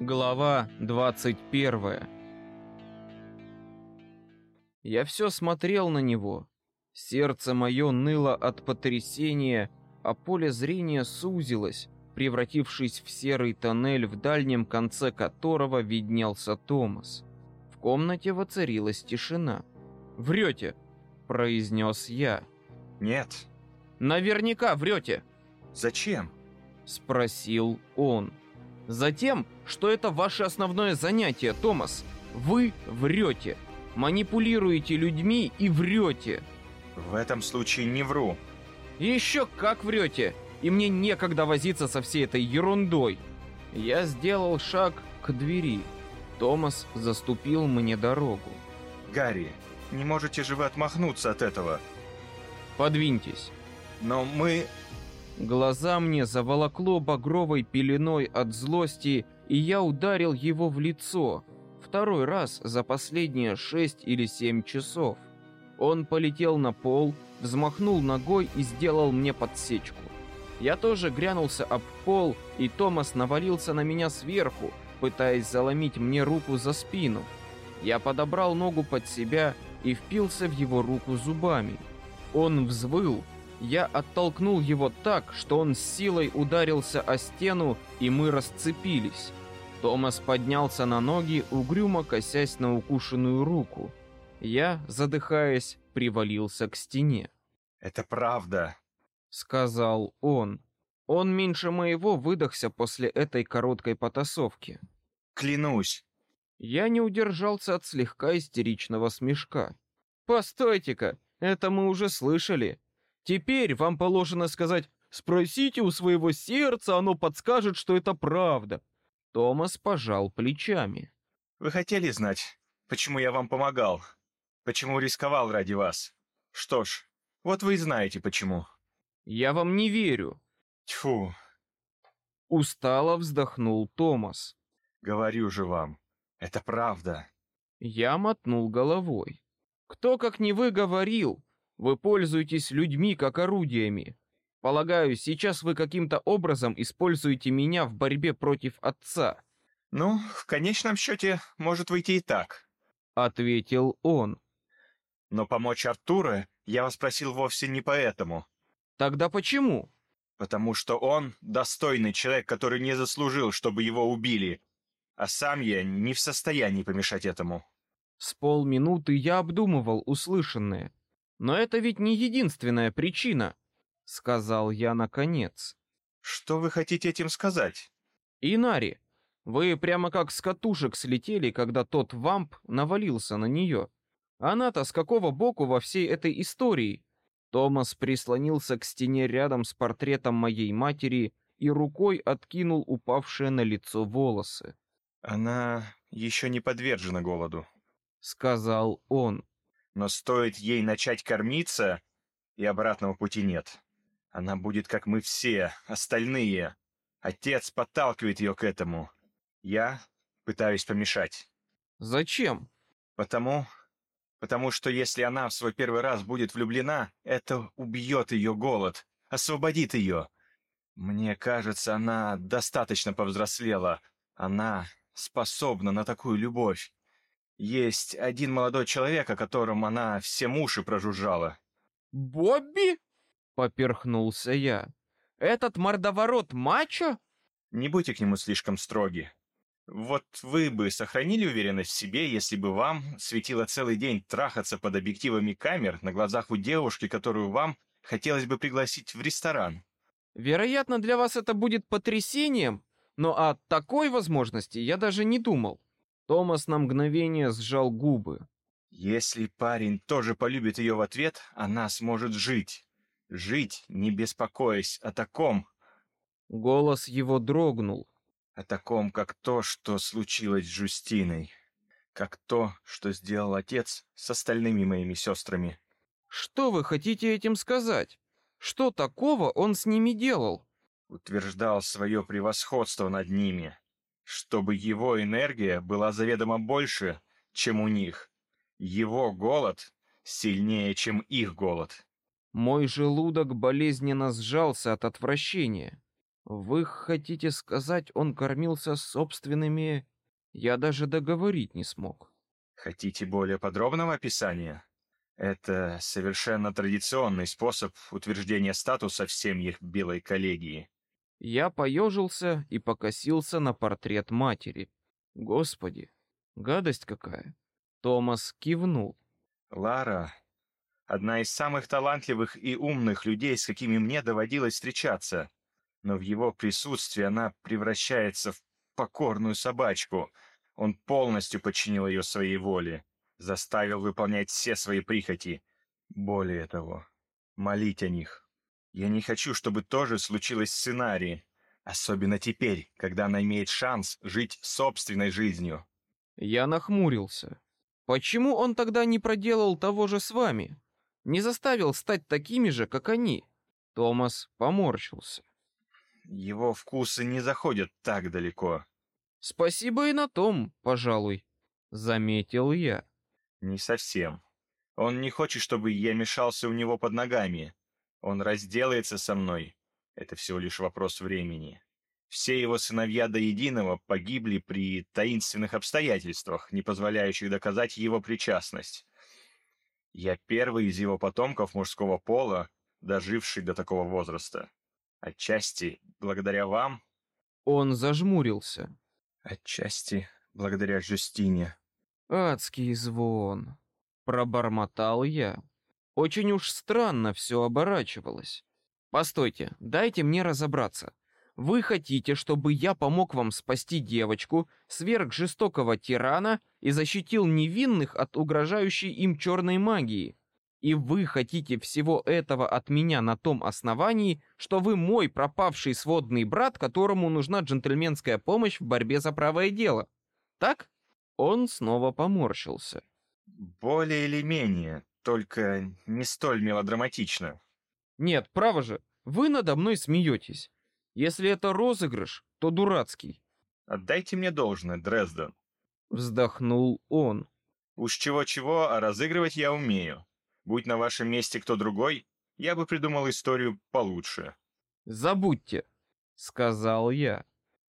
Глава 21 Я все смотрел на него. Сердце мое ныло от потрясения, а поле зрения сузилось, превратившись в серый тоннель, в дальнем конце которого виднелся Томас. В комнате воцарилась тишина. «Врете!» – произнес я. Нет. «Наверняка врете!» Зачем? – спросил он. «Затем, что это ваше основное занятие, Томас. Вы врете, манипулируете людьми и врете». В этом случае не вру. Еще как врете, и мне некогда возиться со всей этой ерундой. Я сделал шаг к двери. Томас заступил мне дорогу. Гарри, не можете же вы отмахнуться от этого? Подвиньтесь. Но мы... Глаза мне заволокло багровой пеленой от злости, и я ударил его в лицо. Второй раз за последние шесть или семь часов. Он полетел на пол, взмахнул ногой и сделал мне подсечку. Я тоже грянулся об пол, и Томас навалился на меня сверху, пытаясь заломить мне руку за спину. Я подобрал ногу под себя и впился в его руку зубами. Он взвыл, я оттолкнул его так, что он с силой ударился о стену, и мы расцепились. Томас поднялся на ноги, угрюмо косясь на укушенную руку. Я, задыхаясь, привалился к стене. Это правда. Сказал он. Он меньше моего выдохся после этой короткой потасовки. Клянусь. Я не удержался от слегка истеричного смешка. Постойте-ка, это мы уже слышали. Теперь вам положено сказать «Спросите у своего сердца, оно подскажет, что это правда». Томас пожал плечами. Вы хотели знать, почему я вам помогал? Почему рисковал ради вас? Что ж, вот вы и знаете почему. Я вам не верю. Тьфу, Устало вздохнул Томас. говорю же вам, это правда. Я мотнул головой. Кто, как не вы, говорил, вы пользуетесь людьми как орудиями. Полагаю, сейчас вы каким-то образом используете меня в борьбе против отца, Ну, в конечном счете, может выйти и так. ответил он. Но помочь Артуру я вас просил вовсе не поэтому. Тогда почему? Потому что он достойный человек, который не заслужил, чтобы его убили. А сам я не в состоянии помешать этому. С полминуты я обдумывал услышанное. Но это ведь не единственная причина, сказал я наконец. Что вы хотите этим сказать? Инари, вы прямо как с катушек слетели, когда тот вамп навалился на нее. Она-то с какого боку во всей этой истории? Томас прислонился к стене рядом с портретом моей матери и рукой откинул упавшие на лицо волосы. Она еще не подвержена голоду. Сказал он. Но стоит ей начать кормиться, и обратного пути нет. Она будет, как мы все, остальные. Отец подталкивает ее к этому. Я пытаюсь помешать. Зачем? Потому... Потому что если она в свой первый раз будет влюблена, это убьет ее голод, освободит ее. Мне кажется, она достаточно повзрослела. Она способна на такую любовь. Есть один молодой человек, о котором она все уши прожужжала. Бобби? Поперхнулся я. Этот мордоворот мачо? Не будьте к нему слишком строги. Вот вы бы сохранили уверенность в себе, если бы вам светило целый день трахаться под объективами камер на глазах у девушки, которую вам хотелось бы пригласить в ресторан. Вероятно, для вас это будет потрясением, но о такой возможности я даже не думал. Томас на мгновение сжал губы. Если парень тоже полюбит ее в ответ, она сможет жить. Жить, не беспокоясь о таком, Голос его дрогнул. о таком, как то, что случилось с Жустиной. Как то, что сделал отец с остальными моими сестрами. Что вы хотите этим сказать? Что такого он с ними делал? утверждал свое превосходство над ними, чтобы его энергия была заведомо больше, чем у них. Его голод сильнее, чем их голод. Мой желудок болезненно сжался от отвращения. Вы хотите сказать, он кормился собственными... Я даже договорить не смог. Хотите более подробного описания? Это совершенно традиционный способ утверждения статуса в семьях Белой коллегии. Я поежился и покосился на портрет матери. Господи, гадость какая. Томас кивнул. Лара — одна из самых талантливых и умных людей, с какими мне доводилось встречаться. Но в его присутствии она превращается в покорную собачку. Он полностью подчинил ее своей воле, заставил выполнять все свои прихоти. Более того, молить о них. Я не хочу, чтобы тоже случилось в сценарии. Особенно теперь, когда она имеет шанс жить собственной жизнью. Я нахмурился. Почему он тогда не проделал того же с вами? Не заставил стать такими же, как они? Томас поморщился. Его вкусы не заходят так далеко. Спасибо и на том, пожалуй, заметил я. Не совсем. Он не хочет, чтобы я мешался у него под ногами. Он разделается со мной. Это всего лишь вопрос времени. Все его сыновья до единого погибли при таинственных обстоятельствах, не позволяющих доказать его причастность. Я первый из его потомков мужского пола, доживший до такого возраста. Отчасти благодаря вам. Он зажмурился. Отчасти благодаря Жюстине. Адский звон. Пробормотал я. Очень уж странно все оборачивалось. Постойте, дайте мне разобраться. Вы хотите, чтобы я помог вам спасти девочку, сверг жестокого тирана и защитил невинных от угрожающей им черной магии. И вы хотите всего этого от меня на том основании, что вы мой пропавший сводный брат, которому нужна джентльменская помощь в борьбе за правое дело. Так? Он снова поморщился. Более или менее, только не столь мелодраматично. Нет, право же, вы надо мной смеетесь. Если это розыгрыш, то дурацкий. Отдайте мне должное, Дрезден. Вздохнул он. Уж чего-чего, а разыгрывать я умею. Будь на вашем месте кто другой, я бы придумал историю получше. Забудьте, сказал я.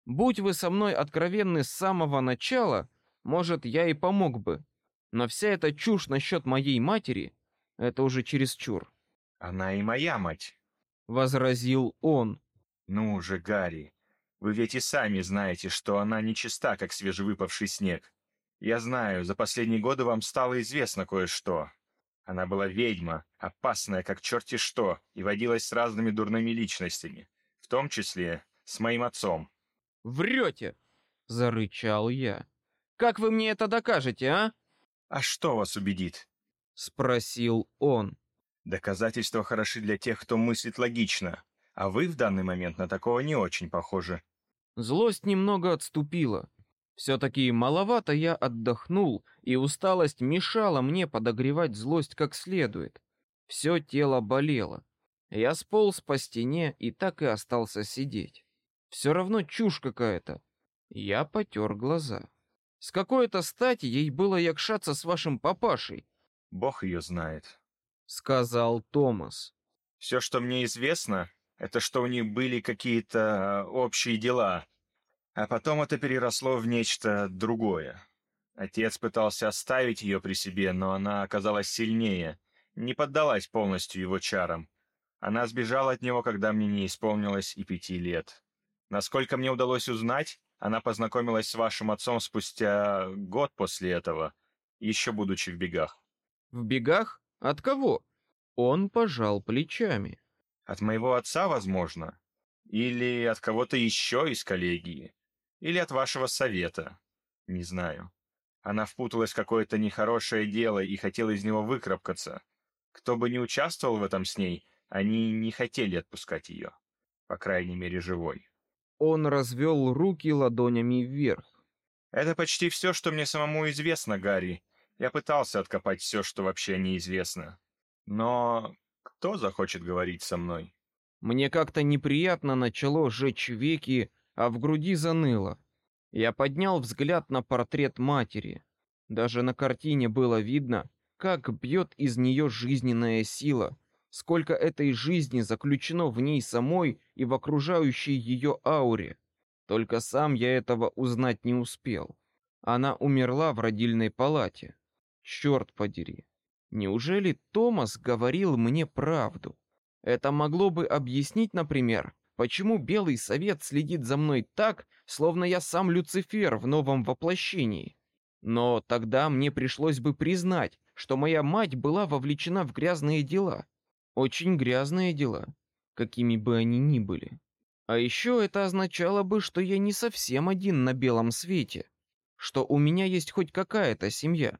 Будь вы со мной откровенны с самого начала, может, я и помог бы. Но вся эта чушь насчет моей матери — это уже чересчур. Она и моя мать, — возразил он. «Ну же, Гарри, вы ведь и сами знаете, что она нечиста, как свежевыпавший снег. Я знаю, за последние годы вам стало известно кое-что. Она была ведьма, опасная, как черти что, и водилась с разными дурными личностями, в том числе с моим отцом». «Врете!» — зарычал я. «Как вы мне это докажете, а?» «А что вас убедит?» — спросил он. «Доказательства хороши для тех, кто мыслит логично, а вы в данный момент на такого не очень похожи. Злость немного отступила. Все-таки маловато я отдохнул, и усталость мешала мне подогревать злость как следует. Все тело болело. Я сполз по стене и так и остался сидеть. Все равно чушь какая-то. Я потер глаза. С какой-то стати ей было якшаться с вашим папашей? Бог ее знает, — сказал Томас. Все, что мне известно, это что у них были какие-то а, общие дела. А потом это переросло в нечто другое. Отец пытался оставить ее при себе, но она оказалась сильнее, не поддалась полностью его чарам. Она сбежала от него, когда мне не исполнилось и пяти лет. Насколько мне удалось узнать, она познакомилась с вашим отцом спустя год после этого, еще будучи в бегах. В бегах? От кого? Он пожал плечами. От моего отца, возможно. Или от кого-то еще из коллегии. Или от вашего совета. Не знаю. Она впуталась в какое-то нехорошее дело и хотела из него выкарабкаться. Кто бы ни участвовал в этом с ней, они не хотели отпускать ее. По крайней мере, живой. Он развел руки ладонями вверх. Это почти все, что мне самому известно, Гарри. Я пытался откопать все, что вообще неизвестно. Но кто захочет говорить со мной? Мне как-то неприятно начало жечь веки, а в груди заныло. Я поднял взгляд на портрет матери. Даже на картине было видно, как бьет из нее жизненная сила, сколько этой жизни заключено в ней самой и в окружающей ее ауре. Только сам я этого узнать не успел. Она умерла в родильной палате. Черт подери. Неужели Томас говорил мне правду? Это могло бы объяснить, например, почему Белый Совет следит за мной так, словно я сам Люцифер в новом воплощении. Но тогда мне пришлось бы признать, что моя мать была вовлечена в грязные дела. Очень грязные дела, какими бы они ни были. А еще это означало бы, что я не совсем один на белом свете, что у меня есть хоть какая-то семья,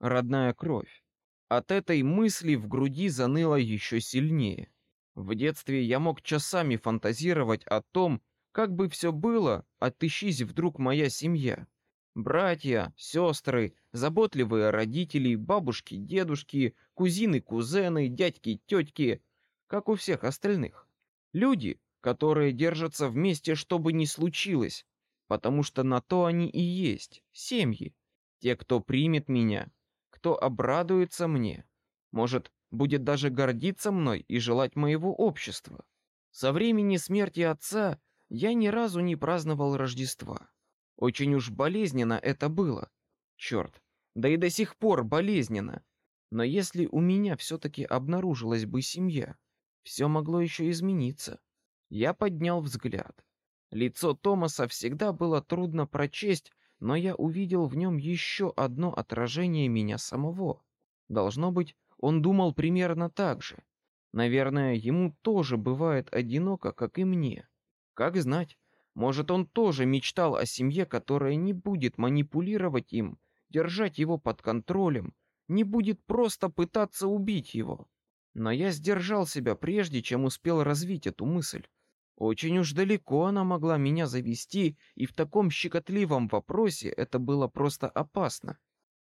родная кровь. От этой мысли в груди заныло еще сильнее. В детстве я мог часами фантазировать о том, как бы все было, отыщись вдруг моя семья. Братья, сестры, заботливые родители, бабушки, дедушки, кузины, кузены, дядьки, тетки, как у всех остальных. Люди, которые держатся вместе, что бы ни случилось, потому что на то они и есть, семьи. Те, кто примет меня, кто обрадуется мне, может, будет даже гордиться мной и желать моего общества. Со времени смерти отца я ни разу не праздновал Рождества. Очень уж болезненно это было. Черт, да и до сих пор болезненно. Но если у меня все-таки обнаружилась бы семья, все могло еще измениться. Я поднял взгляд. Лицо Томаса всегда было трудно прочесть, но я увидел в нем еще одно отражение меня самого. Должно быть, он думал примерно так же. Наверное, ему тоже бывает одиноко, как и мне. Как знать, может, он тоже мечтал о семье, которая не будет манипулировать им, держать его под контролем, не будет просто пытаться убить его. Но я сдержал себя прежде, чем успел развить эту мысль. Очень уж далеко она могла меня завести, и в таком щекотливом вопросе это было просто опасно.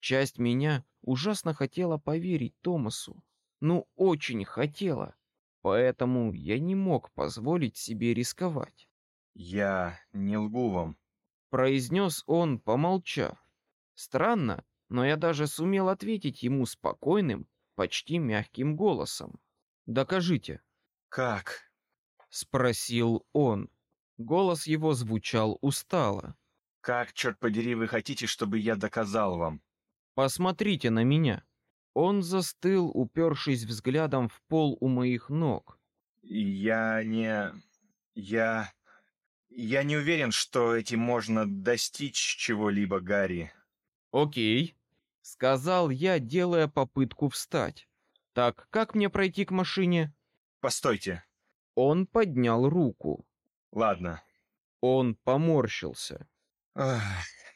Часть меня ужасно хотела поверить Томасу, ну очень хотела, поэтому я не мог позволить себе рисковать. «Я не лгу вам», — произнес он, помолчав. Странно, но я даже сумел ответить ему спокойным, почти мягким голосом. «Докажите». «Как?» — спросил он. Голос его звучал устало. «Как, черт подери, вы хотите, чтобы я доказал вам?» «Посмотрите на меня». Он застыл, упершись взглядом в пол у моих ног. «Я не... я...» Я не уверен, что этим можно достичь чего-либо, Гарри. Окей, сказал я, делая попытку встать. Так, как мне пройти к машине? Постойте. Он поднял руку. Ладно. Он поморщился. Ах,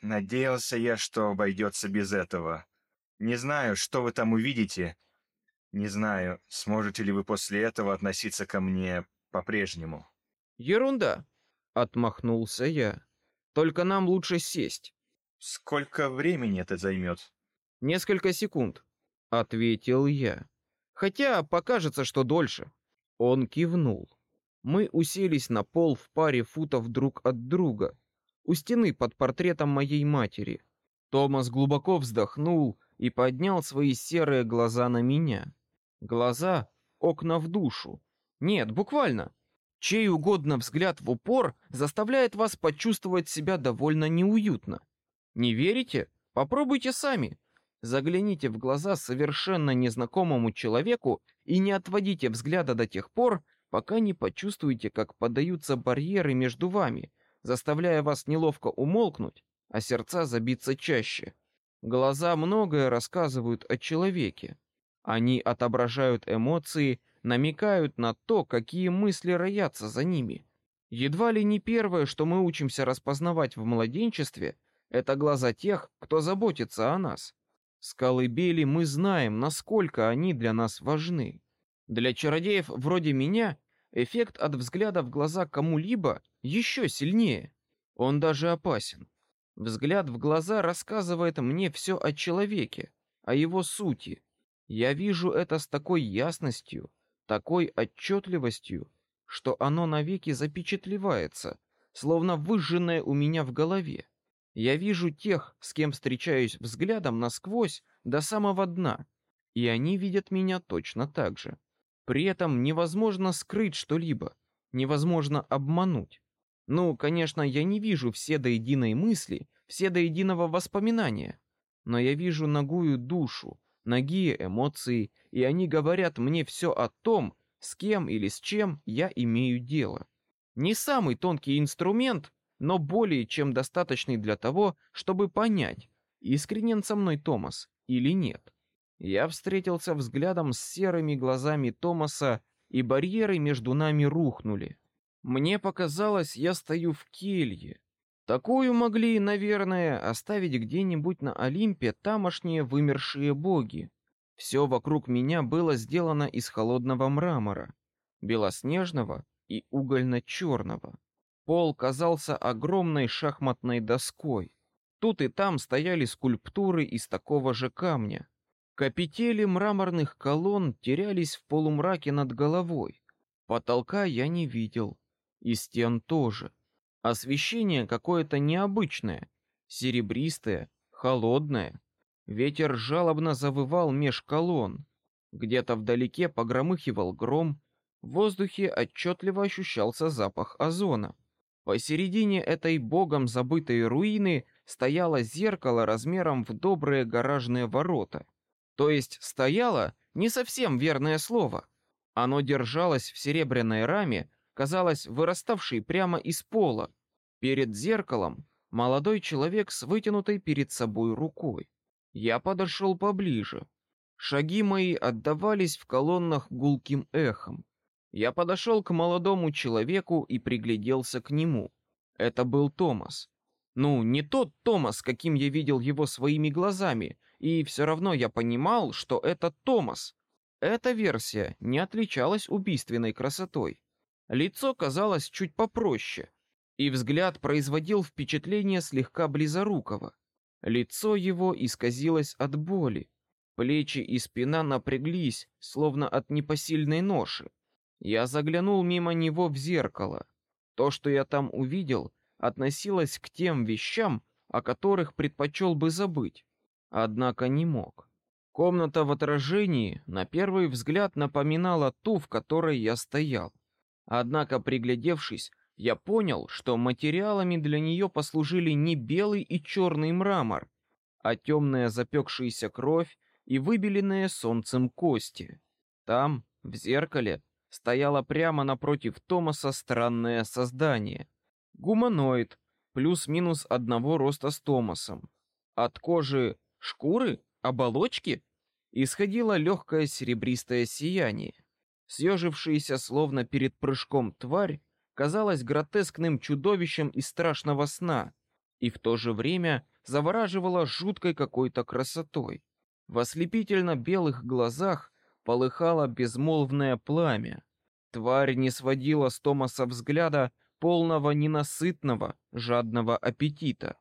надеялся я, что обойдется без этого. Не знаю, что вы там увидите. Не знаю, сможете ли вы после этого относиться ко мне по-прежнему. Ерунда. Отмахнулся я. Только нам лучше сесть. Сколько времени это займет? Несколько секунд, ответил я. Хотя покажется, что дольше. Он кивнул. Мы уселись на пол в паре футов друг от друга, у стены под портретом моей матери. Томас глубоко вздохнул и поднял свои серые глаза на меня. Глаза — окна в душу. Нет, буквально. Чей угодно взгляд в упор заставляет вас почувствовать себя довольно неуютно. Не верите? Попробуйте сами. Загляните в глаза совершенно незнакомому человеку и не отводите взгляда до тех пор, пока не почувствуете, как подаются барьеры между вами, заставляя вас неловко умолкнуть, а сердца забиться чаще. Глаза многое рассказывают о человеке. Они отображают эмоции намекают на то, какие мысли роятся за ними. Едва ли не первое, что мы учимся распознавать в младенчестве, это глаза тех, кто заботится о нас. С колыбели мы знаем, насколько они для нас важны. Для чародеев вроде меня эффект от взгляда в глаза кому-либо еще сильнее. Он даже опасен. Взгляд в глаза рассказывает мне все о человеке, о его сути. Я вижу это с такой ясностью, такой отчетливостью, что оно навеки запечатлевается, словно выжженное у меня в голове. Я вижу тех, с кем встречаюсь взглядом насквозь до самого дна, и они видят меня точно так же. При этом невозможно скрыть что-либо, невозможно обмануть. Ну, конечно, я не вижу все до единой мысли, все до единого воспоминания, но я вижу ногую душу, ноги эмоции, и они говорят мне все о том, с кем или с чем я имею дело. Не самый тонкий инструмент, но более чем достаточный для того, чтобы понять, искренен со мной Томас или нет. Я встретился взглядом с серыми глазами Томаса, и барьеры между нами рухнули. Мне показалось, я стою в келье. Такую могли, наверное, оставить где-нибудь на Олимпе тамошние вымершие боги. Все вокруг меня было сделано из холодного мрамора, белоснежного и угольно-черного. Пол казался огромной шахматной доской. Тут и там стояли скульптуры из такого же камня. Капители мраморных колонн терялись в полумраке над головой. Потолка я не видел, и стен тоже. Освещение какое-то необычное, серебристое, холодное. Ветер жалобно завывал меж колонн. Где-то вдалеке погромыхивал гром. В воздухе отчетливо ощущался запах озона. Посередине этой богом забытой руины стояло зеркало размером в добрые гаражные ворота. То есть стояло не совсем верное слово. Оно держалось в серебряной раме, казалось выраставшей прямо из пола. Перед зеркалом молодой человек с вытянутой перед собой рукой. Я подошел поближе. Шаги мои отдавались в колоннах гулким эхом. Я подошел к молодому человеку и пригляделся к нему. Это был Томас. Ну, не тот Томас, каким я видел его своими глазами, и все равно я понимал, что это Томас. Эта версия не отличалась убийственной красотой. Лицо казалось чуть попроще, и взгляд производил впечатление слегка близорукого. Лицо его исказилось от боли, плечи и спина напряглись, словно от непосильной ноши. Я заглянул мимо него в зеркало. То, что я там увидел, относилось к тем вещам, о которых предпочел бы забыть однако не мог. Комната в отражении на первый взгляд напоминала ту, в которой я стоял. Однако, приглядевшись, я понял, что материалами для нее послужили не белый и черный мрамор, а темная запекшаяся кровь и выбеленные солнцем кости. Там, в зеркале, стояло прямо напротив Томаса странное создание. Гуманоид, плюс-минус одного роста с Томасом. От кожи шкуры, оболочки, исходило легкое серебристое сияние. Съежившаяся словно перед прыжком тварь казалась гротескным чудовищем из страшного сна и в то же время завораживала жуткой какой-то красотой. В ослепительно белых глазах полыхало безмолвное пламя. Тварь не сводила с Томаса взгляда полного ненасытного, жадного аппетита.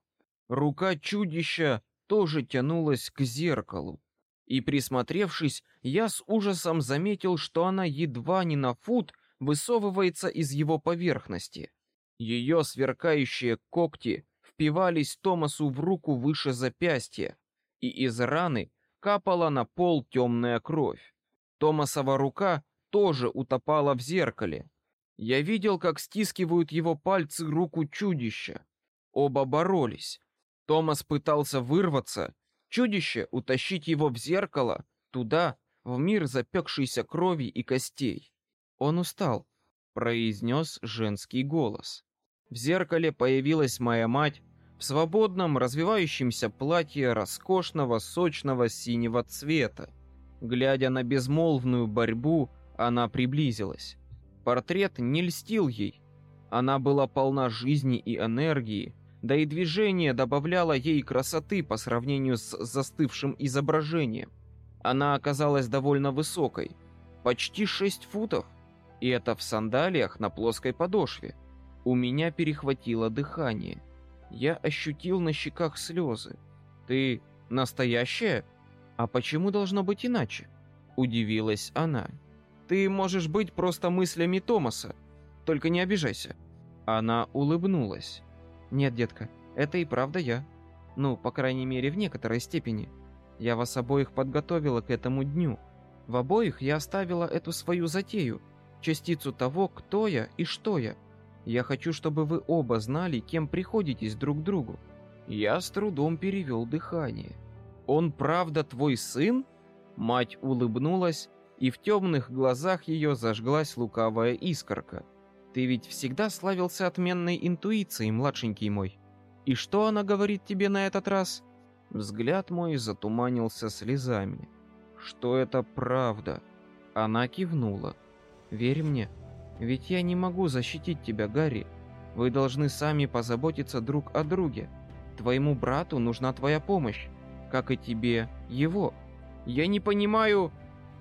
Рука чудища тоже тянулась к зеркалу. И присмотревшись, я с ужасом заметил, что она едва не на фут высовывается из его поверхности. Ее сверкающие когти впивались Томасу в руку выше запястья, и из раны капала на пол темная кровь. Томасова рука тоже утопала в зеркале. Я видел, как стискивают его пальцы руку чудища. Оба боролись, Томас пытался вырваться, чудище утащить его в зеркало, туда, в мир запекшейся крови и костей. Он устал, произнес женский голос. В зеркале появилась моя мать в свободном развивающемся платье роскошного сочного синего цвета. Глядя на безмолвную борьбу, она приблизилась. Портрет не льстил ей. Она была полна жизни и энергии, да и движение добавляло ей красоты по сравнению с застывшим изображением. Она оказалась довольно высокой, почти 6 футов, и это в сандалиях на плоской подошве. У меня перехватило дыхание. Я ощутил на щеках слезы. Ты настоящая? А почему должно быть иначе? Удивилась она. Ты можешь быть просто мыслями Томаса. Только не обижайся. Она улыбнулась. Нет, детка, это и правда я. Ну, по крайней мере, в некоторой степени. Я вас обоих подготовила к этому дню. В обоих я оставила эту свою затею, частицу того, кто я и что я. Я хочу, чтобы вы оба знали, кем приходитесь друг другу. Я с трудом перевел дыхание. Он правда твой сын? Мать улыбнулась, и в темных глазах ее зажглась лукавая искорка. Ты ведь всегда славился отменной интуицией, младшенький мой. И что она говорит тебе на этот раз? Взгляд мой затуманился слезами. Что это правда? Она кивнула. Верь мне, ведь я не могу защитить тебя, Гарри. Вы должны сами позаботиться друг о друге. Твоему брату нужна твоя помощь, как и тебе его. Я не понимаю,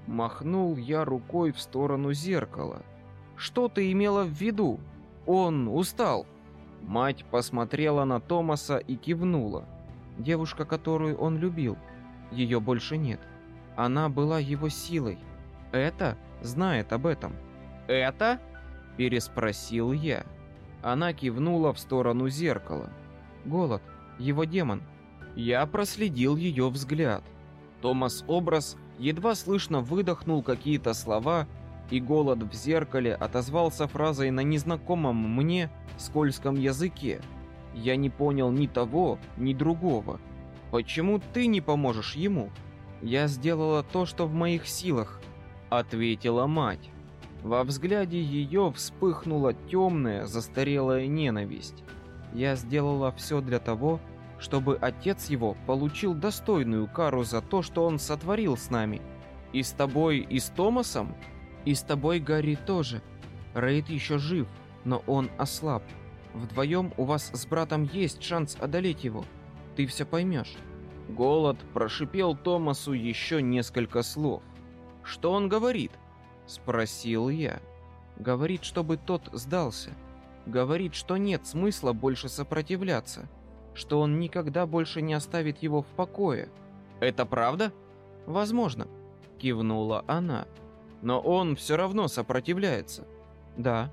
махнул я рукой в сторону зеркала. Что ты имела в виду? Он устал. Мать посмотрела на Томаса и кивнула. Девушка, которую он любил, ее больше нет. Она была его силой. Это знает об этом. Это? переспросил я. Она кивнула в сторону зеркала. Голод, его демон. Я проследил ее взгляд. Томас образ едва слышно выдохнул какие-то слова, и голод в зеркале отозвался фразой на незнакомом мне скользком языке. Я не понял ни того, ни другого. Почему ты не поможешь ему? Я сделала то, что в моих силах, ответила мать. Во взгляде ее вспыхнула темная, застарелая ненависть. Я сделала все для того, чтобы отец его получил достойную кару за то, что он сотворил с нами. И с тобой, и с Томасом? И с тобой, Гарри, тоже. Рейд еще жив, но он ослаб. Вдвоем у вас с братом есть шанс одолеть его. Ты все поймешь. Голод прошипел Томасу еще несколько слов. Что он говорит? Спросил я. Говорит, чтобы тот сдался. Говорит, что нет смысла больше сопротивляться, что он никогда больше не оставит его в покое. Это правда? Возможно, кивнула она. Но он все равно сопротивляется. Да.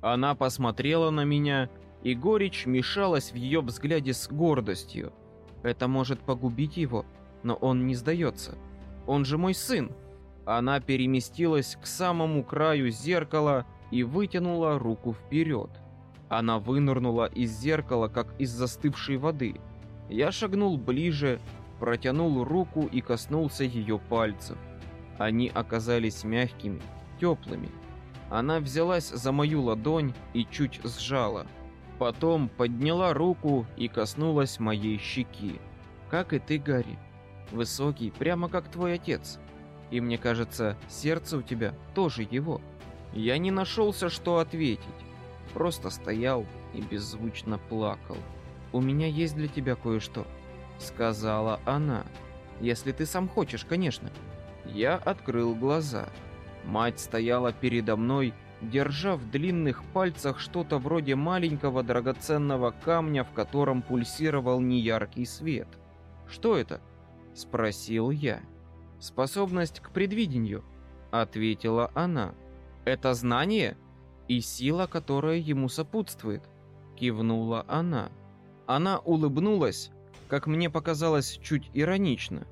Она посмотрела на меня, и горечь мешалась в ее взгляде с гордостью. Это может погубить его, но он не сдается. Он же мой сын. Она переместилась к самому краю зеркала и вытянула руку вперед. Она вынырнула из зеркала, как из застывшей воды. Я шагнул ближе, протянул руку и коснулся ее пальцев. Они оказались мягкими, теплыми. Она взялась за мою ладонь и чуть сжала. Потом подняла руку и коснулась моей щеки. Как и ты, Гарри. Высокий, прямо как твой отец. И мне кажется, сердце у тебя тоже его. Я не нашелся, что ответить. Просто стоял и беззвучно плакал. «У меня есть для тебя кое-что», — сказала она. «Если ты сам хочешь, конечно». Я открыл глаза. Мать стояла передо мной, держа в длинных пальцах что-то вроде маленького драгоценного камня, в котором пульсировал неяркий свет. «Что это?» — спросил я. «Способность к предвидению», — ответила она. «Это знание и сила, которая ему сопутствует», — кивнула она. Она улыбнулась, как мне показалось, чуть иронично.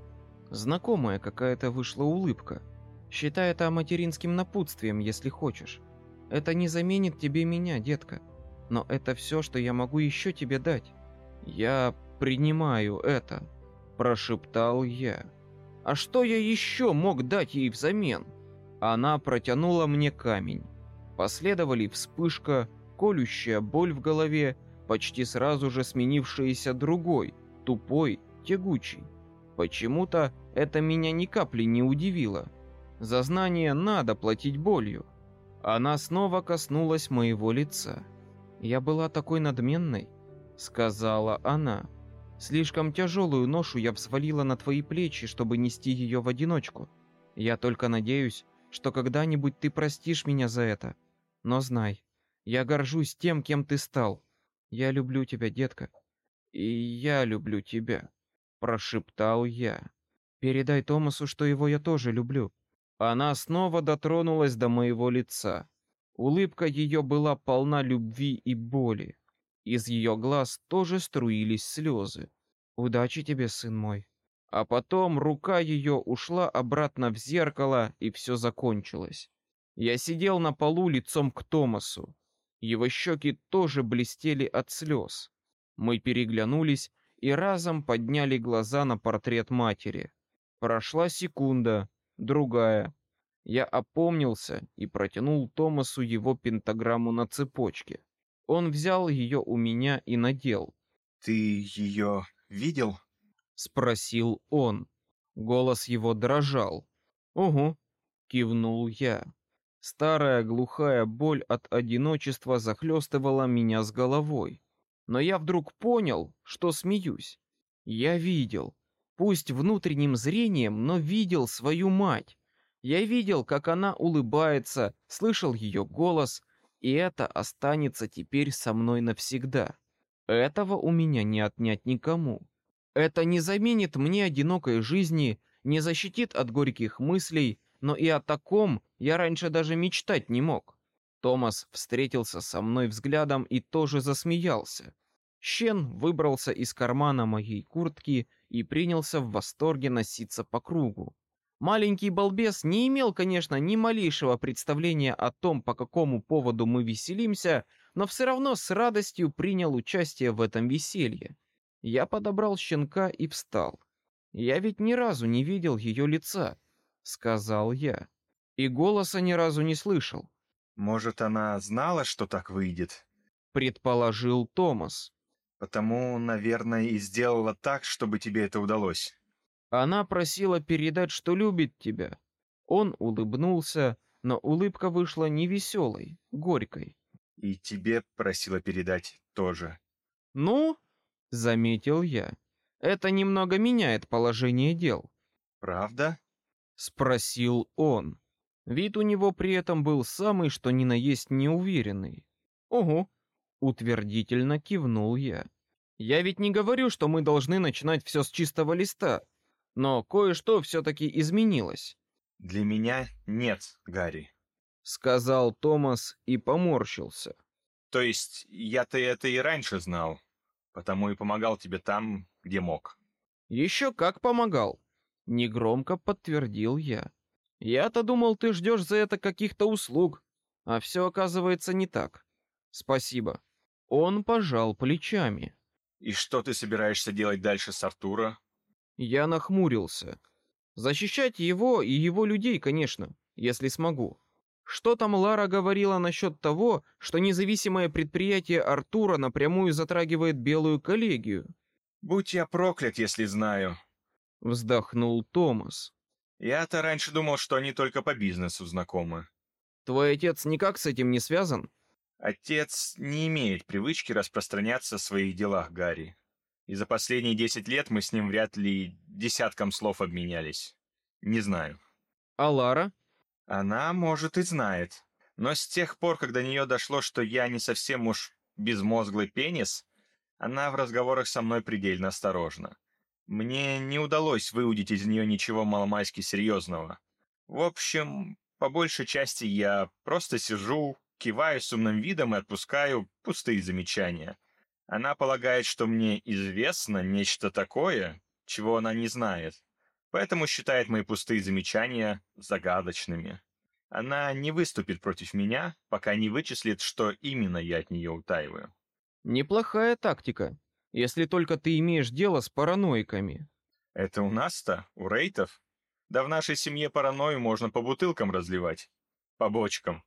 Знакомая какая-то вышла улыбка. Считай это материнским напутствием, если хочешь. Это не заменит тебе меня, детка. Но это все, что я могу еще тебе дать. Я принимаю это, прошептал я. А что я еще мог дать ей взамен? Она протянула мне камень. Последовали вспышка, колющая боль в голове, почти сразу же сменившаяся другой, тупой, тягучей. Почему-то это меня ни капли не удивило. За знание надо платить болью. Она снова коснулась моего лица. «Я была такой надменной», — сказала она. «Слишком тяжелую ношу я взвалила на твои плечи, чтобы нести ее в одиночку. Я только надеюсь, что когда-нибудь ты простишь меня за это. Но знай, я горжусь тем, кем ты стал. Я люблю тебя, детка. И я люблю тебя», — прошептал я. «Передай Томасу, что его я тоже люблю. Она снова дотронулась до моего лица. Улыбка ее была полна любви и боли. Из ее глаз тоже струились слезы. «Удачи тебе, сын мой», А потом рука ее ушла обратно в зеркало, и все закончилось. Я сидел на полу лицом к Томасу. Его щеки тоже блестели от слез. Мы переглянулись и разом подняли глаза на портрет матери. Прошла секунда, другая. Я опомнился и протянул Томасу его пентаграмму на цепочке. Он взял ее у меня и надел. «Ты ее видел?» — спросил он. Голос его дрожал. «Угу», — кивнул я. Старая глухая боль от одиночества захлестывала меня с головой. Но я вдруг понял, что смеюсь. Я видел, пусть внутренним зрением, но видел свою мать. Я видел, как она улыбается, слышал ее голос, и это останется теперь со мной навсегда. Этого у меня не отнять никому. Это не заменит мне одинокой жизни, не защитит от горьких мыслей, но и о таком я раньше даже мечтать не мог. Томас встретился со мной взглядом и тоже засмеялся. Щен выбрался из кармана моей куртки и принялся в восторге носиться по кругу. Маленький балбес не имел, конечно, ни малейшего представления о том, по какому поводу мы веселимся, но все равно с радостью принял участие в этом веселье. Я подобрал щенка и встал. Я ведь ни разу не видел ее лица, сказал я, и голоса ни разу не слышал. Может, она знала, что так выйдет? Предположил Томас. Потому, наверное, и сделала так, чтобы тебе это удалось. Она просила передать, что любит тебя. Он улыбнулся, но улыбка вышла не веселой, горькой. И тебе просила передать тоже. Ну, заметил я, это немного меняет положение дел. Правда? Спросил он. Вид у него при этом был самый, что ни на есть неуверенный. Ого, утвердительно кивнул я. Я ведь не говорю, что мы должны начинать все с чистого листа но кое-что все-таки изменилось. Для меня нет, Гарри, сказал Томас и поморщился. То есть я-то это и раньше знал, потому и помогал тебе там, где мог. Еще как помогал, негромко подтвердил я. Я-то думал, ты ждешь за это каких-то услуг, а все оказывается не так. Спасибо. Он пожал плечами. И что ты собираешься делать дальше с Артура? Я нахмурился. Защищать его и его людей, конечно, если смогу. Что там Лара говорила насчет того, что независимое предприятие Артура напрямую затрагивает белую коллегию? Будь я проклят, если знаю. Вздохнул Томас. Я-то раньше думал, что они только по бизнесу знакомы. Твой отец никак с этим не связан? Отец не имеет привычки распространяться о своих делах, Гарри и за последние десять лет мы с ним вряд ли десятком слов обменялись. Не знаю. А Лара? Она, может, и знает. Но с тех пор, когда до нее дошло, что я не совсем уж безмозглый пенис, она в разговорах со мной предельно осторожна. Мне не удалось выудить из нее ничего маломальски серьезного. В общем, по большей части я просто сижу, киваю с умным видом и отпускаю пустые замечания — она полагает, что мне известно нечто такое, чего она не знает, поэтому считает мои пустые замечания загадочными. Она не выступит против меня, пока не вычислит, что именно я от нее утаиваю. Неплохая тактика, если только ты имеешь дело с параноиками. Это у нас-то, у рейтов? Да в нашей семье паранойю можно по бутылкам разливать. По бочкам.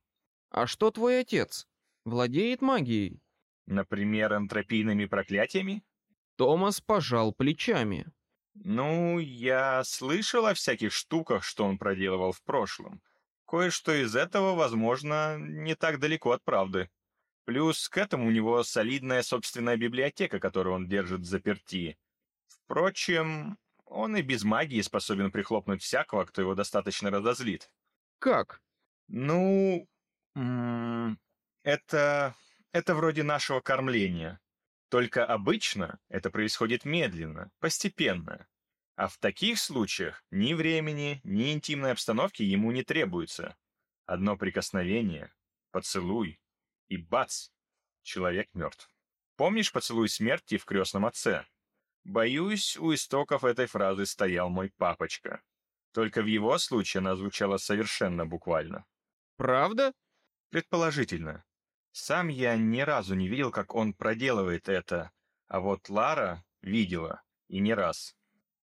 А что твой отец? Владеет магией? Например, энтропийными проклятиями? Томас пожал плечами. Ну, я слышал о всяких штуках, что он проделывал в прошлом. Кое-что из этого, возможно, не так далеко от правды. Плюс к этому у него солидная собственная библиотека, которую он держит заперти. Впрочем, он и без магии способен прихлопнуть всякого, кто его достаточно разозлит. Как? Ну, это это вроде нашего кормления. Только обычно это происходит медленно, постепенно. А в таких случаях ни времени, ни интимной обстановки ему не требуется. Одно прикосновение, поцелуй, и бац, человек мертв. Помнишь поцелуй смерти в крестном отце? Боюсь, у истоков этой фразы стоял мой папочка. Только в его случае она звучала совершенно буквально. Правда? Предположительно. Сам я ни разу не видел, как он проделывает это, а вот Лара видела, и не раз.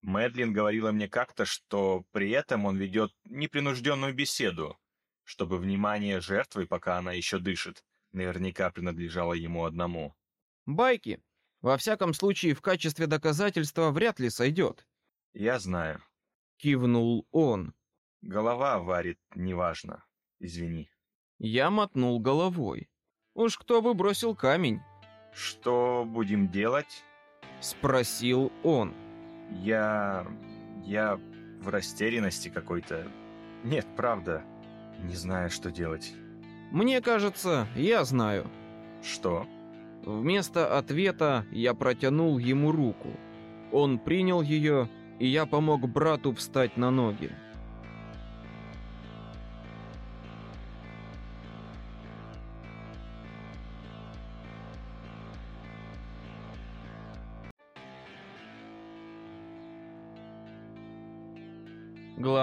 Мэдлин говорила мне как-то, что при этом он ведет непринужденную беседу, чтобы внимание жертвы, пока она еще дышит, наверняка принадлежало ему одному. Байки. Во всяком случае, в качестве доказательства вряд ли сойдет. Я знаю. Кивнул он. Голова варит, неважно. Извини. Я мотнул головой. Уж кто бы бросил камень? Что будем делать? Спросил он. Я... я в растерянности какой-то. Нет, правда. Не знаю, что делать. Мне кажется, я знаю. Что? Вместо ответа я протянул ему руку. Он принял ее, и я помог брату встать на ноги.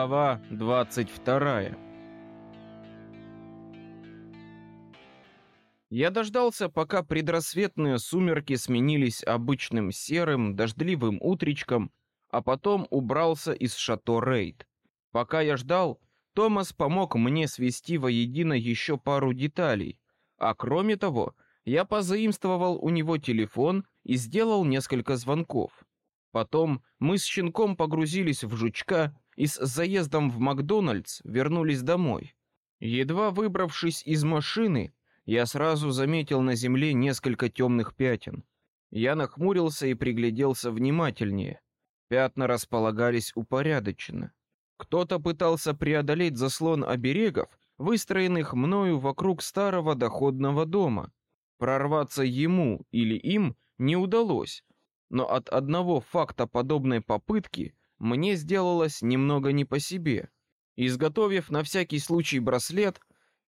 Глава 22 Я дождался, пока предрассветные сумерки сменились обычным серым, дождливым утречком, а потом убрался из шато Рейд. Пока я ждал, Томас помог мне свести воедино еще пару деталей, а кроме того, я позаимствовал у него телефон и сделал несколько звонков. Потом мы с щенком погрузились в жучка и с заездом в Макдональдс вернулись домой. Едва выбравшись из машины, я сразу заметил на земле несколько темных пятен. Я нахмурился и пригляделся внимательнее. Пятна располагались упорядоченно. Кто-то пытался преодолеть заслон оберегов, выстроенных мною вокруг старого доходного дома. Прорваться ему или им не удалось, но от одного факта подобной попытки мне сделалось немного не по себе. Изготовив на всякий случай браслет,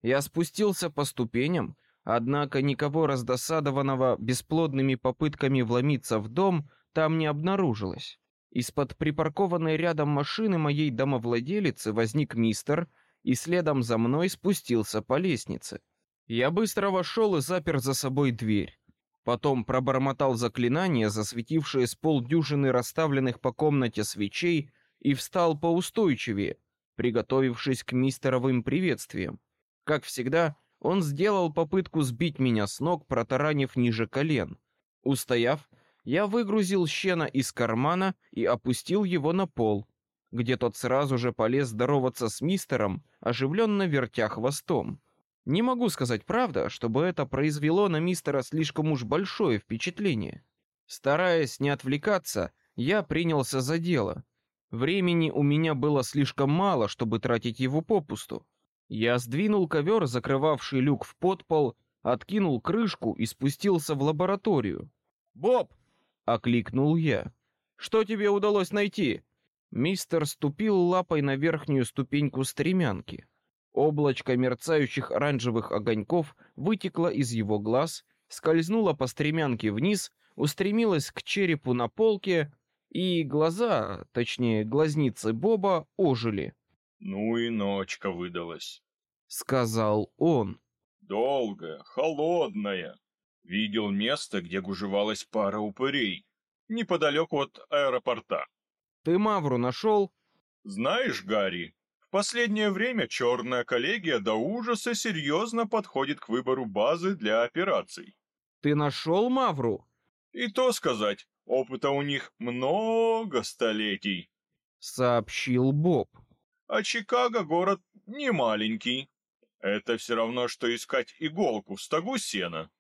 я спустился по ступеням, однако никого раздосадованного бесплодными попытками вломиться в дом там не обнаружилось. Из-под припаркованной рядом машины моей домовладелицы возник мистер и следом за мной спустился по лестнице. Я быстро вошел и запер за собой дверь. Потом пробормотал заклинание, засветившее с полдюжины расставленных по комнате свечей, и встал поустойчивее, приготовившись к мистеровым приветствиям. Как всегда, он сделал попытку сбить меня с ног, протаранив ниже колен. Устояв, я выгрузил щена из кармана и опустил его на пол, где тот сразу же полез здороваться с мистером, оживленно вертя хвостом. Не могу сказать правда, чтобы это произвело на мистера слишком уж большое впечатление. Стараясь не отвлекаться, я принялся за дело. Времени у меня было слишком мало, чтобы тратить его попусту. Я сдвинул ковер, закрывавший люк в подпол, откинул крышку и спустился в лабораторию. «Боб!» — окликнул я. «Что тебе удалось найти?» Мистер ступил лапой на верхнюю ступеньку стремянки. Облачко мерцающих оранжевых огоньков вытекло из его глаз, скользнуло по стремянке вниз, устремилось к черепу на полке, и глаза, точнее глазницы Боба, ожили. «Ну и ночка выдалась», — сказал он. «Долгая, холодная. Видел место, где гужевалась пара упырей, неподалеку от аэропорта». «Ты Мавру нашел?» «Знаешь, Гарри, в последнее время черная коллегия до ужаса серьезно подходит к выбору базы для операций». «Ты нашел Мавру?» «И то сказать, опыта у них много столетий», — сообщил Боб. А Чикаго город не маленький. Это все равно, что искать иголку в стогу сена.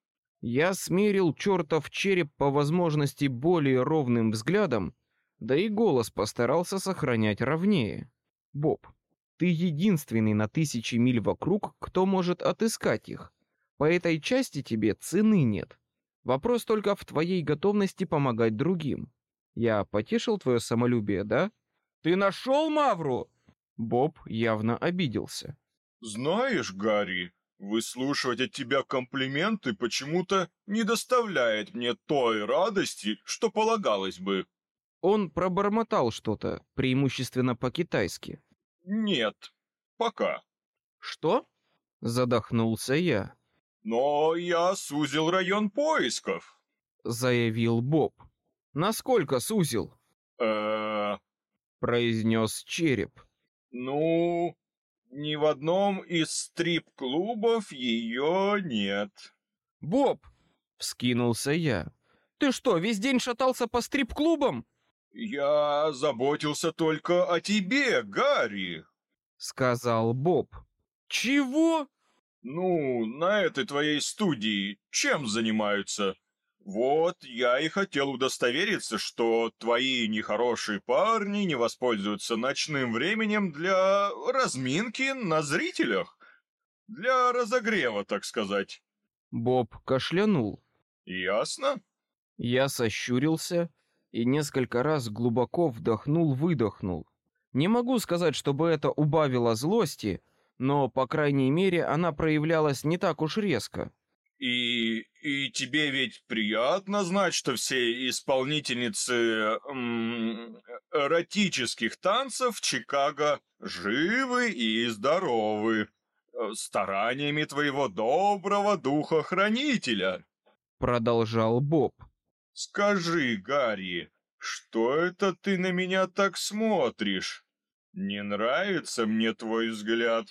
Я смерил чертов череп по возможности более ровным взглядом, да и голос постарался сохранять ровнее. Боб, ты единственный на тысячи миль вокруг, кто может отыскать их. По этой части тебе цены нет. Вопрос только в твоей готовности помогать другим. Я потешил твое самолюбие, да? Ты нашел Мавру? Боб явно обиделся. «Знаешь, Гарри, выслушивать от тебя комплименты почему-то не доставляет мне той радости, что полагалось бы». Он пробормотал что-то, преимущественно по-китайски. Нет, пока. Что? Задохнулся я. Но я сузил район поисков. Заявил Боб. Насколько сузил? Э, произнес череп. Ну, ни в одном из стрип-клубов ее нет. Боб, вскинулся я. Ты что, весь день шатался по стрип-клубам? Я заботился только о тебе, Гарри, сказал Боб. Чего? Ну, на этой твоей студии чем занимаются? Вот я и хотел удостовериться, что твои нехорошие парни не воспользуются ночным временем для разминки на зрителях. Для разогрева, так сказать. Боб кашлянул. Ясно? Я сощурился и несколько раз глубоко вдохнул-выдохнул. Не могу сказать, чтобы это убавило злости, но, по крайней мере, она проявлялась не так уж резко. И, и тебе ведь приятно знать, что все исполнительницы м, эротических танцев Чикаго живы и здоровы. Э, стараниями твоего доброго духа-хранителя. Продолжал Боб. Скажи, Гарри, что это ты на меня так смотришь? Не нравится мне твой взгляд.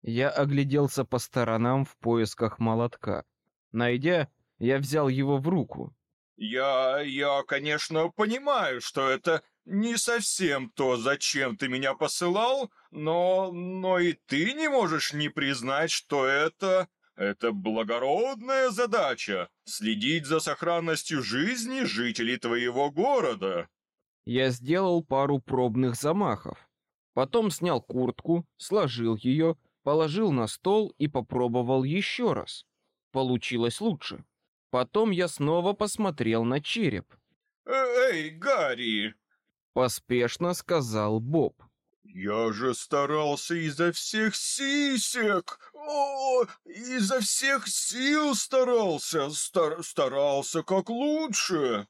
Я огляделся по сторонам в поисках молотка. Найдя, я взял его в руку. Я, я, конечно, понимаю, что это не совсем то, зачем ты меня посылал, но, но и ты не можешь не признать, что это, это благородная задача — следить за сохранностью жизни жителей твоего города. Я сделал пару пробных замахов. Потом снял куртку, сложил ее, положил на стол и попробовал еще раз получилось лучше. Потом я снова посмотрел на череп. «Эй, Гарри!» — поспешно сказал Боб. «Я же старался изо всех сисек! О, изо всех сил старался! Стар старался как лучше!»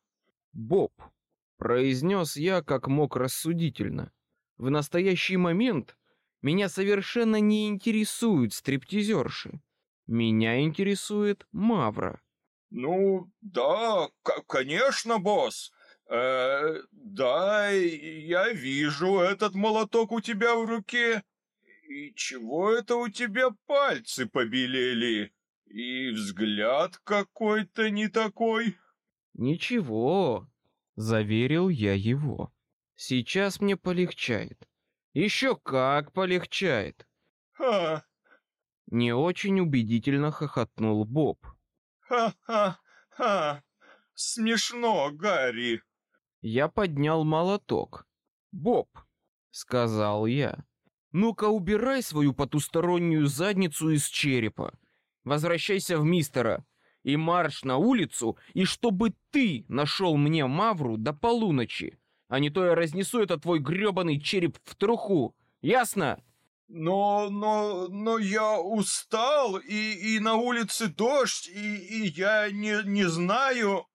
«Боб», — произнес я как мог рассудительно, — «в настоящий момент меня совершенно не интересуют стриптизерши. Меня интересует Мавра. Ну, да, конечно, босс. Э, да, я вижу этот молоток у тебя в руке. И чего это у тебя пальцы побелели? И взгляд какой-то не такой. Ничего, заверил я его. Сейчас мне полегчает. Еще как полегчает. Ха, не очень убедительно хохотнул Боб. «Ха-ха-ха! Смешно, Гарри!» Я поднял молоток. «Боб!» — сказал я. «Ну-ка убирай свою потустороннюю задницу из черепа. Возвращайся в мистера и марш на улицу, и чтобы ты нашел мне Мавру до полуночи, а не то я разнесу этот твой гребаный череп в труху. Ясно?» Но, но, но я устал, и, и на улице дождь, и, и я не, не знаю.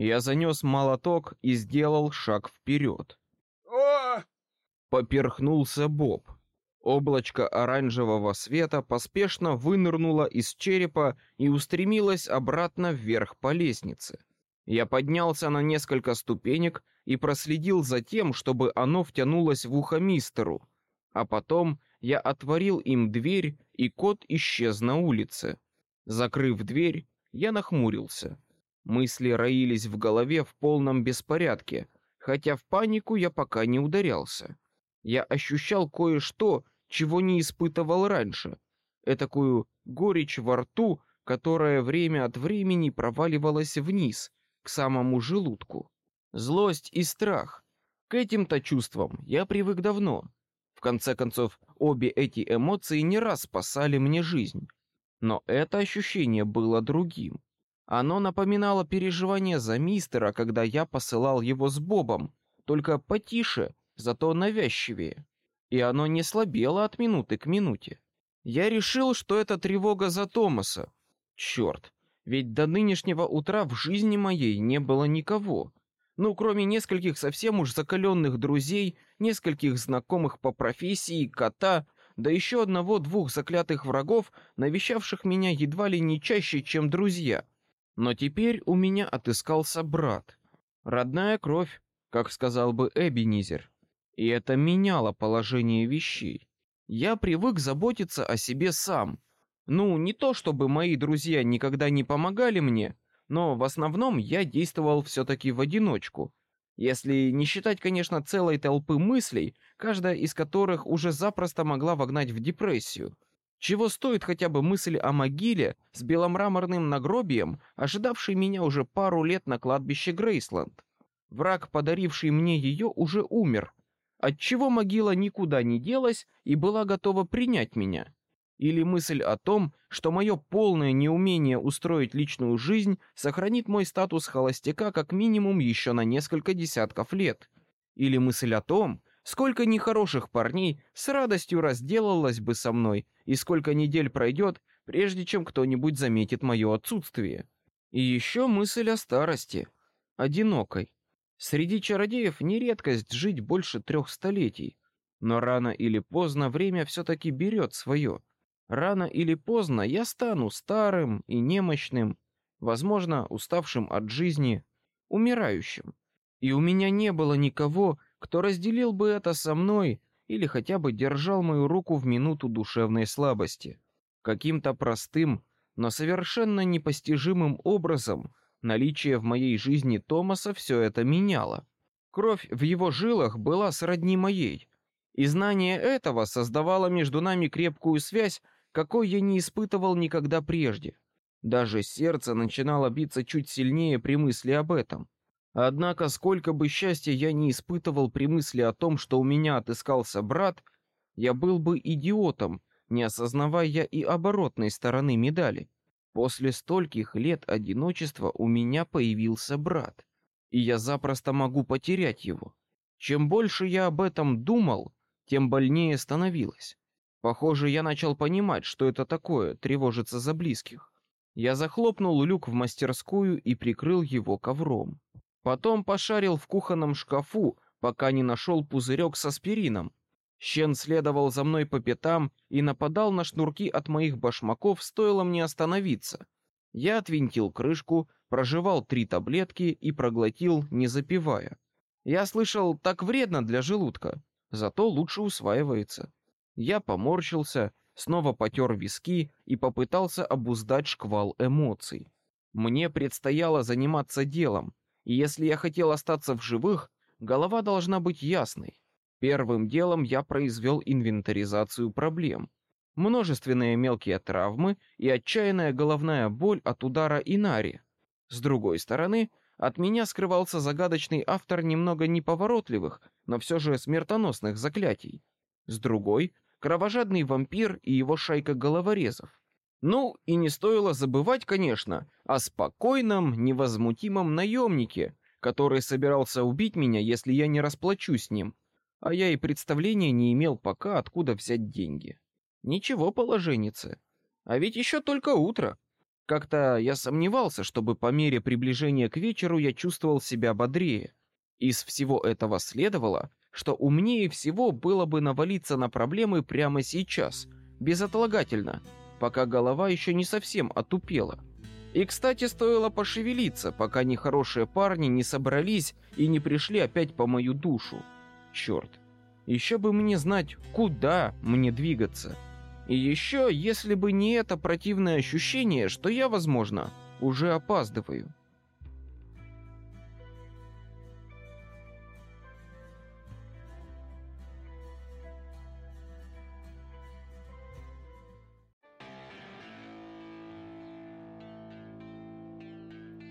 Я занес молоток и сделал шаг вперед. О! Поперхнулся Боб. Облачко оранжевого света поспешно вынырнуло из черепа и устремилось обратно вверх по лестнице. Я поднялся на несколько ступенек и проследил за тем, чтобы оно втянулось в ухо мистеру, а потом я отворил им дверь, и кот исчез на улице. Закрыв дверь, я нахмурился. Мысли роились в голове в полном беспорядке, хотя в панику я пока не ударялся. Я ощущал кое-что, чего не испытывал раньше, этакую горечь во рту, которая время от времени проваливалась вниз, к самому желудку. Злость и страх. К этим-то чувствам я привык давно. В конце концов, обе эти эмоции не раз спасали мне жизнь. Но это ощущение было другим. Оно напоминало переживание за мистера, когда я посылал его с Бобом, только потише, зато навязчивее. И оно не слабело от минуты к минуте. Я решил, что это тревога за Томаса. Черт, ведь до нынешнего утра в жизни моей не было никого. Ну, кроме нескольких совсем уж закаленных друзей, нескольких знакомых по профессии, кота, да еще одного-двух заклятых врагов, навещавших меня едва ли не чаще, чем друзья. Но теперь у меня отыскался брат. Родная кровь, как сказал бы Эбенизер. И это меняло положение вещей. Я привык заботиться о себе сам. Ну, не то чтобы мои друзья никогда не помогали мне, но в основном я действовал все-таки в одиночку. Если не считать, конечно, целой толпы мыслей, каждая из которых уже запросто могла вогнать в депрессию. Чего стоит хотя бы мысль о могиле с беломраморным нагробием, ожидавшей меня уже пару лет на кладбище Грейсланд? Враг, подаривший мне ее, уже умер. Отчего могила никуда не делась и была готова принять меня? Или мысль о том, что мое полное неумение устроить личную жизнь сохранит мой статус холостяка как минимум еще на несколько десятков лет. Или мысль о том, сколько нехороших парней с радостью разделалось бы со мной и сколько недель пройдет, прежде чем кто-нибудь заметит мое отсутствие. И еще мысль о старости, одинокой. Среди чародеев не редкость жить больше трех столетий, но рано или поздно время все-таки берет свое. Рано или поздно я стану старым и немощным, возможно, уставшим от жизни, умирающим. И у меня не было никого, кто разделил бы это со мной или хотя бы держал мою руку в минуту душевной слабости. Каким-то простым, но совершенно непостижимым образом наличие в моей жизни Томаса все это меняло. Кровь в его жилах была сродни моей, и знание этого создавало между нами крепкую связь, какой я не испытывал никогда прежде. Даже сердце начинало биться чуть сильнее при мысли об этом. Однако, сколько бы счастья я не испытывал при мысли о том, что у меня отыскался брат, я был бы идиотом, не осознавая и оборотной стороны медали. После стольких лет одиночества у меня появился брат, и я запросто могу потерять его. Чем больше я об этом думал, тем больнее становилось. Похоже, я начал понимать, что это такое тревожиться за близких. Я захлопнул люк в мастерскую и прикрыл его ковром. Потом пошарил в кухонном шкафу, пока не нашел пузырек с аспирином. Щен следовал за мной по пятам и нападал на шнурки от моих башмаков, стоило мне остановиться. Я отвинтил крышку, прожевал три таблетки и проглотил, не запивая. Я слышал, так вредно для желудка, зато лучше усваивается. Я поморщился, снова потер виски и попытался обуздать шквал эмоций. Мне предстояло заниматься делом, и если я хотел остаться в живых, голова должна быть ясной. Первым делом я произвел инвентаризацию проблем. Множественные мелкие травмы и отчаянная головная боль от удара Инари. С другой стороны, от меня скрывался загадочный автор немного неповоротливых, но все же смертоносных заклятий. С другой кровожадный вампир и его шайка головорезов. Ну, и не стоило забывать, конечно, о спокойном, невозмутимом наемнике, который собирался убить меня, если я не расплачусь с ним, а я и представления не имел пока, откуда взять деньги. Ничего, положенница. А ведь еще только утро. Как-то я сомневался, чтобы по мере приближения к вечеру я чувствовал себя бодрее. Из всего этого следовало, что умнее всего было бы навалиться на проблемы прямо сейчас, безотлагательно, пока голова еще не совсем отупела. И, кстати, стоило пошевелиться, пока нехорошие парни не собрались и не пришли опять по мою душу. Черт, еще бы мне знать, куда мне двигаться. И еще, если бы не это противное ощущение, что я, возможно, уже опаздываю.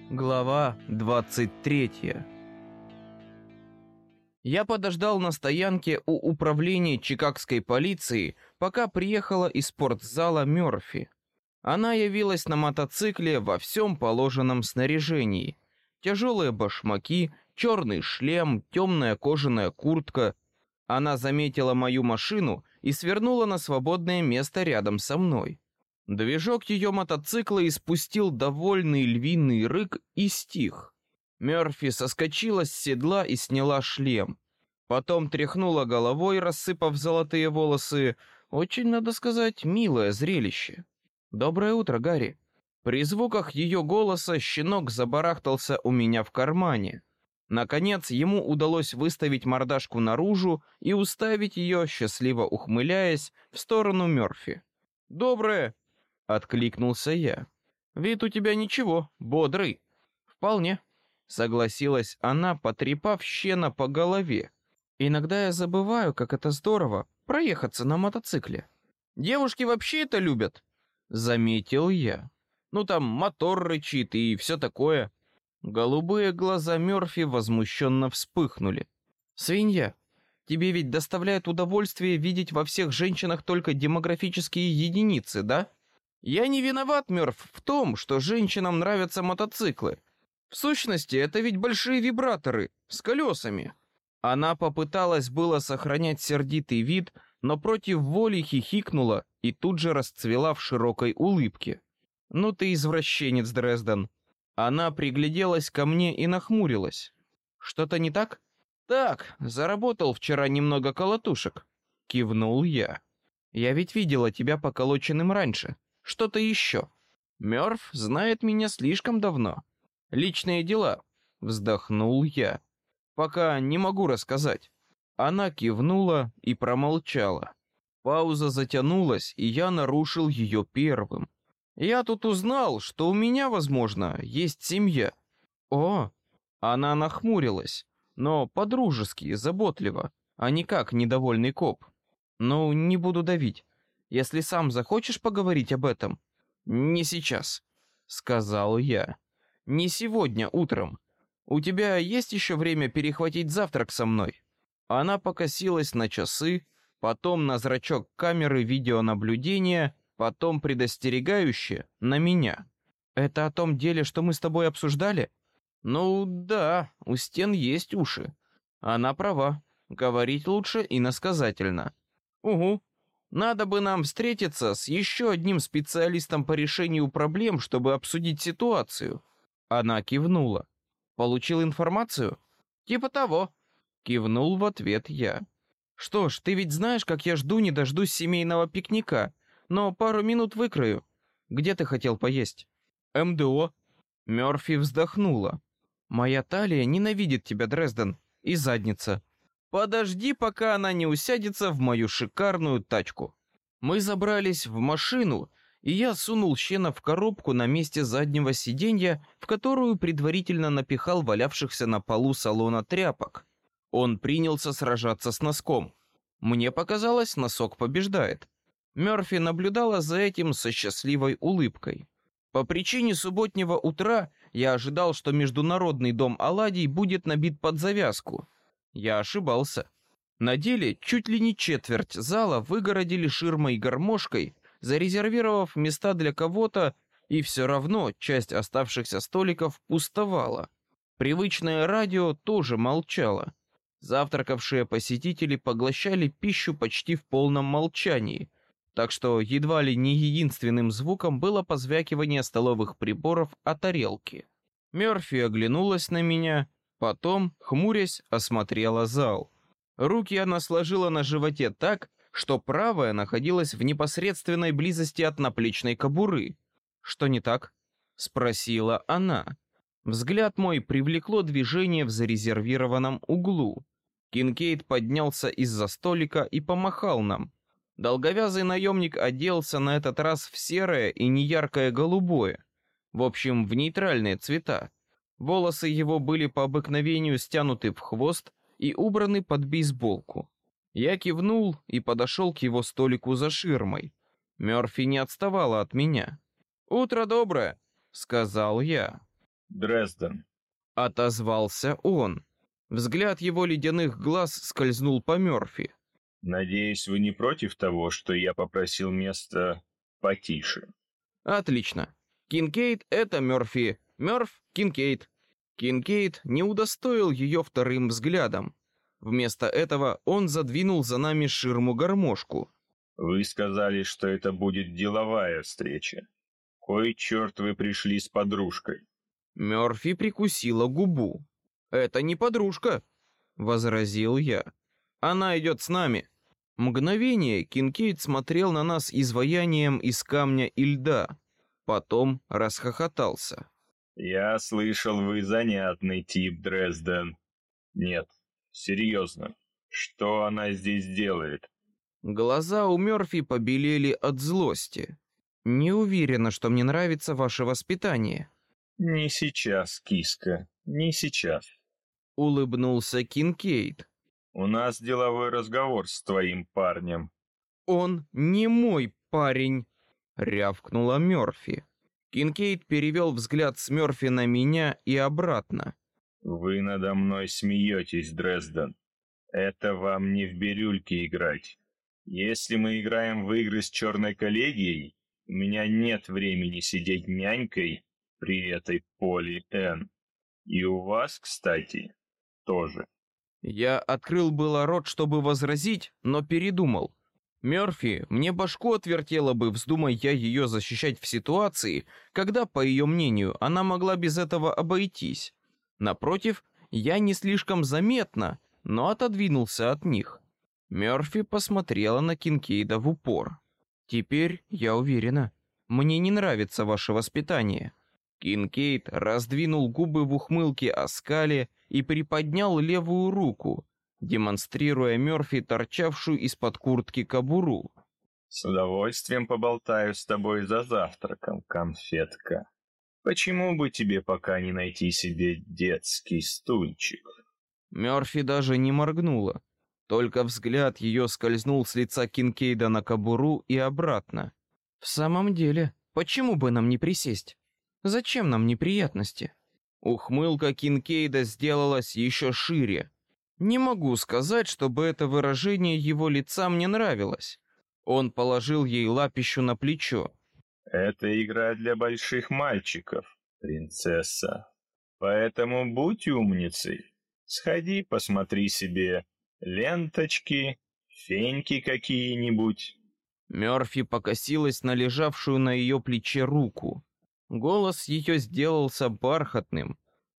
Глава 23 Я подождал на стоянке у управления чикагской полиции, пока приехала из спортзала Мёрфи. Она явилась на мотоцикле во всем положенном снаряжении. Тяжелые башмаки, черный шлем, темная кожаная куртка. Она заметила мою машину и свернула на свободное место рядом со мной. Движок ее мотоцикла испустил довольный львиный рык и стих. Мерфи соскочила с седла и сняла шлем. Потом тряхнула головой, рассыпав золотые волосы. Очень, надо сказать, милое зрелище. «Доброе утро, Гарри». При звуках ее голоса щенок забарахтался у меня в кармане. Наконец ему удалось выставить мордашку наружу и уставить ее, счастливо ухмыляясь, в сторону Мерфи. «Доброе!» — откликнулся я. «Вид у тебя ничего, бодрый». «Вполне», — согласилась она, потрепав щена по голове. «Иногда я забываю, как это здорово — проехаться на мотоцикле. Девушки вообще это любят», — заметил я. Ну там мотор рычит и все такое. Голубые глаза Мерфи возмущенно вспыхнули. Свинья, тебе ведь доставляет удовольствие видеть во всех женщинах только демографические единицы, да? Я не виноват, Мерф, в том, что женщинам нравятся мотоциклы. В сущности, это ведь большие вибраторы с колесами. Она попыталась было сохранять сердитый вид, но против воли хихикнула и тут же расцвела в широкой улыбке. «Ну ты извращенец, Дрезден». Она пригляделась ко мне и нахмурилась. «Что-то не так?» «Так, заработал вчера немного колотушек», — кивнул я. «Я ведь видела тебя поколоченным раньше. Что-то еще. Мёрф знает меня слишком давно. Личные дела», — вздохнул я. «Пока не могу рассказать». Она кивнула и промолчала. Пауза затянулась, и я нарушил ее первым. Я тут узнал, что у меня, возможно, есть семья. О, она нахмурилась, но по-дружески, заботливо, а не как недовольный коп. Ну, не буду давить. Если сам захочешь поговорить об этом, не сейчас, сказал я. Не сегодня утром. У тебя есть еще время перехватить завтрак со мной? Она покосилась на часы, потом на зрачок камеры видеонаблюдения потом предостерегающе на меня. Это о том деле, что мы с тобой обсуждали? Ну да, у стен есть уши. Она права. Говорить лучше иносказательно. Угу. Надо бы нам встретиться с еще одним специалистом по решению проблем, чтобы обсудить ситуацию. Она кивнула. Получил информацию? Типа того. Кивнул в ответ я. Что ж, ты ведь знаешь, как я жду не дождусь семейного пикника но пару минут выкрою. Где ты хотел поесть? МДО. Мёрфи вздохнула. Моя талия ненавидит тебя, Дрезден, и задница. Подожди, пока она не усядется в мою шикарную тачку. Мы забрались в машину, и я сунул щена в коробку на месте заднего сиденья, в которую предварительно напихал валявшихся на полу салона тряпок. Он принялся сражаться с носком. Мне показалось, носок побеждает. Мёрфи наблюдала за этим со счастливой улыбкой. По причине субботнего утра я ожидал, что Международный дом оладий будет набит под завязку. Я ошибался. На деле чуть ли не четверть зала выгородили ширмой-гармошкой, зарезервировав места для кого-то, и все равно часть оставшихся столиков пустовала. Привычное радио тоже молчало. Завтракавшие посетители поглощали пищу почти в полном молчании, так что едва ли не единственным звуком было позвякивание столовых приборов о тарелке. Мёрфи оглянулась на меня, потом, хмурясь, осмотрела зал. Руки она сложила на животе так, что правая находилась в непосредственной близости от наплечной кобуры. «Что не так?» — спросила она. Взгляд мой привлекло движение в зарезервированном углу. Кинкейд поднялся из-за столика и помахал нам, Долговязый наемник оделся на этот раз в серое и неяркое голубое, в общем, в нейтральные цвета. Волосы его были по обыкновению стянуты в хвост и убраны под бейсболку. Я кивнул и подошел к его столику за ширмой. Мёрфи не отставала от меня. «Утро доброе», — сказал я. «Дрезден», — отозвался он. Взгляд его ледяных глаз скользнул по Мёрфи. Надеюсь, вы не против того, что я попросил место потише. Отлично. Кинкейд — это Мёрфи. Мёрф — Кинкейд. Кинкейд не удостоил ее вторым взглядом. Вместо этого он задвинул за нами ширму-гармошку. Вы сказали, что это будет деловая встреча. Кой черт вы пришли с подружкой? Мёрфи прикусила губу. «Это не подружка», — возразил я. «Она идет с нами». Мгновение Кинкейд смотрел на нас изваянием из камня и льда. Потом расхохотался. «Я слышал, вы занятный тип, Дрезден. Нет, серьезно, что она здесь делает?» Глаза у Мёрфи побелели от злости. «Не уверена, что мне нравится ваше воспитание». «Не сейчас, киска, не сейчас», — улыбнулся Кинкейд. У нас деловой разговор с твоим парнем. Он не мой парень, рявкнула Мёрфи. Кинкейд перевел взгляд с Мёрфи на меня и обратно. Вы надо мной смеетесь, Дрезден. Это вам не в бирюльке играть. Если мы играем в игры с черной коллегией, у меня нет времени сидеть нянькой при этой Поли Н. И у вас, кстати, тоже. Я открыл было рот, чтобы возразить, но передумал. Мёрфи мне башку отвертела бы, вздумай я ее защищать в ситуации, когда, по ее мнению, она могла без этого обойтись. Напротив, я не слишком заметно, но отодвинулся от них. Мёрфи посмотрела на Кинкейда в упор. «Теперь я уверена, мне не нравится ваше воспитание». Кинкейд раздвинул губы в ухмылке о скале и приподнял левую руку, демонстрируя Мёрфи торчавшую из-под куртки кобуру. «С удовольствием поболтаю с тобой за завтраком, конфетка. Почему бы тебе пока не найти себе детский стульчик?» Мёрфи даже не моргнула, только взгляд ее скользнул с лица Кинкейда на кобуру и обратно. «В самом деле, почему бы нам не присесть? Зачем нам неприятности?» Ухмылка Кинкейда сделалась еще шире. Не могу сказать, чтобы это выражение его лица мне нравилось. Он положил ей лапищу на плечо. «Это игра для больших мальчиков, принцесса. Поэтому будь умницей. Сходи, посмотри себе ленточки, феньки какие-нибудь». Мёрфи покосилась на лежавшую на ее плече руку. Голос ее сделался бархатным,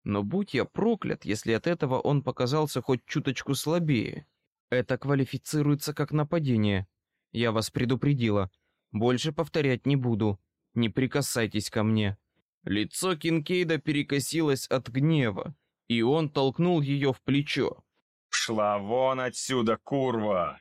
но будь я проклят, если от этого он показался хоть чуточку слабее. Это квалифицируется как нападение. Я вас предупредила. Больше повторять не буду. Не прикасайтесь ко мне. Лицо Кинкейда перекосилось от гнева, и он толкнул ее в плечо. «Шла вон отсюда, курва!»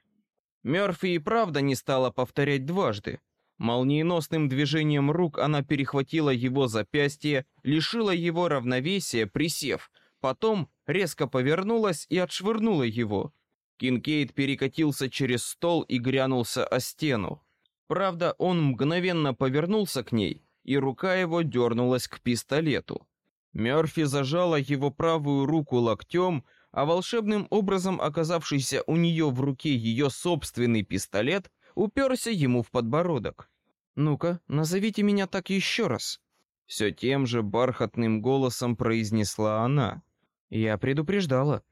Мёрфи и правда не стала повторять дважды. Молниеносным движением рук она перехватила его запястье, лишила его равновесия, присев, потом резко повернулась и отшвырнула его. Кинкейд перекатился через стол и грянулся о стену. Правда, он мгновенно повернулся к ней, и рука его дернулась к пистолету. Мёрфи зажала его правую руку локтем, а волшебным образом оказавшийся у нее в руке ее собственный пистолет уперся ему в подбородок. «Ну-ка, назовите меня так еще раз». Все тем же бархатным голосом произнесла она. «Я предупреждала.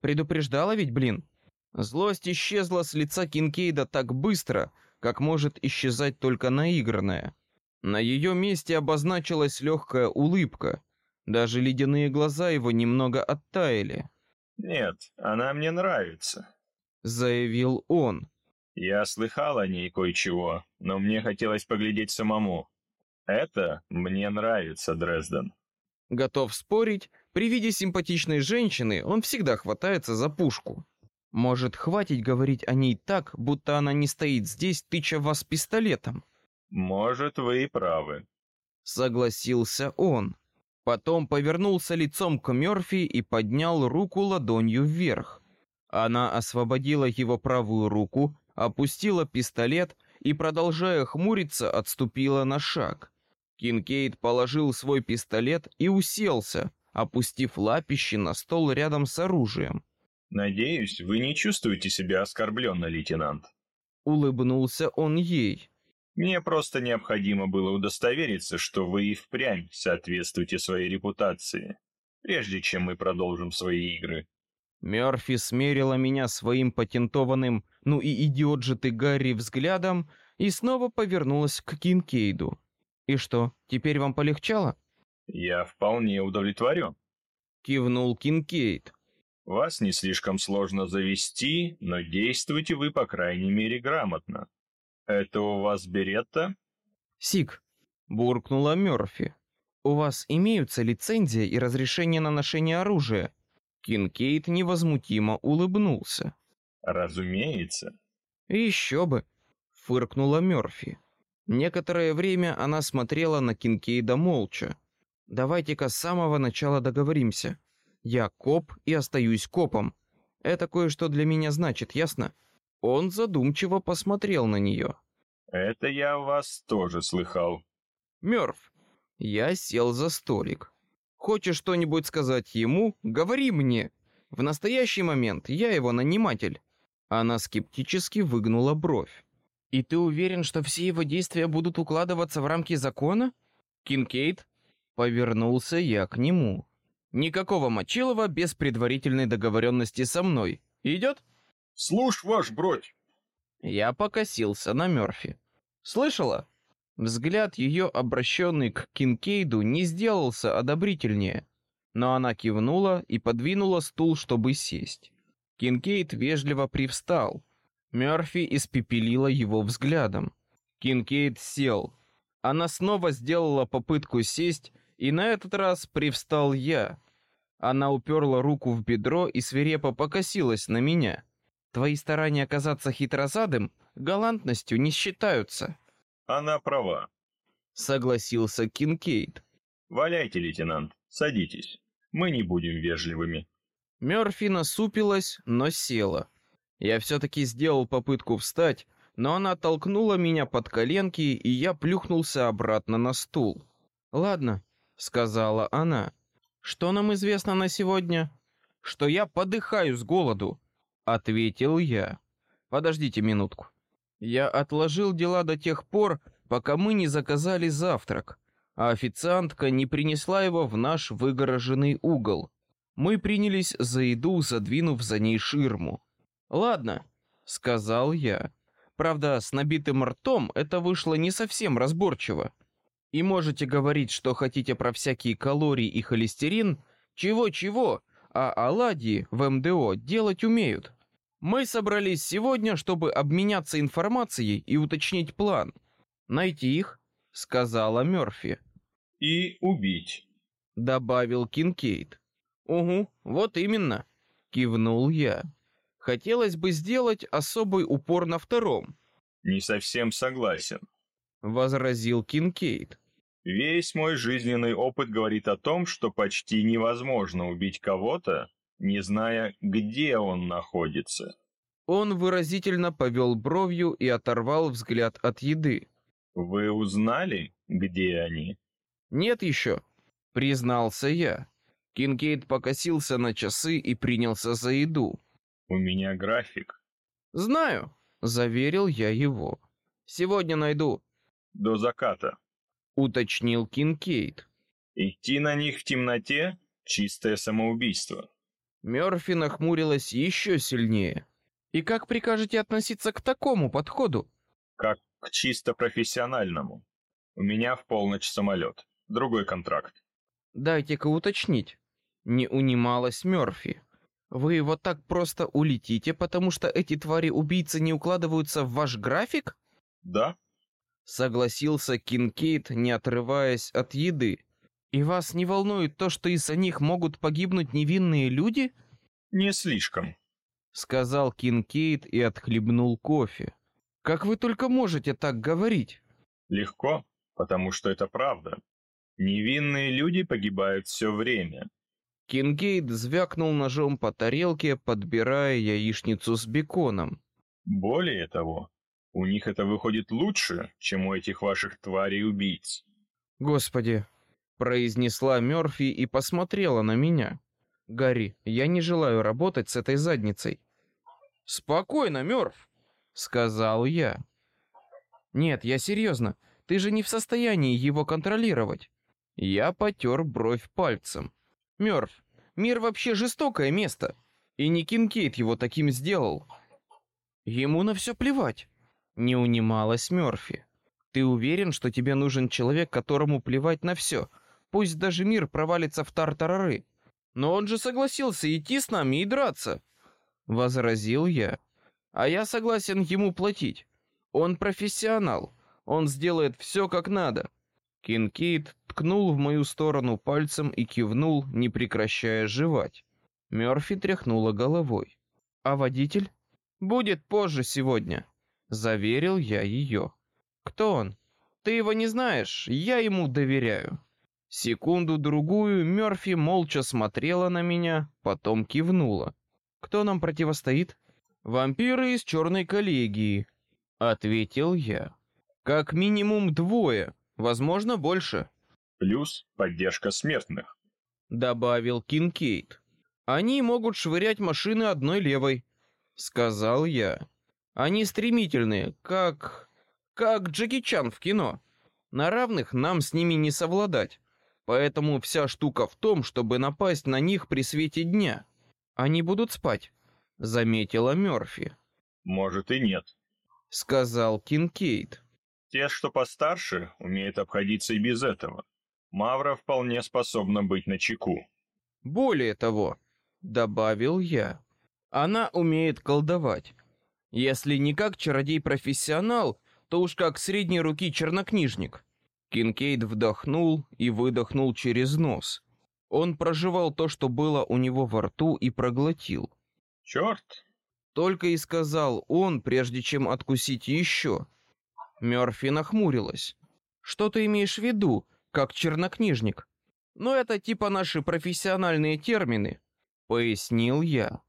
Предупреждала ведь, блин». Злость исчезла с лица Кинкейда так быстро, как может исчезать только наигранная. На ее месте обозначилась легкая улыбка. Даже ледяные глаза его немного оттаяли. «Нет, она мне нравится», — заявил он. Я слыхал о ней кое-чего, но мне хотелось поглядеть самому. Это мне нравится, Дрезден. Готов спорить, при виде симпатичной женщины он всегда хватается за пушку. Может, хватит говорить о ней так, будто она не стоит здесь, тыча вас пистолетом? Может, вы и правы. Согласился он. Потом повернулся лицом к Мёрфи и поднял руку ладонью вверх. Она освободила его правую руку, опустила пистолет и, продолжая хмуриться, отступила на шаг. Кинкейд положил свой пистолет и уселся, опустив лапищи на стол рядом с оружием. «Надеюсь, вы не чувствуете себя оскорбленно, лейтенант?» Улыбнулся он ей. «Мне просто необходимо было удостовериться, что вы и впрямь соответствуете своей репутации, прежде чем мы продолжим свои игры». Мёрфи смерила меня своим патентованным «ну и идиот же ты, Гарри» взглядом и снова повернулась к Кинкейду. «И что, теперь вам полегчало?» Я вполне удовлетворен. Кивнул Кинкейд. Вас не слишком сложно завести, но действуете вы, по крайней мере, грамотно. Это у вас беретта? ЗИГ, буркнула Мёрфи. У вас имеются лицензия и разрешение на ношение оружия? Кинкейд невозмутимо улыбнулся. Разумеется. Еще бы, фыркнула Мёрфи. Некоторое время она смотрела на Кинкейда молча. Давайте-ка с самого начала договоримся. Я коп и остаюсь копом. Это кое-что для меня значит, ясно? Он задумчиво посмотрел на нее. Это я вас тоже слыхал. Мёрф, я сел за столик. Хочешь что-нибудь сказать ему? Говори мне. В настоящий момент я его наниматель. Она скептически выгнула бровь. И ты уверен, что все его действия будут укладываться в рамки закона? Кинкейд? Повернулся я к нему. Никакого Мочилова без предварительной договоренности со мной. Идет? Слушь, ваш бродь. Я покосился на Мёрфи. Слышала? Взгляд ее, обращенный к Кинкейду, не сделался одобрительнее, но она кивнула и подвинула стул, чтобы сесть. Кинкейд вежливо привстал. Мёрфи испепелила его взглядом. Кинкейд сел. Она снова сделала попытку сесть, и на этот раз привстал я. Она уперла руку в бедро и свирепо покосилась на меня. Твои старания оказаться хитрозадым галантностью не считаются. Она права. Согласился Кинкейд. Валяйте, лейтенант, садитесь. Мы не будем вежливыми. Мёрфи насупилась, но села. Я все-таки сделал попытку встать, но она толкнула меня под коленки, и я плюхнулся обратно на стул. Ладно, сказала она. Что нам известно на сегодня? Что я подыхаю с голоду, ответил я. Подождите минутку. Я отложил дела до тех пор, пока мы не заказали завтрак, а официантка не принесла его в наш выгороженный угол. Мы принялись за еду, задвинув за ней ширму. Ладно, сказал я. Правда, с набитым ртом это вышло не совсем разборчиво. И можете говорить, что хотите про всякие калории и холестерин, чего-чего, а оладьи в МДО делать умеют. Мы собрались сегодня, чтобы обменяться информацией и уточнить план. Найти их, сказала Мёрфи. И убить, добавил Кинкейд. Угу, вот именно, кивнул я. Хотелось бы сделать особый упор на втором. Не совсем согласен, возразил Кинкейд. Весь мой жизненный опыт говорит о том, что почти невозможно убить кого-то, не зная, где он находится. Он выразительно повел бровью и оторвал взгляд от еды. Вы узнали, где они? Нет еще, признался я. Кинкейд покосился на часы и принялся за еду. У меня график. Знаю, заверил я его. Сегодня найду. До заката. Уточнил Кинкейд. Идти на них в темноте — чистое самоубийство. Мёрфи нахмурилась еще сильнее. И как прикажете относиться к такому подходу? Как к чисто профессиональному. У меня в полночь самолет. Другой контракт. Дайте-ка уточнить. Не унималась Мёрфи. Вы вот так просто улетите, потому что эти твари-убийцы не укладываются в ваш график? Да. Согласился Кинкейд, не отрываясь от еды. И вас не волнует то, что из-за них могут погибнуть невинные люди? Не слишком, сказал Кинкейд и отхлебнул кофе. Как вы только можете так говорить? Легко, потому что это правда. Невинные люди погибают все время. Кинкейд звякнул ножом по тарелке, подбирая яичницу с беконом. Более того, у них это выходит лучше, чем у этих ваших тварей-убийц. Господи, произнесла Мёрфи и посмотрела на меня. Гарри, я не желаю работать с этой задницей. Спокойно, Мёрф, сказал я. Нет, я серьезно. Ты же не в состоянии его контролировать. Я потер бровь пальцем. Мёрф, мир вообще жестокое место, и не Кинкейт его таким сделал. Ему на все плевать. Не унималась Мёрфи. Ты уверен, что тебе нужен человек, которому плевать на все, Пусть даже мир провалится в тартарары. Но он же согласился идти с нами и драться, возразил я. А я согласен ему платить. Он профессионал. Он сделает все как надо. Кинкейд ткнул в мою сторону пальцем и кивнул, не прекращая жевать. Мёрфи тряхнула головой. А водитель? Будет позже сегодня, заверил я ее. Кто он? Ты его не знаешь, я ему доверяю. Секунду-другую Мёрфи молча смотрела на меня, потом кивнула. Кто нам противостоит? Вампиры из черной коллегии, ответил я. Как минимум двое, возможно больше. Плюс поддержка смертных, добавил Кинкейд. Они могут швырять машины одной левой, сказал я. Они стремительные, как как Джеки Чан в кино. На равных нам с ними не совладать. Поэтому вся штука в том, чтобы напасть на них при свете дня. Они будут спать, заметила Мёрфи. Может и нет, сказал Кинкейд. Те, что постарше, умеют обходиться и без этого. Мавра вполне способна быть на чеку. Более того, добавил я, она умеет колдовать. Если не как чародей-профессионал, то уж как средней руки чернокнижник. Кинкейд вдохнул и выдохнул через нос. Он проживал то, что было у него во рту, и проглотил. Черт! Только и сказал он, прежде чем откусить еще. Мёрфи нахмурилась. Что ты имеешь в виду, как чернокнижник? Ну это типа наши профессиональные термины, пояснил я.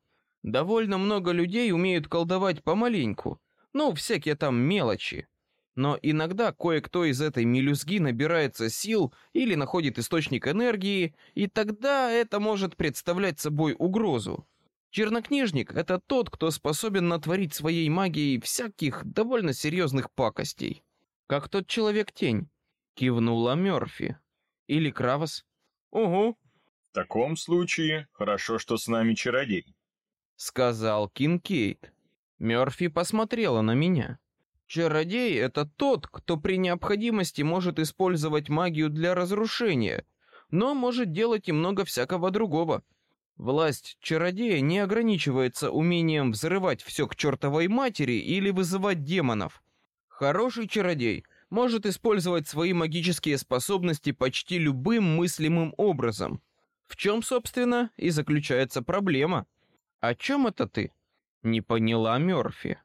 Довольно много людей умеют колдовать помаленьку, ну, всякие там мелочи. Но иногда кое-кто из этой мелюзги набирается сил или находит источник энергии, и тогда это может представлять собой угрозу. Чернокнижник — это тот, кто способен натворить своей магией всяких довольно серьезных пакостей. Как тот человек-тень, кивнула Мёрфи. Или Кравос. Угу. В таком случае хорошо, что с нами чародей, сказал Кинкейд. Мёрфи посмотрела на меня. Чародей — это тот, кто при необходимости может использовать магию для разрушения, но может делать и много всякого другого. Власть чародея не ограничивается умением взрывать все к чертовой матери или вызывать демонов. Хороший чародей может использовать свои магические способности почти любым мыслимым образом. В чем, собственно, и заключается проблема. О чем это ты? Не поняла Мёрфи.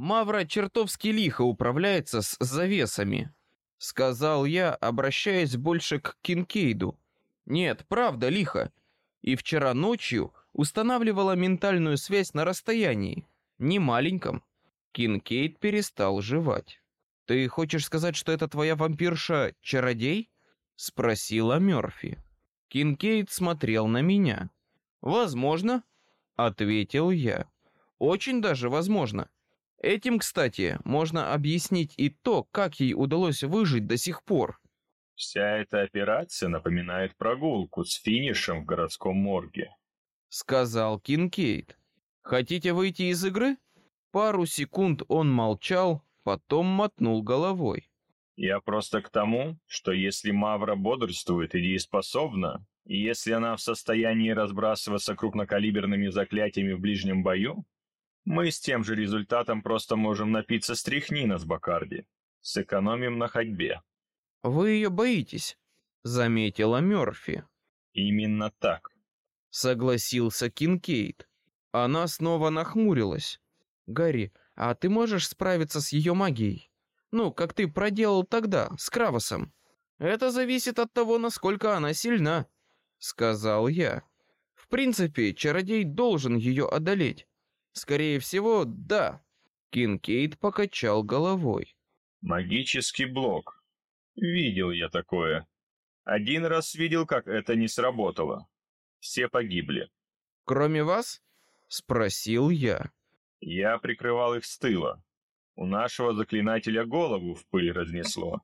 Мавра чертовски лихо управляется с завесами, сказал я, обращаясь больше к Кинкейду. Нет, правда, лихо. И вчера ночью устанавливала ментальную связь на расстоянии, не маленьком. Кинкейд перестал жевать. Ты хочешь сказать, что это твоя вампирша чародей? спросила Мёрфи. Кинкейд смотрел на меня. Возможно, ответил я. Очень даже возможно. Этим, кстати, можно объяснить и то, как ей удалось выжить до сих пор. Вся эта операция напоминает прогулку с финишем в городском морге, сказал Кинкейд. Хотите выйти из игры? Пару секунд он молчал, потом мотнул головой. Я просто к тому, что если Мавра бодрствует и дееспособна, и если она в состоянии разбрасываться крупнокалиберными заклятиями в ближнем бою, мы с тем же результатом просто можем напиться стряхнина с Бакарди. Сэкономим на ходьбе. Вы ее боитесь, заметила Мёрфи. Именно так. Согласился Кинкейд. Она снова нахмурилась. Гарри, а ты можешь справиться с ее магией? Ну, как ты проделал тогда с Кравосом? Это зависит от того, насколько она сильна, сказал я. В принципе, чародей должен ее одолеть. Скорее всего, да. Кинкейд покачал головой. Магический блок. Видел я такое. Один раз видел, как это не сработало. Все погибли. Кроме вас? Спросил я. Я прикрывал их с тыла. У нашего заклинателя голову в пыль разнесло.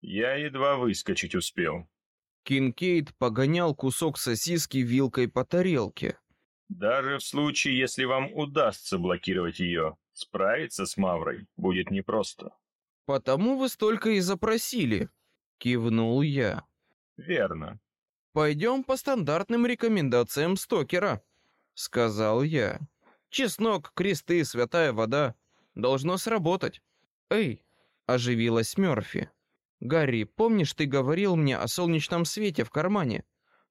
Я едва выскочить успел. Кинкейд погонял кусок сосиски вилкой по тарелке. Даже в случае, если вам удастся блокировать ее, справиться с Маврой будет непросто. Потому вы столько и запросили, кивнул я. Верно. Пойдем по стандартным рекомендациям Стокера, сказал я. Чеснок, кресты, святая вода. Должно сработать. Эй, оживилась Мёрфи. Гарри, помнишь, ты говорил мне о солнечном свете в кармане?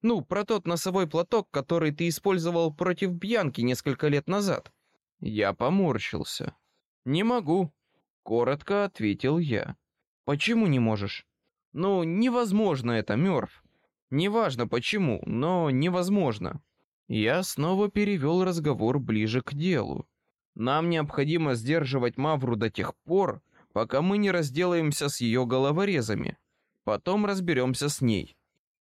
Ну, про тот носовой платок, который ты использовал против Бьянки несколько лет назад. Я поморщился. Не могу, коротко ответил я. Почему не можешь? Ну, невозможно это, Мёрф. Неважно почему, но невозможно. Я снова перевел разговор ближе к делу. Нам необходимо сдерживать Мавру до тех пор, пока мы не разделаемся с ее головорезами. Потом разберемся с ней.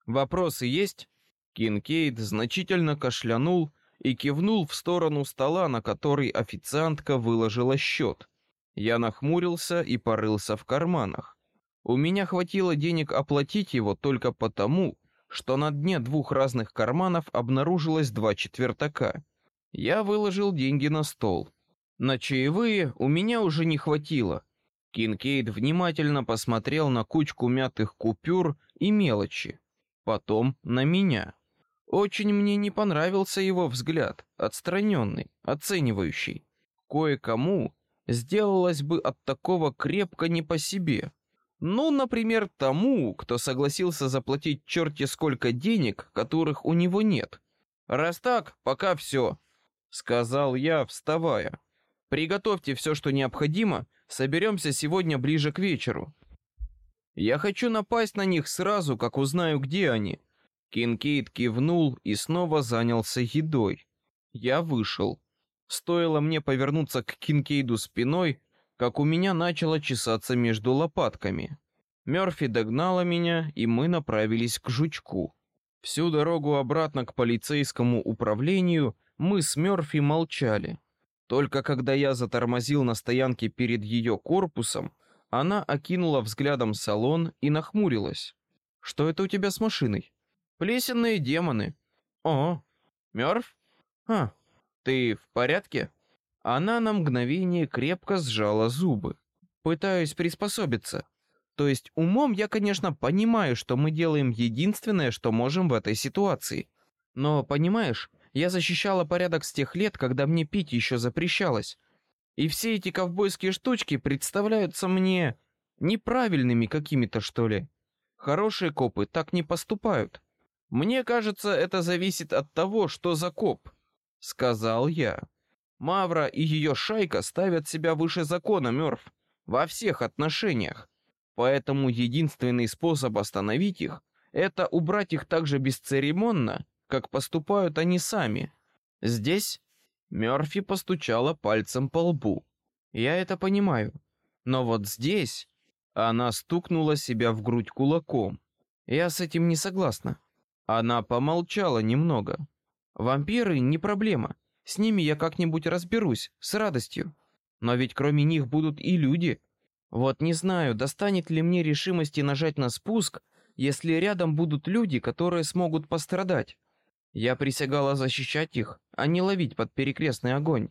Вопросы есть? Кинкейд значительно кашлянул и кивнул в сторону стола, на который официантка выложила счет. Я нахмурился и порылся в карманах. У меня хватило денег оплатить его только потому, что на дне двух разных карманов обнаружилось два четвертака. Я выложил деньги на стол. На чаевые у меня уже не хватило. Кинкейд внимательно посмотрел на кучку мятых купюр и мелочи, потом на меня. Очень мне не понравился его взгляд, отстраненный, оценивающий. Кое-кому сделалось бы от такого крепко не по себе. Ну, например, тому, кто согласился заплатить черти сколько денег, которых у него нет. Раз так, пока все, сказал я, вставая. Приготовьте все, что необходимо, соберемся сегодня ближе к вечеру. Я хочу напасть на них сразу, как узнаю, где они. Кинкейд кивнул и снова занялся едой. Я вышел. Стоило мне повернуться к Кинкейду спиной, как у меня начало чесаться между лопатками. Мёрфи догнала меня, и мы направились к жучку. Всю дорогу обратно к полицейскому управлению мы с Мёрфи молчали. Только когда я затормозил на стоянке перед ее корпусом, она окинула взглядом салон и нахмурилась. Что это у тебя с машиной? Плесенные демоны. О, Мёрф? А, ты в порядке? Она на мгновение крепко сжала зубы. Пытаюсь приспособиться. То есть умом я, конечно, понимаю, что мы делаем единственное, что можем в этой ситуации. Но, понимаешь, я защищала порядок с тех лет, когда мне пить еще запрещалось. И все эти ковбойские штучки представляются мне неправильными какими-то, что ли. Хорошие копы так не поступают. Мне кажется, это зависит от того, что за коп, сказал я. Мавра и ее шайка ставят себя выше закона, Мёрф, во всех отношениях. Поэтому единственный способ остановить их — это убрать их так же бесцеремонно, как поступают они сами. Здесь Мёрфи постучала пальцем по лбу. Я это понимаю, но вот здесь она стукнула себя в грудь кулаком. Я с этим не согласна. Она помолчала немного. Вампиры не проблема. С ними я как-нибудь разберусь, с радостью. Но ведь кроме них будут и люди. Вот не знаю, достанет ли мне решимости нажать на спуск, если рядом будут люди, которые смогут пострадать. Я присягала защищать их, а не ловить под перекрестный огонь.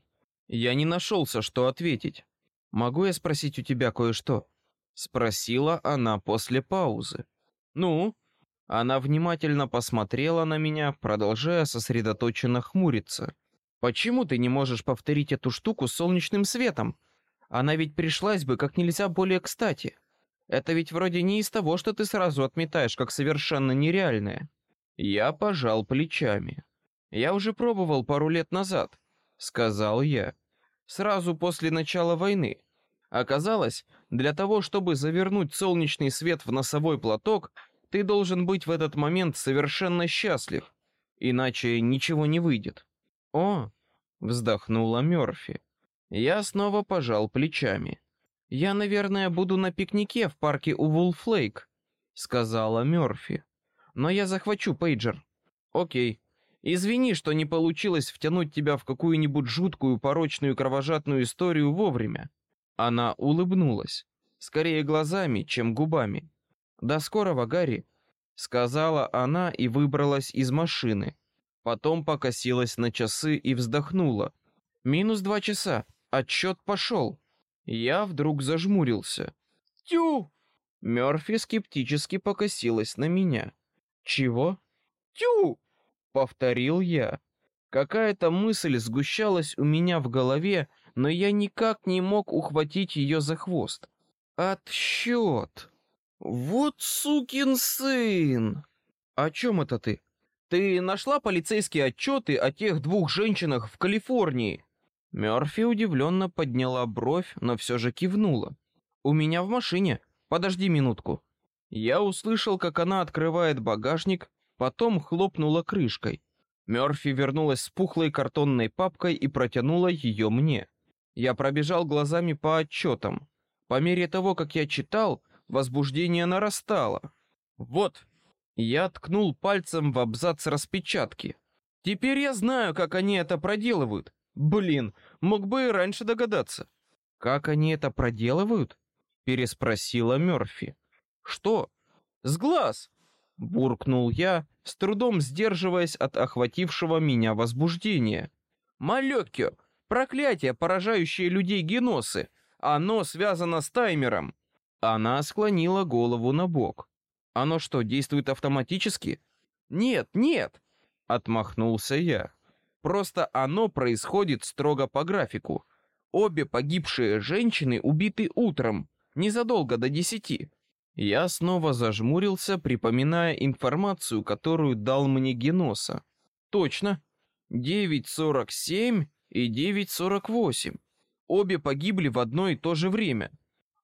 Я не нашелся, что ответить. Могу я спросить у тебя кое-что? Спросила она после паузы. Ну? Она внимательно посмотрела на меня, продолжая сосредоточенно хмуриться. Почему ты не можешь повторить эту штуку с солнечным светом? Она ведь пришлась бы как нельзя более кстати. Это ведь вроде не из того, что ты сразу отметаешь как совершенно нереальное. Я пожал плечами. Я уже пробовал пару лет назад, сказал я, сразу после начала войны. Оказалось, для того, чтобы завернуть солнечный свет в носовой платок, ты должен быть в этот момент совершенно счастлив, иначе ничего не выйдет. О, вздохнула Мёрфи. Я снова пожал плечами. Я, наверное, буду на пикнике в парке у Вулфлейк, сказала Мёрфи. Но я захвачу пейджер. Окей. Извини, что не получилось втянуть тебя в какую-нибудь жуткую, порочную, кровожадную историю вовремя. Она улыбнулась, скорее глазами, чем губами. До скорого, Гарри, сказала она и выбралась из машины. Потом покосилась на часы и вздохнула. Минус два часа. Отчет пошел. Я вдруг зажмурился. Тю! Мёрфи скептически покосилась на меня. Чего? Тю! Повторил я. Какая-то мысль сгущалась у меня в голове, но я никак не мог ухватить ее за хвост. Отсчет. Вот сукин сын. О чем это ты? Ты нашла полицейские отчеты о тех двух женщинах в Калифорнии? Мерфи удивленно подняла бровь, но все же кивнула. У меня в машине. Подожди минутку. Я услышал, как она открывает багажник, потом хлопнула крышкой. Мерфи вернулась с пухлой картонной папкой и протянула ее мне. Я пробежал глазами по отчетам. По мере того, как я читал, возбуждение нарастало. Вот, я ткнул пальцем в абзац распечатки. Теперь я знаю, как они это проделывают. Блин, мог бы и раньше догадаться. Как они это проделывают? Переспросила Мерфи. Что? С глаз? Буркнул я, с трудом сдерживаясь от охватившего меня возбуждения. Малеккио, проклятие, поражающее людей геносы. Оно связано с таймером. Она склонила голову на бок. Оно что, действует автоматически? Нет, нет, отмахнулся я. Просто оно происходит строго по графику. Обе погибшие женщины убиты утром, незадолго до десяти. Я снова зажмурился, припоминая информацию, которую дал мне Геноса. Точно. 9.47 и 9.48. Обе погибли в одно и то же время.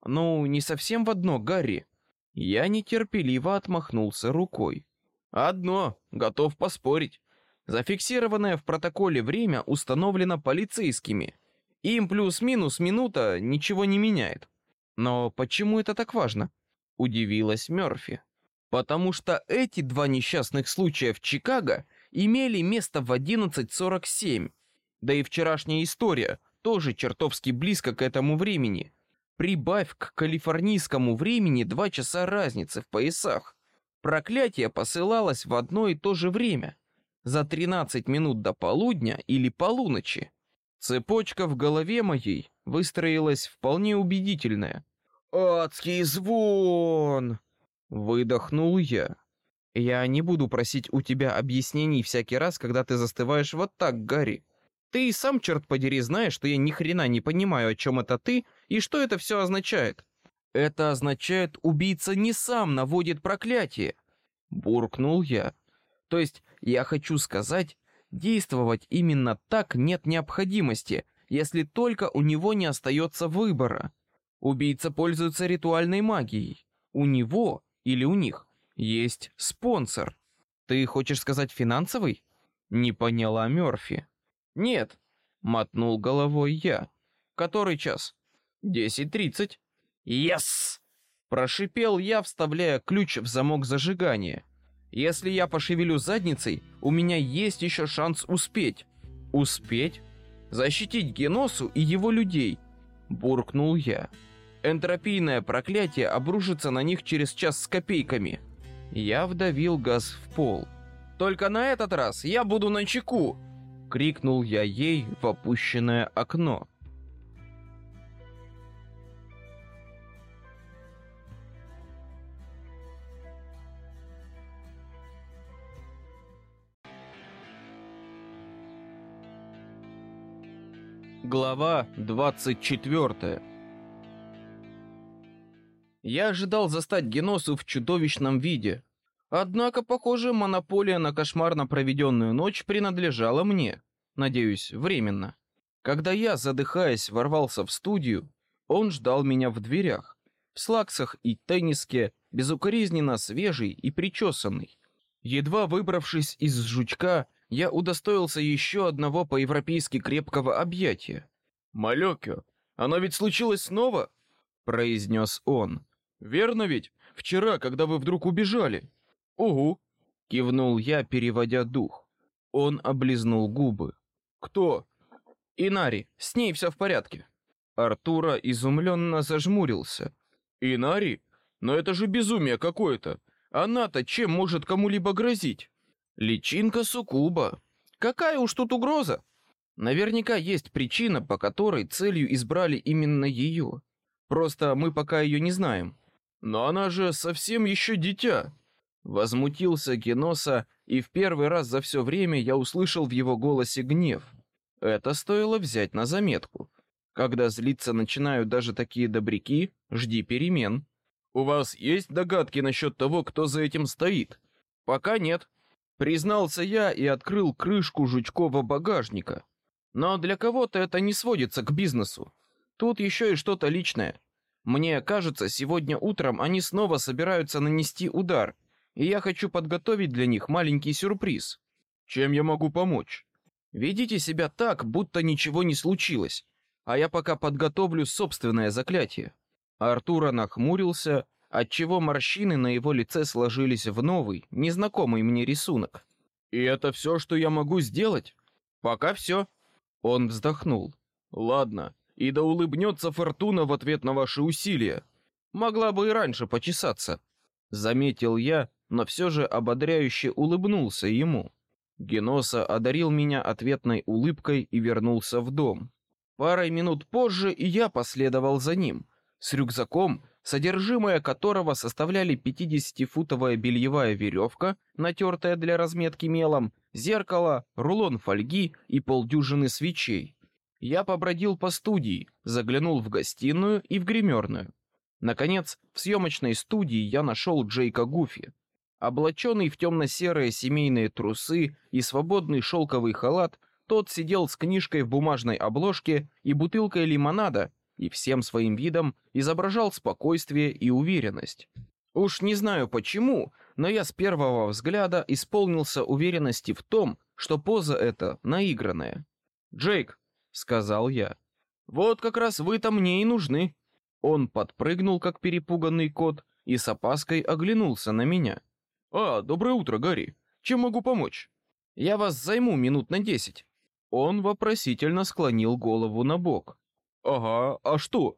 Ну, не совсем в одно, Гарри. Я нетерпеливо отмахнулся рукой. Одно, готов поспорить. Зафиксированное в протоколе время установлено полицейскими. Им плюс-минус минута ничего не меняет. Но почему это так важно? Удивилась Мерфи. Потому что эти два несчастных случая в Чикаго имели место в 11.47. Да и вчерашняя история тоже чертовски близко к этому времени. Прибавь к калифорнийскому времени два часа разницы в поясах. Проклятие посылалось в одно и то же время, за 13 минут до полудня или полуночи. Цепочка в голове моей выстроилась вполне убедительная. «Адский звон!» — выдохнул я. «Я не буду просить у тебя объяснений всякий раз, когда ты застываешь вот так, Гарри. Ты и сам, черт подери, знаешь, что я ни хрена не понимаю, о чем это ты и что это все означает. Это означает, убийца не сам наводит проклятие. Буркнул я. То есть, я хочу сказать, действовать именно так нет необходимости, если только у него не остается выбора. Убийца пользуется ритуальной магией. У него или у них есть спонсор. Ты хочешь сказать финансовый? Не поняла Мерфи. Нет, мотнул головой я. Который час? Десять тридцать. Yes! Прошипел я, вставляя ключ в замок зажигания. Если я пошевелю задницей, у меня есть еще шанс успеть. Успеть? Защитить Геносу и его людей. Буркнул я. Энтропийное проклятие обрушится на них через час с копейками. Я вдавил газ в пол. Только на этот раз я буду на чеку, крикнул я ей в опущенное окно. Глава 24. Я ожидал застать Геносу в чудовищном виде, Однако, похоже, монополия на кошмарно проведенную ночь принадлежала мне. Надеюсь, временно. Когда я, задыхаясь, ворвался в студию, он ждал меня в дверях, в слаксах и тенниске, безукоризненно свежий и причесанный. Едва выбравшись из жучка, я удостоился еще одного по-европейски крепкого объятия. «Малекё, оно ведь случилось снова?» — произнес он. «Верно ведь? Вчера, когда вы вдруг убежали?» «Угу», — кивнул я, переводя дух. Он облизнул губы. «Кто?» «Инари, с ней все в порядке». Артура изумленно зажмурился. «Инари? Но это же безумие какое-то. Она-то чем может кому-либо грозить?» «Личинка суккуба. Какая уж тут угроза?» Наверняка есть причина, по которой целью избрали именно ее. Просто мы пока ее не знаем. Но она же совсем еще дитя. Возмутился Геноса, и в первый раз за все время я услышал в его голосе гнев. Это стоило взять на заметку. Когда злиться начинают даже такие добряки, жди перемен. У вас есть догадки насчет того, кто за этим стоит? Пока нет. Признался я и открыл крышку жучкового багажника. Но для кого-то это не сводится к бизнесу. Тут еще и что-то личное. Мне кажется, сегодня утром они снова собираются нанести удар, и я хочу подготовить для них маленький сюрприз. Чем я могу помочь? Ведите себя так, будто ничего не случилось, а я пока подготовлю собственное заклятие. Артура нахмурился, отчего морщины на его лице сложились в новый, незнакомый мне рисунок. И это все, что я могу сделать? Пока все. Он вздохнул. Ладно, и да улыбнется фортуна в ответ на ваши усилия. Могла бы и раньше почесаться. Заметил я, но все же ободряюще улыбнулся ему. Геноса одарил меня ответной улыбкой и вернулся в дом. Парой минут позже и я последовал за ним, с рюкзаком, содержимое которого составляли 50-футовая бельевая веревка, натертая для разметки мелом, зеркало, рулон фольги и полдюжины свечей. Я побродил по студии, заглянул в гостиную и в гримерную. Наконец, в съемочной студии я нашел Джейка Гуфи. Облаченный в темно-серые семейные трусы и свободный шелковый халат, тот сидел с книжкой в бумажной обложке и бутылкой лимонада и всем своим видом изображал спокойствие и уверенность. Уж не знаю почему, но я с первого взгляда исполнился уверенности в том, что поза эта наигранная. Джейк, сказал я, вот как раз вы-то мне и нужны. Он подпрыгнул как перепуганный кот и с опаской оглянулся на меня. А, доброе утро, Гарри. Чем могу помочь? Я вас займу минут на десять. Он вопросительно склонил голову на бок. Ага, а что?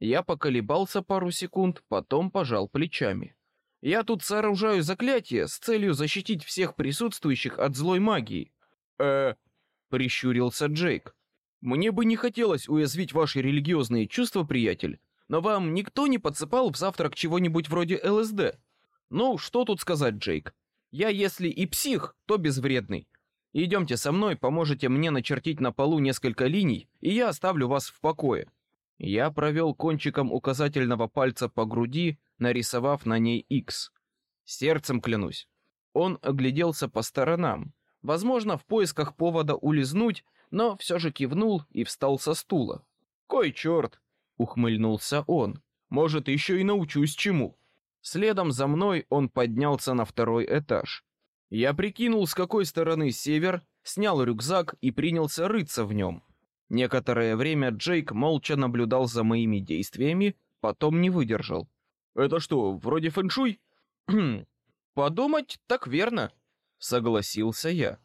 Я поколебался пару секунд, потом пожал плечами. Я тут сооружаю заклятие с целью защитить всех присутствующих от злой магии. Э, прищурился Джейк. Мне бы не хотелось уязвить ваши религиозные чувства, приятель, но вам никто не подсыпал в завтрак чего-нибудь вроде ЛСД? Ну, что тут сказать, Джейк? Я, если и псих, то безвредный. Идемте со мной, поможете мне начертить на полу несколько линий, и я оставлю вас в покое. Я провел кончиком указательного пальца по груди, нарисовав на ней X. Сердцем клянусь. Он огляделся по сторонам, возможно, в поисках повода улизнуть, но все же кивнул и встал со стула. Кой черт! Ухмыльнулся он. Может, еще и научусь чему. Следом за мной он поднялся на второй этаж. Я прикинул, с какой стороны север, снял рюкзак и принялся рыться в нем. Некоторое время Джейк молча наблюдал за моими действиями, потом не выдержал. Это что, вроде фэншуй? Подумать, так верно, согласился я.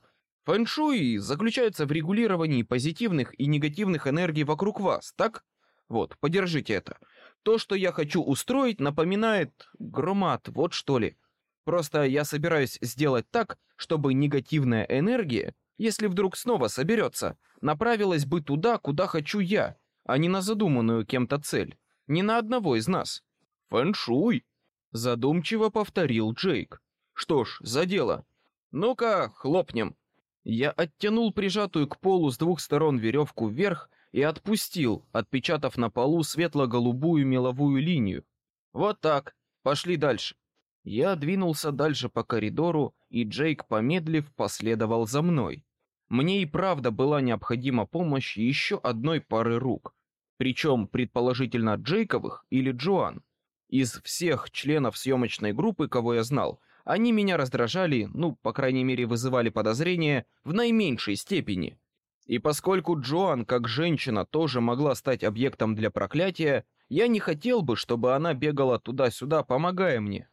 Фэншуй заключается в регулировании позитивных и негативных энергий вокруг вас, так? Вот, подержите это. То, что я хочу устроить, напоминает громад, вот что ли. Просто я собираюсь сделать так, чтобы негативная энергия, если вдруг снова соберется, направилась бы туда, куда хочу я, а не на задуманную кем-то цель, не на одного из нас. Фэншуй, задумчиво повторил Джейк. Что ж, за дело. Ну-ка, хлопнем. Я оттянул прижатую к полу с двух сторон веревку вверх и отпустил, отпечатав на полу светло-голубую меловую линию. Вот так. Пошли дальше. Я двинулся дальше по коридору, и Джейк, помедлив, последовал за мной. Мне и правда была необходима помощь еще одной пары рук, причем предположительно Джейковых или Джоан. Из всех членов съемочной группы, кого я знал, они меня раздражали, ну, по крайней мере, вызывали подозрения в наименьшей степени. И поскольку Джоан, как женщина, тоже могла стать объектом для проклятия, я не хотел бы, чтобы она бегала туда-сюда, помогая мне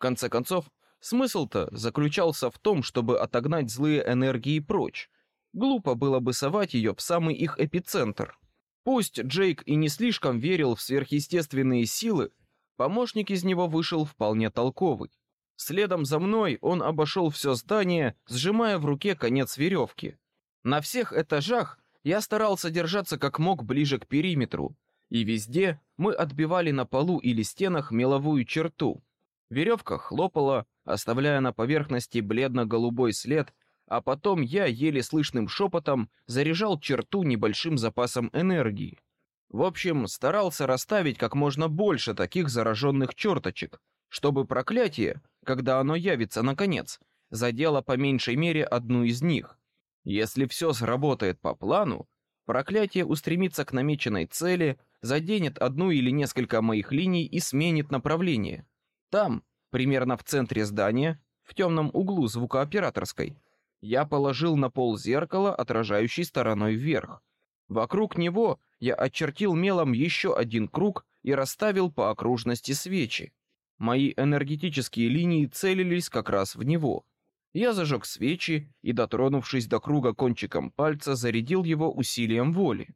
конце концов, смысл-то заключался в том, чтобы отогнать злые энергии прочь. Глупо было бы совать ее в самый их эпицентр. Пусть Джейк и не слишком верил в сверхъестественные силы, помощник из него вышел вполне толковый. Следом за мной он обошел все здание, сжимая в руке конец веревки. На всех этажах я старался держаться как мог ближе к периметру, и везде мы отбивали на полу или стенах меловую черту. Веревка хлопала, оставляя на поверхности бледно-голубой след, а потом я еле слышным шепотом заряжал черту небольшим запасом энергии. В общем, старался расставить как можно больше таких зараженных черточек, чтобы проклятие, когда оно явится наконец, задело по меньшей мере одну из них. Если все сработает по плану, проклятие устремится к намеченной цели, заденет одну или несколько моих линий и сменит направление. Там, примерно в центре здания, в темном углу звукооператорской, я положил на пол зеркало, отражающей стороной вверх. Вокруг него я очертил мелом еще один круг и расставил по окружности свечи. Мои энергетические линии целились как раз в него. Я зажег свечи и, дотронувшись до круга кончиком пальца, зарядил его усилием воли.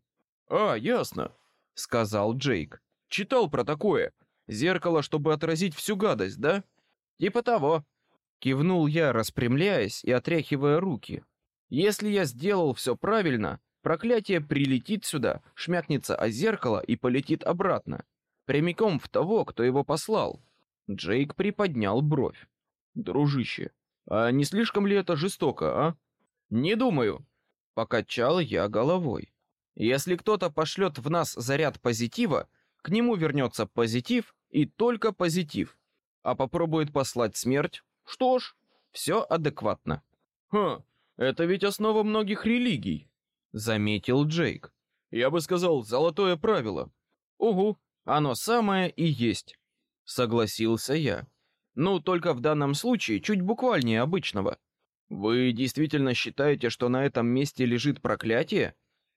А, ясно, сказал Джейк. Читал про такое. Зеркало, чтобы отразить всю гадость, да? Типа того. Кивнул я, распрямляясь и отряхивая руки. Если я сделал все правильно, проклятие прилетит сюда, шмякнется о зеркало и полетит обратно, прямиком в того, кто его послал. Джейк приподнял бровь. Дружище, а не слишком ли это жестоко, а? Не думаю. Покачал я головой. Если кто-то пошлет в нас заряд позитива, к нему вернется позитив и только позитив. А попробует послать смерть, что ж, все адекватно. Ха, это ведь основа многих религий, заметил Джейк. Я бы сказал, золотое правило. Угу, оно самое и есть, согласился я. Ну, только в данном случае чуть буквальнее обычного. Вы действительно считаете, что на этом месте лежит проклятие?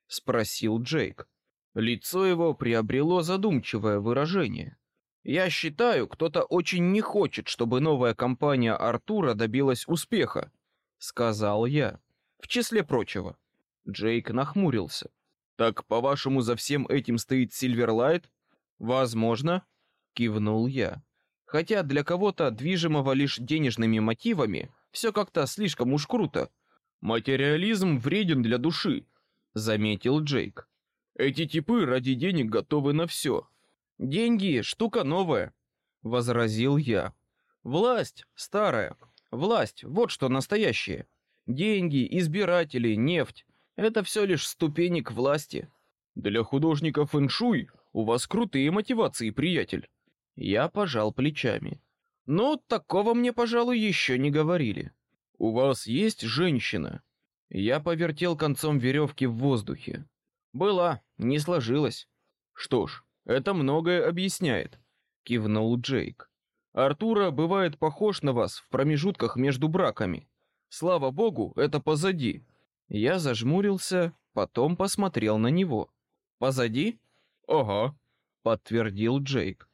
спросил Джейк. Лицо его приобрело задумчивое выражение. Я считаю, кто-то очень не хочет, чтобы новая компания Артура добилась успеха, сказал я. В числе прочего, Джейк нахмурился. Так, по-вашему, за всем этим стоит Сильверлайт? Возможно, кивнул я. Хотя для кого-то движимого лишь денежными мотивами все как-то слишком уж круто. Материализм вреден для души, заметил Джейк. Эти типы ради денег готовы на все. Деньги штука новая, возразил я. Власть старая. Власть вот что настоящее. Деньги, избиратели, нефть это все лишь ступени к власти. Для художника фэншуй у вас крутые мотивации, приятель. Я пожал плечами. Ну, такого мне, пожалуй, еще не говорили. У вас есть женщина? Я повертел концом веревки в воздухе. Была, не сложилось. Что ж, это многое объясняет. Кивнул Джейк. Артура бывает похож на вас в промежутках между браками. Слава богу, это позади. Я зажмурился, потом посмотрел на него. Позади? Ага, подтвердил Джейк.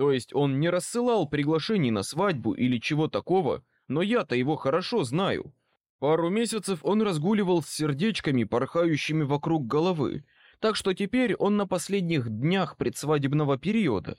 То есть он не рассылал приглашений на свадьбу или чего такого, но я-то его хорошо знаю. Пару месяцев он разгуливал с сердечками, порхающими вокруг головы, так что теперь он на последних днях предсвадебного периода.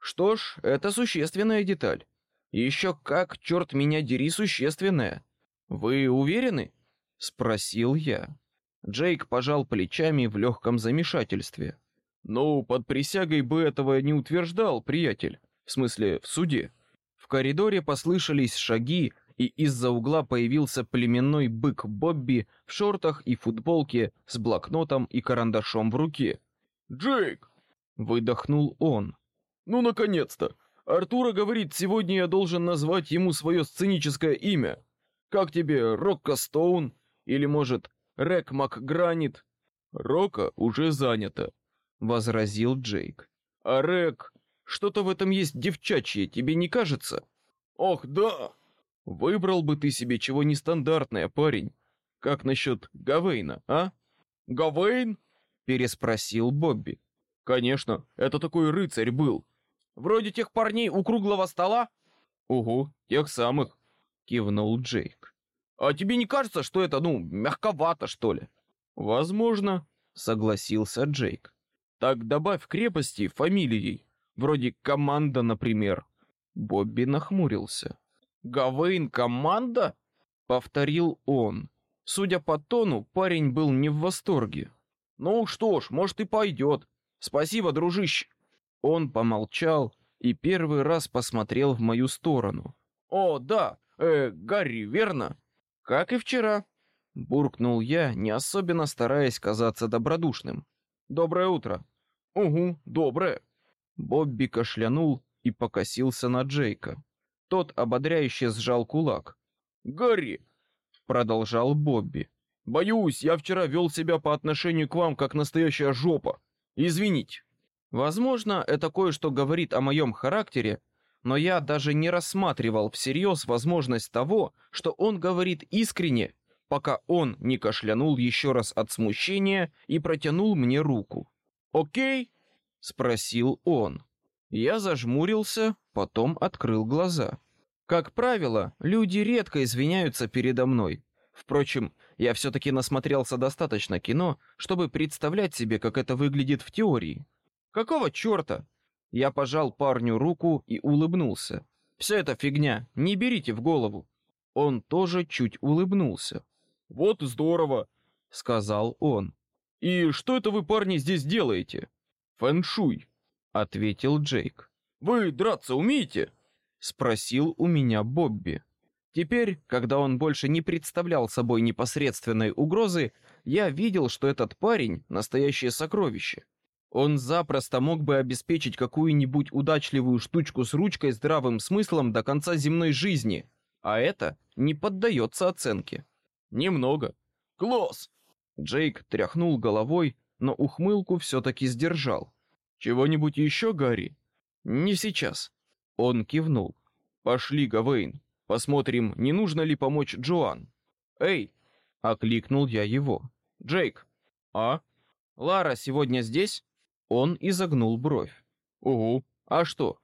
Что ж, это существенная деталь. Еще как, черт меня дери, существенная. Вы уверены? спросил я. Джейк пожал плечами в легком замешательстве. Ну, под присягой бы этого не утверждал, приятель. В смысле, в суде. В коридоре послышались шаги, и из-за угла появился племенной бык Бобби в шортах и футболке с блокнотом и карандашом в руке. Джейк, выдохнул он. Ну наконец-то. Артура говорит, сегодня я должен назвать ему свое сценическое имя. Как тебе, Рокко Стоун? Или может, Рек Макгранит? Рока уже занято, возразил Джейк. А Рек, что-то в этом есть девчачье, тебе не кажется? Ох, да. Выбрал бы ты себе чего нестандартное, парень. Как насчет Гавейна, а? Гавейн? переспросил Бобби. Конечно, это такой рыцарь был. Вроде тех парней у круглого стола. Угу, тех самых, кивнул Джейк. А тебе не кажется, что это, ну, мягковато, что ли? Возможно, согласился Джейк. Так добавь крепости фамилией, вроде команда, например. Бобби нахмурился. Гавейн команда? Повторил он. Судя по тону, парень был не в восторге. Ну что ж, может и пойдет. Спасибо, дружище. Он помолчал и первый раз посмотрел в мою сторону. О, да, э, Гарри, верно? Как и вчера. Буркнул я, не особенно стараясь казаться добродушным. Доброе утро. Угу, доброе. Бобби кашлянул и покосился на Джейка. Тот ободряюще сжал кулак. Гарри, продолжал Бобби. Боюсь, я вчера вел себя по отношению к вам как настоящая жопа. Извините. Возможно, это кое-что говорит о моем характере, но я даже не рассматривал всерьез возможность того, что он говорит искренне, пока он не кашлянул еще раз от смущения и протянул мне руку. Окей? спросил он. Я зажмурился, потом открыл глаза. Как правило, люди редко извиняются передо мной. Впрочем, я все-таки насмотрелся достаточно кино, чтобы представлять себе, как это выглядит в теории. Какого черта? Я пожал парню руку и улыбнулся. Все это фигня, не берите в голову. Он тоже чуть улыбнулся. Вот здорово, сказал он. И что это вы, парни, здесь делаете? Фэншуй, ответил Джейк. Вы драться умеете? спросил у меня Бобби. Теперь, когда он больше не представлял собой непосредственной угрозы, я видел, что этот парень настоящее сокровище. Он запросто мог бы обеспечить какую-нибудь удачливую штучку с ручкой здравым смыслом до конца земной жизни, а это не поддается оценке. Немного. Класс. Джейк тряхнул головой, но ухмылку все-таки сдержал. Чего-нибудь еще, Гарри? Не сейчас. Он кивнул. Пошли, Гавейн. Посмотрим, не нужно ли помочь Джоан. Эй, окликнул я его. Джейк. А? Лара сегодня здесь? Он изогнул бровь. Угу. А что?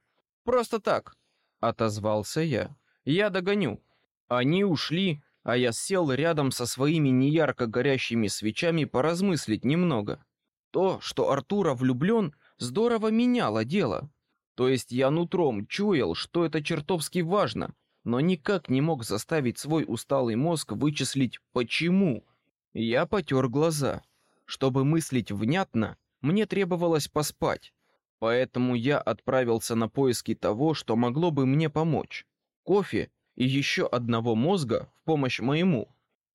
Просто так. Отозвался я. Я догоню. Они ушли, а я сел рядом со своими неярко горящими свечами поразмыслить немного. То, что Артура влюблен, здорово меняло дело. То есть я нутром чуял, что это чертовски важно, но никак не мог заставить свой усталый мозг вычислить почему. Я потер глаза. Чтобы мыслить внятно, мне требовалось поспать, поэтому я отправился на поиски того, что могло бы мне помочь. Кофе и еще одного мозга в помощь моему.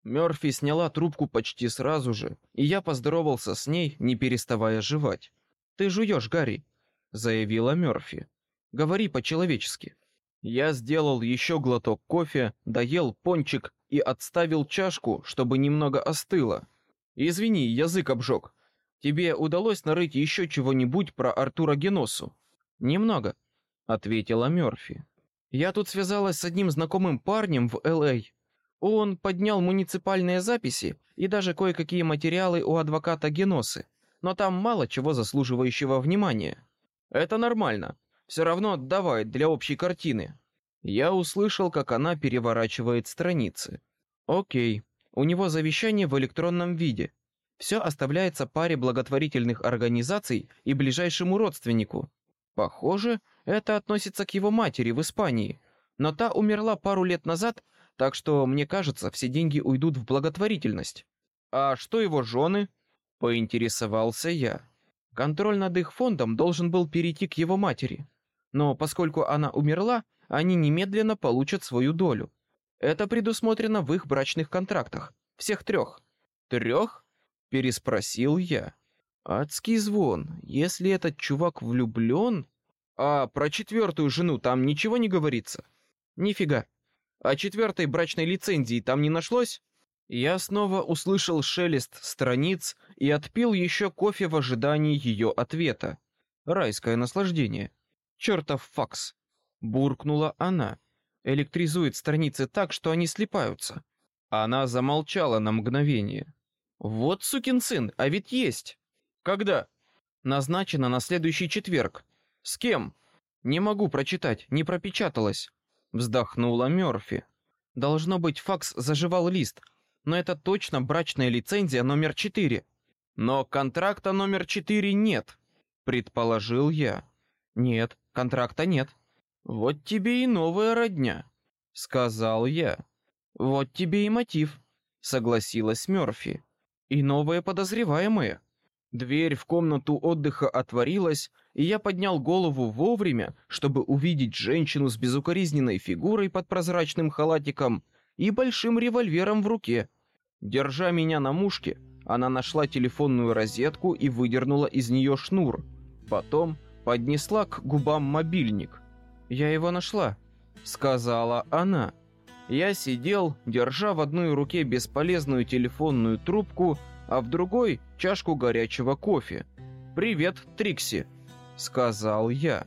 Мёрфи сняла трубку почти сразу же, и я поздоровался с ней, не переставая жевать. Ты жуешь, Гарри, заявила Мёрфи. Говори по-человечески. Я сделал еще глоток кофе, доел пончик и отставил чашку, чтобы немного остыло. Извини, язык обжег. Тебе удалось нарыть еще чего-нибудь про Артура Геносу? Немного, ответила Мёрфи. Я тут связалась с одним знакомым парнем в Л.А. Он поднял муниципальные записи и даже кое-какие материалы у адвоката Геносы, но там мало чего заслуживающего внимания. Это нормально. Все равно давай для общей картины. Я услышал, как она переворачивает страницы. Окей, у него завещание в электронном виде. Все оставляется паре благотворительных организаций и ближайшему родственнику. Похоже, это относится к его матери в Испании, но та умерла пару лет назад, так что мне кажется, все деньги уйдут в благотворительность. А что его жены? Поинтересовался я. Контроль над их фондом должен был перейти к его матери, но поскольку она умерла, они немедленно получат свою долю. Это предусмотрено в их брачных контрактах, всех трех. Трех? переспросил я. Адский звон. Если этот чувак влюблен, а про четвертую жену там ничего не говорится. Нифига. А четвертой брачной лицензии там не нашлось? Я снова услышал шелест страниц и отпил еще кофе в ожидании ее ответа. Райское наслаждение. Чертов факс. Буркнула она. Электризует страницы так, что они слипаются. Она замолчала на мгновение. Вот сукин сын, а ведь есть. Когда? Назначено на следующий четверг. С кем? Не могу прочитать, не пропечаталось. Вздохнула Мёрфи. Должно быть, факс заживал лист, но это точно брачная лицензия номер четыре. Но контракта номер четыре нет, предположил я. Нет, контракта нет. Вот тебе и новая родня, сказал я. Вот тебе и мотив, согласилась Мёрфи и новые подозреваемые. Дверь в комнату отдыха отворилась, и я поднял голову вовремя, чтобы увидеть женщину с безукоризненной фигурой под прозрачным халатиком и большим револьвером в руке. Держа меня на мушке, она нашла телефонную розетку и выдернула из нее шнур. Потом поднесла к губам мобильник. «Я его нашла», — сказала она. Я сидел, держа в одной руке бесполезную телефонную трубку, а в другой — чашку горячего кофе. «Привет, Трикси», — сказал я.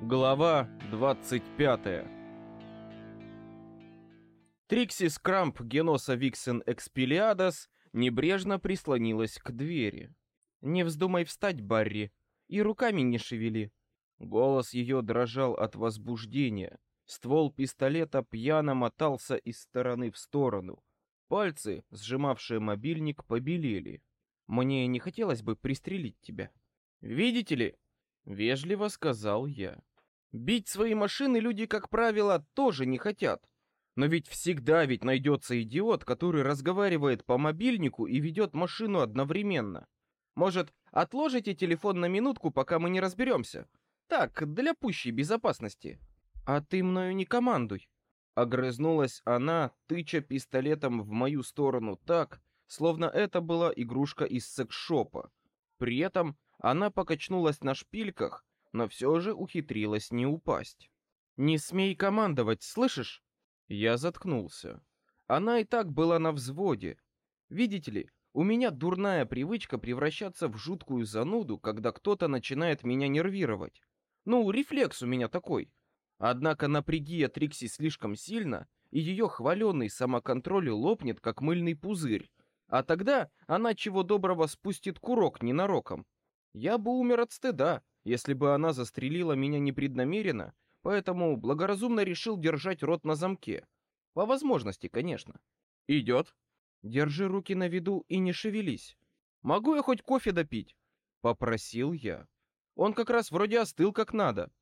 Глава 25 Трикси Скрамп Геноса Виксен Экспелиадос небрежно прислонилась к двери. «Не вздумай встать, Барри, и руками не шевели». Голос ее дрожал от возбуждения. Ствол пистолета пьяно мотался из стороны в сторону. Пальцы, сжимавшие мобильник, побелели. «Мне не хотелось бы пристрелить тебя». «Видите ли?» — вежливо сказал я. «Бить свои машины люди, как правило, тоже не хотят. Но ведь всегда ведь найдется идиот, который разговаривает по мобильнику и ведет машину одновременно. Может, отложите телефон на минутку, пока мы не разберемся? Так, для пущей безопасности. А ты мною не командуй. Огрызнулась она, тыча пистолетом в мою сторону так, словно это была игрушка из секс-шопа. При этом она покачнулась на шпильках, но все же ухитрилась не упасть. «Не смей командовать, слышишь?» Я заткнулся. Она и так была на взводе. Видите ли, у меня дурная привычка превращаться в жуткую зануду, когда кто-то начинает меня нервировать. Ну, рефлекс у меня такой. Однако напряги я Трикси слишком сильно, и ее хваленный самоконтроль лопнет, как мыльный пузырь. А тогда она чего доброго спустит курок ненароком. Я бы умер от стыда, если бы она застрелила меня непреднамеренно поэтому благоразумно решил держать рот на замке. По возможности, конечно. Идет. Держи руки на виду и не шевелись. Могу я хоть кофе допить? Попросил я. Он как раз вроде остыл как надо.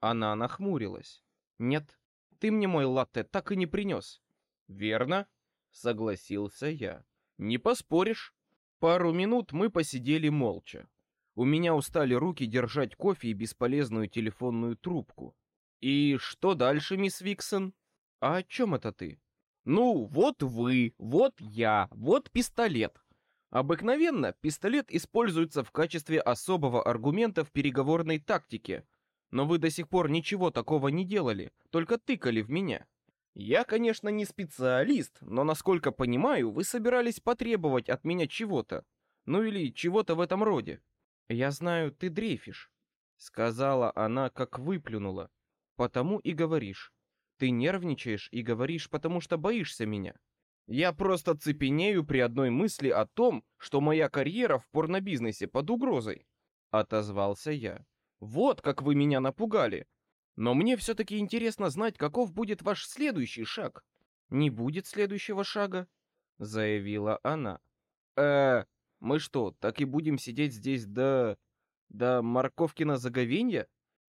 Она нахмурилась. Нет, ты мне мой латте так и не принес. Верно? Согласился я. Не поспоришь. Пару минут мы посидели молча. У меня устали руки держать кофе и бесполезную телефонную трубку. «И что дальше, мисс Виксон?» «А о чем это ты?» «Ну, вот вы, вот я, вот пистолет». Обыкновенно пистолет используется в качестве особого аргумента в переговорной тактике. Но вы до сих пор ничего такого не делали, только тыкали в меня. Я, конечно, не специалист, но, насколько понимаю, вы собирались потребовать от меня чего-то. Ну или чего-то в этом роде. Я знаю, ты дрейфишь, — сказала она, как выплюнула. Потому и говоришь. Ты нервничаешь и говоришь, потому что боишься меня. Я просто цепенею при одной мысли о том, что моя карьера в порнобизнесе под угрозой. Отозвался я. Вот как вы меня напугали. Но мне все-таки интересно знать, каков будет ваш следующий шаг. Не будет следующего шага, заявила она. Э, мы что, так и будем сидеть здесь до... до морковкина заговенья?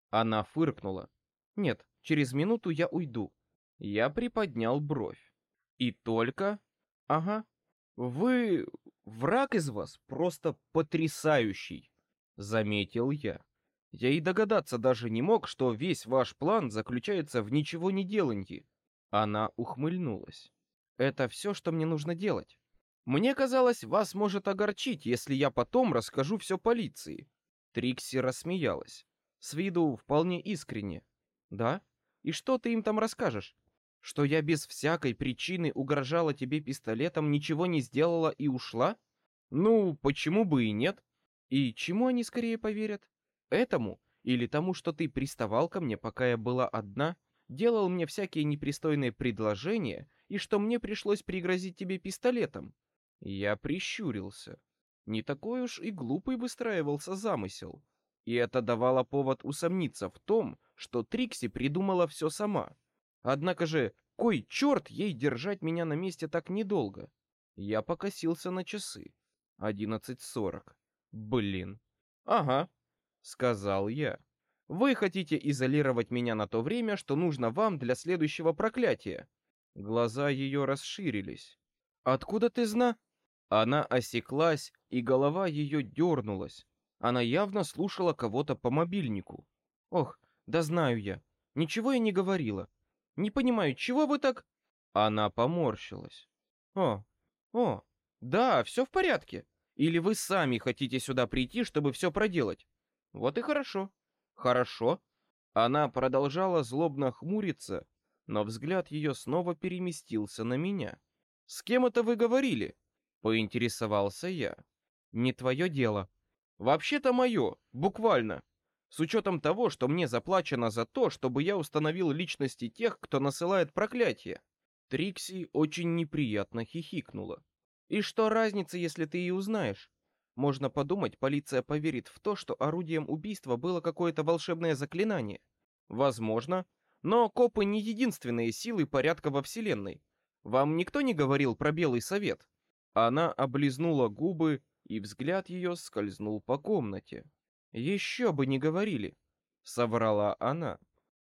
Она фыркнула. Нет, через минуту я уйду. Я приподнял бровь. И только... Ага. Вы... Враг из вас просто потрясающий, заметил я. Я и догадаться даже не мог, что весь ваш план заключается в ничего не делании. Она ухмыльнулась. Это все, что мне нужно делать. Мне казалось, вас может огорчить, если я потом расскажу все полиции. Трикси рассмеялась. С виду вполне искренне. Да? И что ты им там расскажешь? Что я без всякой причины угрожала тебе пистолетом, ничего не сделала и ушла? Ну, почему бы и нет? И чему они скорее поверят? Этому или тому, что ты приставал ко мне, пока я была одна, делал мне всякие непристойные предложения, и что мне пришлось пригрозить тебе пистолетом? Я прищурился. Не такой уж и глупый выстраивался замысел. И это давало повод усомниться в том, что Трикси придумала все сама. Однако же, кой черт ей держать меня на месте так недолго? Я покосился на часы. Одиннадцать сорок. Блин, Ага, сказал я. Вы хотите изолировать меня на то время, что нужно вам для следующего проклятия. Глаза ее расширились. Откуда ты зна? Она осеклась, и голова ее дернулась. Она явно слушала кого-то по мобильнику. Ох, да знаю я. Ничего я не говорила. Не понимаю, чего вы так... Она поморщилась. О, о, да, все в порядке. Или вы сами хотите сюда прийти, чтобы все проделать? Вот и хорошо. Хорошо. Она продолжала злобно хмуриться, но взгляд ее снова переместился на меня. С кем это вы говорили? Поинтересовался я. Не твое дело. Вообще-то мое, буквально. С учетом того, что мне заплачено за то, чтобы я установил личности тех, кто насылает проклятие. Трикси очень неприятно хихикнула. И что разница, если ты и узнаешь? Можно подумать, полиция поверит в то, что орудием убийства было какое-то волшебное заклинание. Возможно, но копы не единственные силы порядка во Вселенной. Вам никто не говорил про Белый Совет? Она облизнула губы, и взгляд ее скользнул по комнате. Еще бы не говорили, соврала она.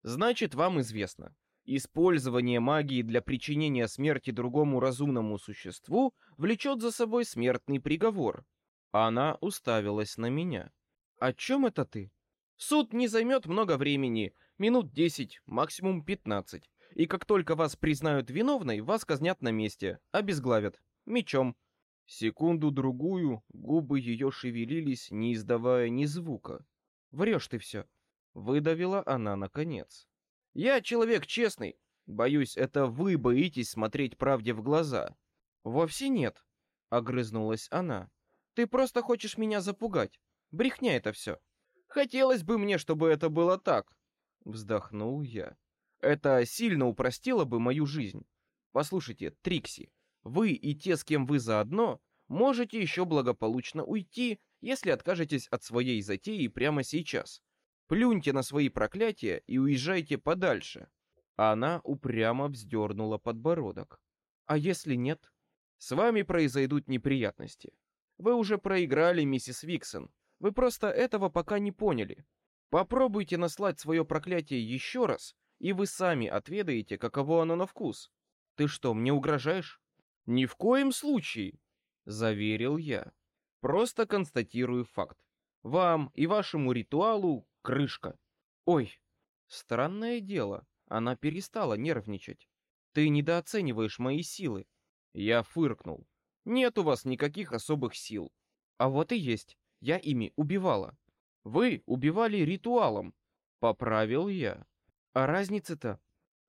Значит, вам известно. Использование магии для причинения смерти другому разумному существу влечет за собой смертный приговор. Она уставилась на меня. О чем это ты? Суд не займет много времени, минут десять, максимум пятнадцать. И как только вас признают виновной, вас казнят на месте, обезглавят мечом. Секунду-другую губы ее шевелились, не издавая ни звука. Врешь ты все. Выдавила она наконец. Я человек честный. Боюсь, это вы боитесь смотреть правде в глаза. Вовсе нет, огрызнулась она. Ты просто хочешь меня запугать. Брехня это все. Хотелось бы мне, чтобы это было так. Вздохнул я. Это сильно упростило бы мою жизнь. Послушайте, Трикси, вы и те, с кем вы заодно, можете еще благополучно уйти, если откажетесь от своей затеи прямо сейчас. Плюньте на свои проклятия и уезжайте подальше. Она упрямо вздернула подбородок. А если нет? С вами произойдут неприятности. Вы уже проиграли, миссис Виксон. Вы просто этого пока не поняли. Попробуйте наслать свое проклятие еще раз, и вы сами отведаете, каково оно на вкус. Ты что, мне угрожаешь? Ни в коем случае, заверил я. Просто констатирую факт. Вам и вашему ритуалу крышка. Ой, странное дело, она перестала нервничать. Ты недооцениваешь мои силы. Я фыркнул. Нет у вас никаких особых сил. А вот и есть. Я ими убивала. Вы убивали ритуалом. Поправил я. А разница-то?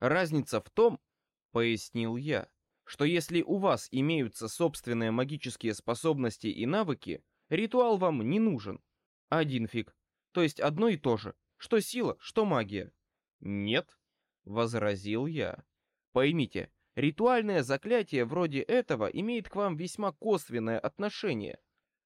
Разница в том, пояснил я, что если у вас имеются собственные магические способности и навыки, ритуал вам не нужен. Один фиг. То есть одно и то же. Что сила, что магия. Нет, возразил я. Поймите, Ритуальное заклятие вроде этого имеет к вам весьма косвенное отношение.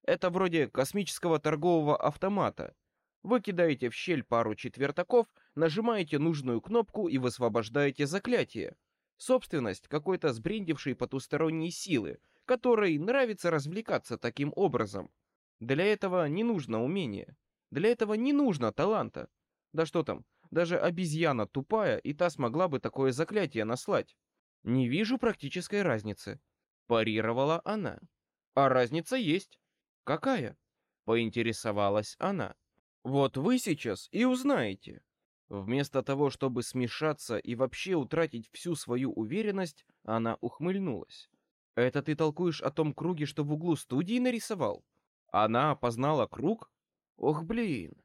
Это вроде космического торгового автомата. Вы кидаете в щель пару четвертаков, нажимаете нужную кнопку и высвобождаете заклятие. Собственность какой-то сбрендившей потусторонней силы, которой нравится развлекаться таким образом. Для этого не нужно умения. Для этого не нужно таланта. Да что там, даже обезьяна тупая, и та смогла бы такое заклятие наслать. Не вижу практической разницы, парировала она. А разница есть. Какая? Поинтересовалась она. Вот вы сейчас и узнаете. Вместо того, чтобы смешаться и вообще утратить всю свою уверенность, она ухмыльнулась. Это ты толкуешь о том круге, что в углу студии нарисовал? Она опознала круг? Ох, блин.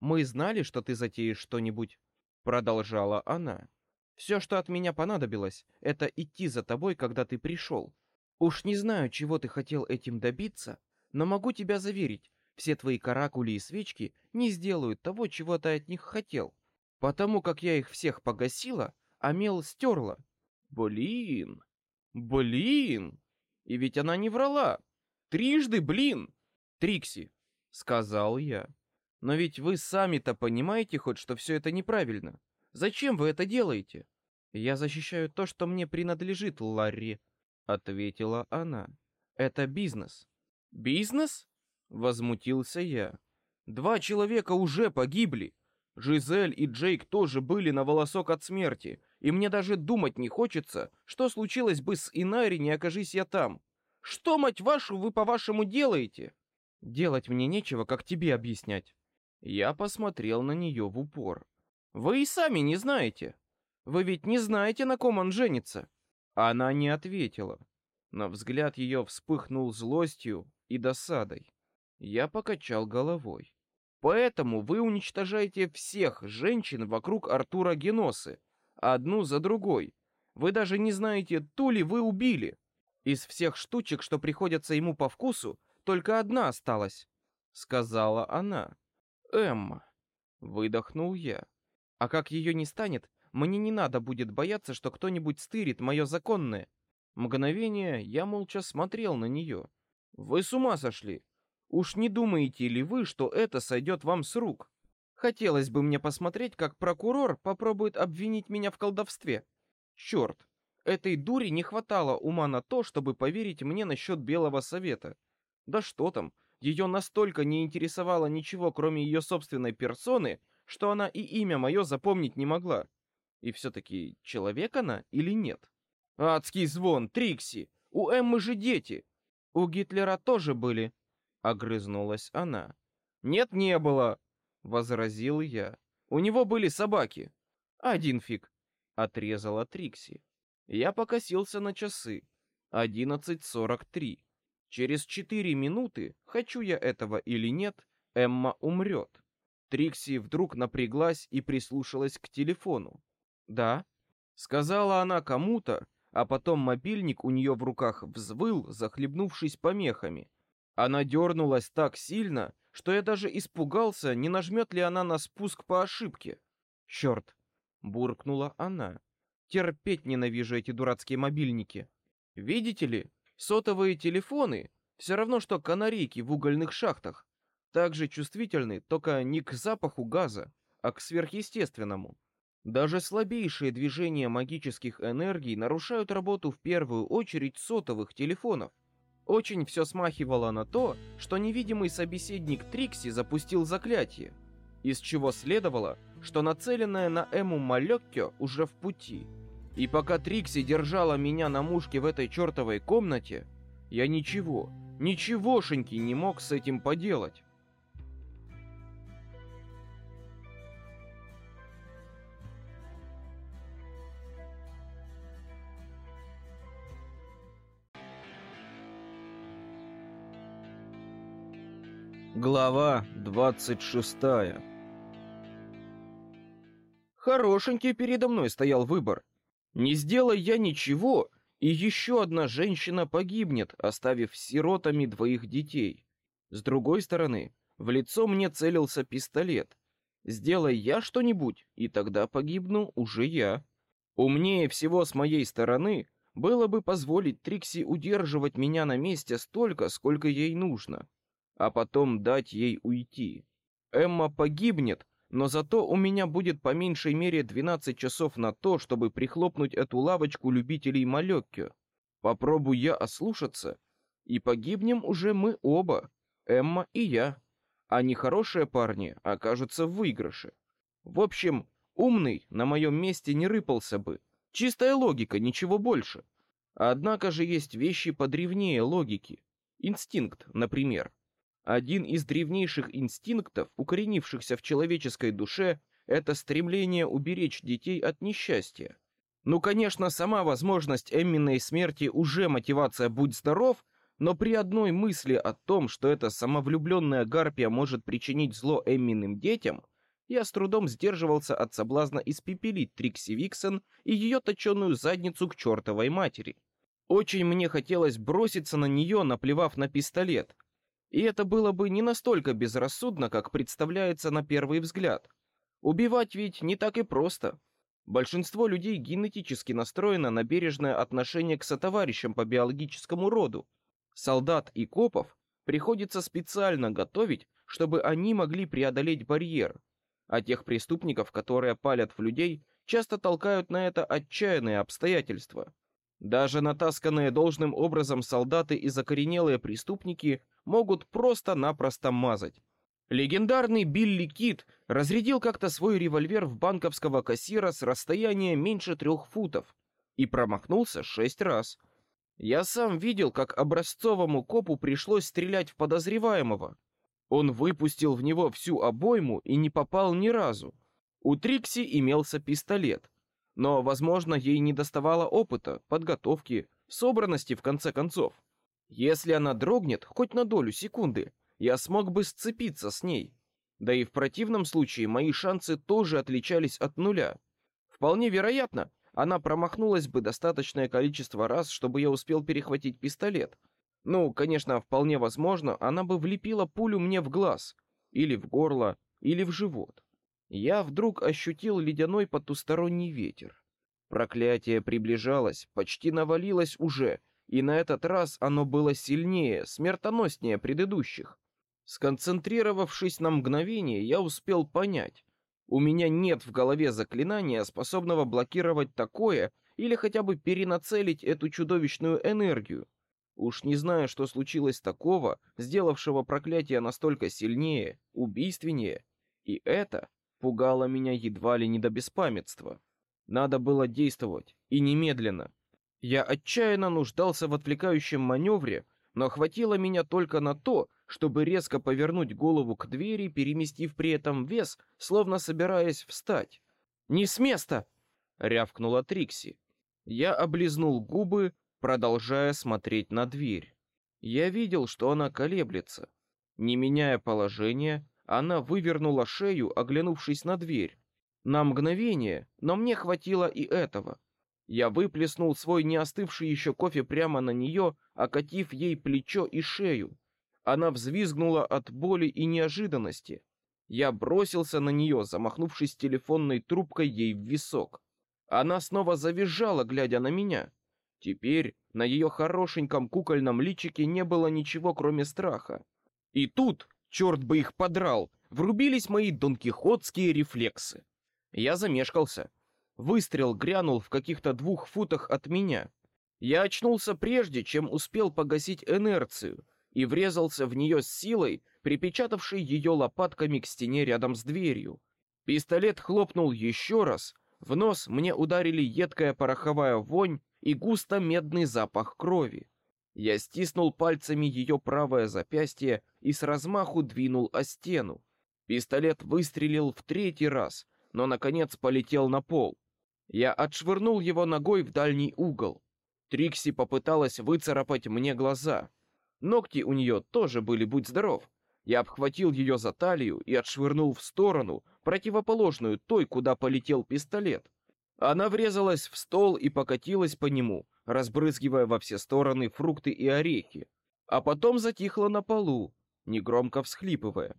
Мы знали, что ты затеешь что-нибудь, продолжала она. Все, что от меня понадобилось, это идти за тобой, когда ты пришел. Уж не знаю, чего ты хотел этим добиться, но могу тебя заверить, все твои каракули и свечки не сделают того, чего ты от них хотел. Потому как я их всех погасила, а мел стерла. Блин, блин, и ведь она не врала. Трижды, блин. Трикси, сказал я. Но ведь вы сами-то понимаете хоть, что все это неправильно. Зачем вы это делаете? Я защищаю то, что мне принадлежит, Ларри, ответила она. Это бизнес. Бизнес? возмутился я. Два человека уже погибли. Жизель и Джейк тоже были на волосок от смерти, и мне даже думать не хочется, что случилось бы с Инари, не окажись я там. Что, мать вашу, вы по-вашему делаете? Делать мне нечего, как тебе объяснять. Я посмотрел на нее в упор. Вы и сами не знаете. Вы ведь не знаете, на ком он женится. Она не ответила. Но взгляд ее вспыхнул злостью и досадой. Я покачал головой. Поэтому вы уничтожаете всех женщин вокруг Артура Геносы, одну за другой. Вы даже не знаете, ту ли вы убили. Из всех штучек, что приходятся ему по вкусу, только одна осталась, сказала она. Эмма. Выдохнул я. А как ее не станет, мне не надо будет бояться, что кто-нибудь стырит мое законное. Мгновение я молча смотрел на нее. Вы с ума сошли? Уж не думаете ли вы, что это сойдет вам с рук? Хотелось бы мне посмотреть, как прокурор попробует обвинить меня в колдовстве. Черт, этой дури не хватало ума на то, чтобы поверить мне насчет Белого Совета. Да что там, ее настолько не интересовало ничего, кроме ее собственной персоны, что она и имя мое запомнить не могла. И все-таки человек она или нет? Адский звон, Трикси! У Эммы же дети! У Гитлера тоже были, огрызнулась она. Нет, не было, возразил я. У него были собаки. Один фиг, отрезала Трикси. Я покосился на часы. Одиннадцать сорок три. Через четыре минуты, хочу я этого или нет, Эмма умрет. Трикси вдруг напряглась и прислушалась к телефону. Да, сказала она кому-то, а потом мобильник у нее в руках взвыл, захлебнувшись помехами. Она дернулась так сильно, что я даже испугался, не нажмет ли она на спуск по ошибке. Черт! буркнула она. Терпеть ненавижу эти дурацкие мобильники. Видите ли, сотовые телефоны все равно что канарейки в угольных шахтах, также чувствительны, только не к запаху газа, а к сверхъестественному. Даже слабейшие движения магических энергий нарушают работу в первую очередь сотовых телефонов. Очень все смахивало на то, что невидимый собеседник Трикси запустил заклятие, из чего следовало, что нацеленное на Эму Малеккё уже в пути. И пока Трикси держала меня на мушке в этой чертовой комнате, я ничего, ничегошеньки не мог с этим поделать. Глава 26 Хорошенький передо мной стоял выбор. Не сделай я ничего, и еще одна женщина погибнет, оставив сиротами двоих детей. С другой стороны, в лицо мне целился пистолет. Сделай я что-нибудь, и тогда погибну уже я. Умнее всего с моей стороны было бы позволить Трикси удерживать меня на месте столько, сколько ей нужно а потом дать ей уйти. Эмма погибнет, но зато у меня будет по меньшей мере 12 часов на то, чтобы прихлопнуть эту лавочку любителей Малеккио. Попробую я ослушаться, и погибнем уже мы оба, Эмма и я. А нехорошие парни окажутся в выигрыше. В общем, умный на моем месте не рыпался бы. Чистая логика, ничего больше. Однако же есть вещи подревнее логики. Инстинкт, например. Один из древнейших инстинктов, укоренившихся в человеческой душе, это стремление уберечь детей от несчастья. Ну, конечно, сама возможность Эмминой смерти уже мотивация «будь здоров», но при одной мысли о том, что эта самовлюбленная гарпия может причинить зло Эмминым детям, я с трудом сдерживался от соблазна испепелить Трикси Виксен и ее точеную задницу к чертовой матери. Очень мне хотелось броситься на нее, наплевав на пистолет, и это было бы не настолько безрассудно, как представляется на первый взгляд. Убивать ведь не так и просто. Большинство людей генетически настроено на бережное отношение к сотоварищам по биологическому роду. Солдат и копов приходится специально готовить, чтобы они могли преодолеть барьер. А тех преступников, которые палят в людей, часто толкают на это отчаянные обстоятельства. Даже натасканные должным образом солдаты и закоренелые преступники могут просто-напросто мазать. Легендарный Билли Кит разрядил как-то свой револьвер в банковского кассира с расстояния меньше трех футов и промахнулся шесть раз. Я сам видел, как образцовому копу пришлось стрелять в подозреваемого. Он выпустил в него всю обойму и не попал ни разу. У Трикси имелся пистолет, но, возможно, ей не доставало опыта, подготовки, собранности в конце концов. Если она дрогнет хоть на долю секунды, я смог бы сцепиться с ней. Да и в противном случае мои шансы тоже отличались от нуля. Вполне вероятно, она промахнулась бы достаточное количество раз, чтобы я успел перехватить пистолет. Ну, конечно, вполне возможно, она бы влепила пулю мне в глаз, или в горло, или в живот. Я вдруг ощутил ледяной потусторонний ветер. Проклятие приближалось, почти навалилось уже, и на этот раз оно было сильнее, смертоноснее предыдущих. Сконцентрировавшись на мгновение, я успел понять. У меня нет в голове заклинания, способного блокировать такое или хотя бы перенацелить эту чудовищную энергию. Уж не знаю, что случилось такого, сделавшего проклятие настолько сильнее, убийственнее. И это пугало меня едва ли не до беспамятства. Надо было действовать, и немедленно. Я отчаянно нуждался в отвлекающем маневре, но хватило меня только на то, чтобы резко повернуть голову к двери, переместив при этом вес, словно собираясь встать. «Не с места!» — рявкнула Трикси. Я облизнул губы, продолжая смотреть на дверь. Я видел, что она колеблется. Не меняя положение, она вывернула шею, оглянувшись на дверь. На мгновение, но мне хватило и этого. Я выплеснул свой не остывший еще кофе прямо на нее, окатив ей плечо и шею. Она взвизгнула от боли и неожиданности. Я бросился на нее, замахнувшись телефонной трубкой ей в висок. Она снова завизжала, глядя на меня. Теперь на ее хорошеньком кукольном личике не было ничего, кроме страха. И тут, черт бы их подрал, врубились мои донкихотские рефлексы. Я замешкался. Выстрел грянул в каких-то двух футах от меня. Я очнулся прежде, чем успел погасить инерцию, и врезался в нее с силой, припечатавшей ее лопатками к стене рядом с дверью. Пистолет хлопнул еще раз, в нос мне ударили едкая пороховая вонь и густо медный запах крови. Я стиснул пальцами ее правое запястье и с размаху двинул о стену. Пистолет выстрелил в третий раз, но наконец полетел на пол. Я отшвырнул его ногой в дальний угол. Трикси попыталась выцарапать мне глаза. Ногти у нее тоже были, будь здоров. Я обхватил ее за талию и отшвырнул в сторону, противоположную той, куда полетел пистолет. Она врезалась в стол и покатилась по нему, разбрызгивая во все стороны фрукты и орехи, а потом затихла на полу, негромко всхлипывая.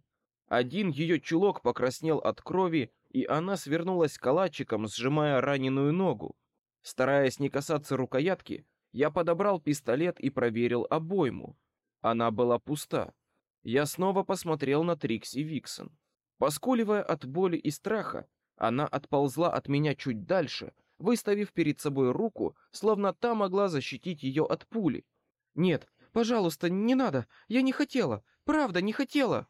Один ее чулок покраснел от крови, и она свернулась калачиком, сжимая раненую ногу. Стараясь не касаться рукоятки, я подобрал пистолет и проверил обойму. Она была пуста. Я снова посмотрел на Трикси Виксон. Поскуливая от боли и страха, она отползла от меня чуть дальше, выставив перед собой руку, словно та могла защитить ее от пули. Нет, пожалуйста, не надо. Я не хотела. Правда, не хотела.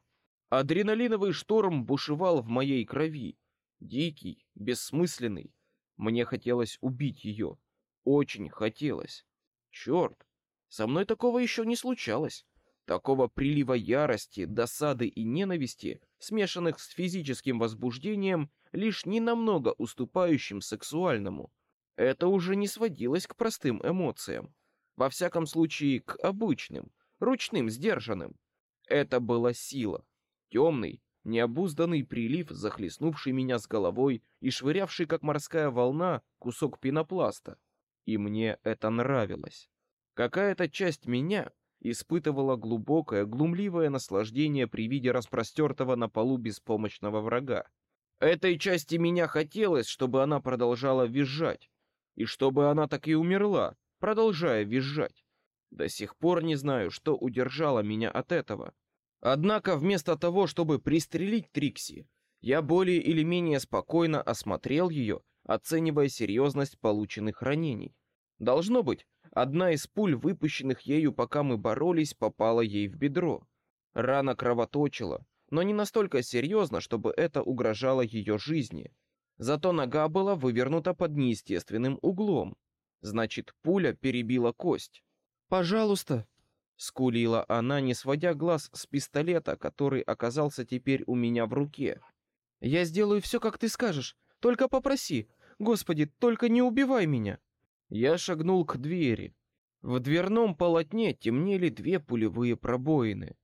Адреналиновый шторм бушевал в моей крови, дикий, бессмысленный. Мне хотелось убить ее, очень хотелось. Черт, со мной такого еще не случалось. Такого прилива ярости, досады и ненависти, смешанных с физическим возбуждением, лишь ненамного уступающим сексуальному. Это уже не сводилось к простым эмоциям. Во всяком случае, к обычным, ручным, сдержанным. Это была сила. Темный, необузданный прилив, захлестнувший меня с головой и швырявший, как морская волна, кусок пенопласта. И мне это нравилось. Какая-то часть меня испытывала глубокое, глумливое наслаждение при виде распростертого на полу беспомощного врага. Этой части меня хотелось, чтобы она продолжала визжать, и чтобы она так и умерла, продолжая визжать. До сих пор не знаю, что удержало меня от этого. Однако вместо того, чтобы пристрелить Трикси, я более или менее спокойно осмотрел ее, оценивая серьезность полученных ранений. Должно быть, Одна из пуль, выпущенных ею, пока мы боролись, попала ей в бедро. Рана кровоточила, но не настолько серьезно, чтобы это угрожало ее жизни. Зато нога была вывернута под неестественным углом. Значит, пуля перебила кость. «Пожалуйста!» — скулила она, не сводя глаз с пистолета, который оказался теперь у меня в руке. «Я сделаю все, как ты скажешь. Только попроси. Господи, только не убивай меня!» Я шагнул к двери. В дверном полотне темнели две пулевые пробоины.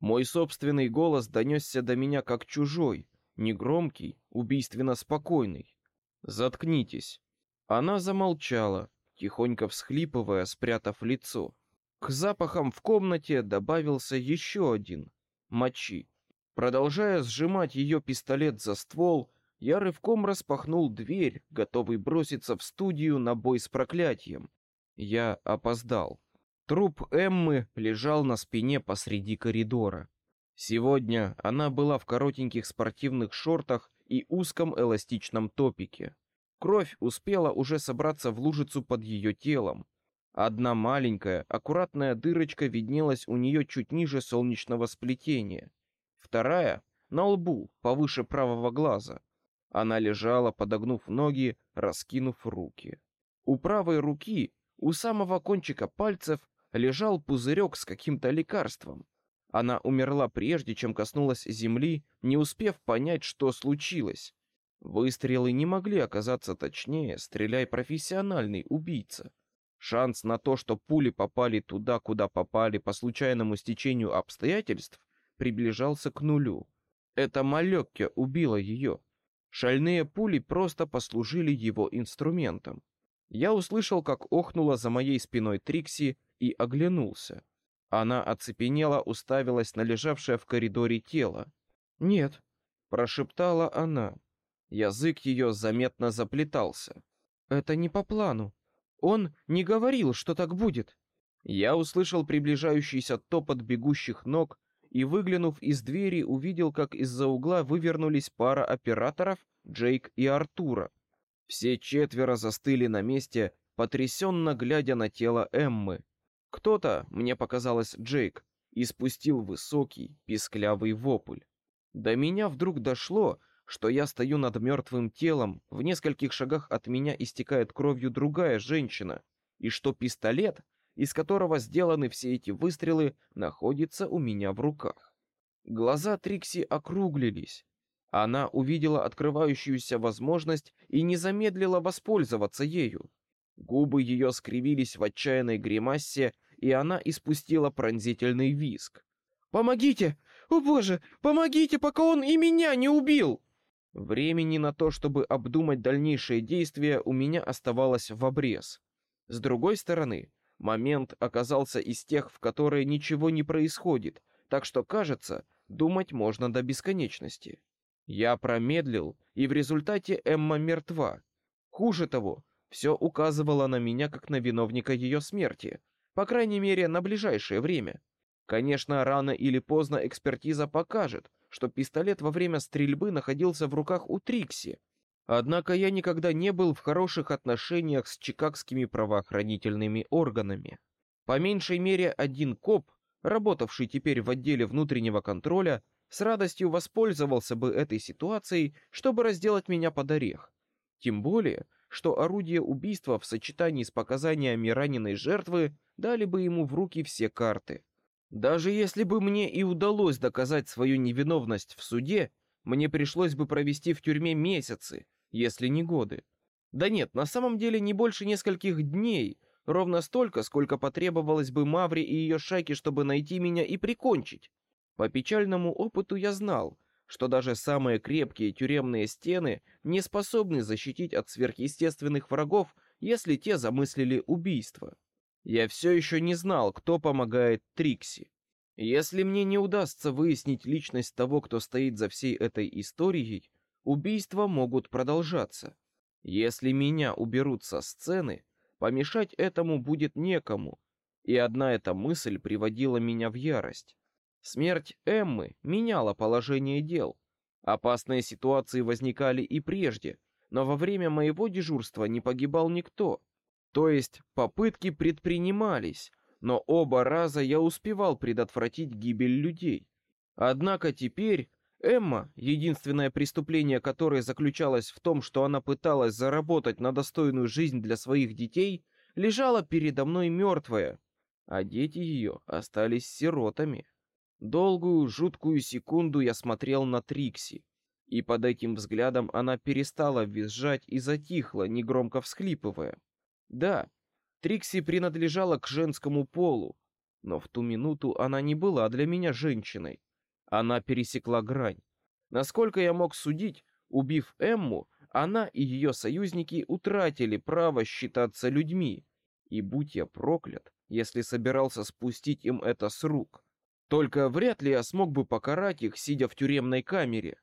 Мой собственный голос донесся до меня как чужой, негромкий, убийственно спокойный. «Заткнитесь». Она замолчала, тихонько всхлипывая, спрятав лицо. К запахам в комнате добавился еще один — мочи. Продолжая сжимать ее пистолет за ствол, я рывком распахнул дверь, готовый броситься в студию на бой с проклятием. Я опоздал. Труп Эммы лежал на спине посреди коридора. Сегодня она была в коротеньких спортивных шортах и узком эластичном топике. Кровь успела уже собраться в лужицу под ее телом. Одна маленькая, аккуратная дырочка виднелась у нее чуть ниже солнечного сплетения. Вторая — на лбу, повыше правого глаза. Она лежала, подогнув ноги, раскинув руки. У правой руки, у самого кончика пальцев, лежал пузырек с каким-то лекарством. Она умерла прежде, чем коснулась земли, не успев понять, что случилось. Выстрелы не могли оказаться точнее, стреляй профессиональный убийца. Шанс на то, что пули попали туда, куда попали по случайному стечению обстоятельств, приближался к нулю. Это Малекке убило ее. Шальные пули просто послужили его инструментом. Я услышал, как охнула за моей спиной Трикси и оглянулся. Она оцепенела, уставилась на лежавшее в коридоре тело. «Нет», — прошептала она. Язык ее заметно заплетался. Это не по плану. Он не говорил, что так будет. Я услышал приближающийся топот бегущих ног и, выглянув из двери, увидел, как из-за угла вывернулись пара операторов, Джейк и Артура. Все четверо застыли на месте, потрясенно глядя на тело Эммы. Кто-то, мне показалось, Джейк, испустил высокий, писклявый вопль. До меня вдруг дошло, что я стою над мертвым телом, в нескольких шагах от меня истекает кровью другая женщина, и что пистолет, из которого сделаны все эти выстрелы, находится у меня в руках. Глаза Трикси округлились. Она увидела открывающуюся возможность и не замедлила воспользоваться ею. Губы ее скривились в отчаянной гримасе, и она испустила пронзительный визг. «Помогите! О боже, помогите, пока он и меня не убил!» Времени на то, чтобы обдумать дальнейшие действия, у меня оставалось в обрез. С другой стороны, момент оказался из тех, в которые ничего не происходит, так что, кажется, думать можно до бесконечности. Я промедлил, и в результате Эмма мертва. Хуже того, все указывало на меня как на виновника ее смерти, по крайней мере, на ближайшее время. Конечно, рано или поздно экспертиза покажет, что пистолет во время стрельбы находился в руках у Трикси. Однако я никогда не был в хороших отношениях с чикагскими правоохранительными органами. По меньшей мере один коп, работавший теперь в отделе внутреннего контроля, с радостью воспользовался бы этой ситуацией, чтобы разделать меня под орех. Тем более, что орудие убийства в сочетании с показаниями раненой жертвы дали бы ему в руки все карты. Даже если бы мне и удалось доказать свою невиновность в суде, мне пришлось бы провести в тюрьме месяцы, если не годы. Да нет, на самом деле не больше нескольких дней, ровно столько, сколько потребовалось бы Мавре и ее шайке, чтобы найти меня и прикончить. По печальному опыту я знал, что даже самые крепкие тюремные стены не способны защитить от сверхъестественных врагов, если те замыслили убийство. Я все еще не знал, кто помогает Трикси. Если мне не удастся выяснить личность того, кто стоит за всей этой историей, убийства могут продолжаться. Если меня уберут со сцены, помешать этому будет некому, и одна эта мысль приводила меня в ярость. Смерть Эммы меняла положение дел. Опасные ситуации возникали и прежде, но во время моего дежурства не погибал никто. То есть попытки предпринимались, но оба раза я успевал предотвратить гибель людей. Однако теперь, Эмма, единственное преступление которой заключалось в том, что она пыталась заработать на достойную жизнь для своих детей, лежала передо мной мертвая, а дети ее остались сиротами. Долгую, жуткую секунду я смотрел на Трикси, и под этим взглядом она перестала визжать и затихла, негромко всхлипывая. Да, Трикси принадлежала к женскому полу, но в ту минуту она не была для меня женщиной. Она пересекла грань. Насколько я мог судить, убив Эмму, она и ее союзники утратили право считаться людьми. И будь я проклят, если собирался спустить им это с рук. Только вряд ли я смог бы покарать их, сидя в тюремной камере.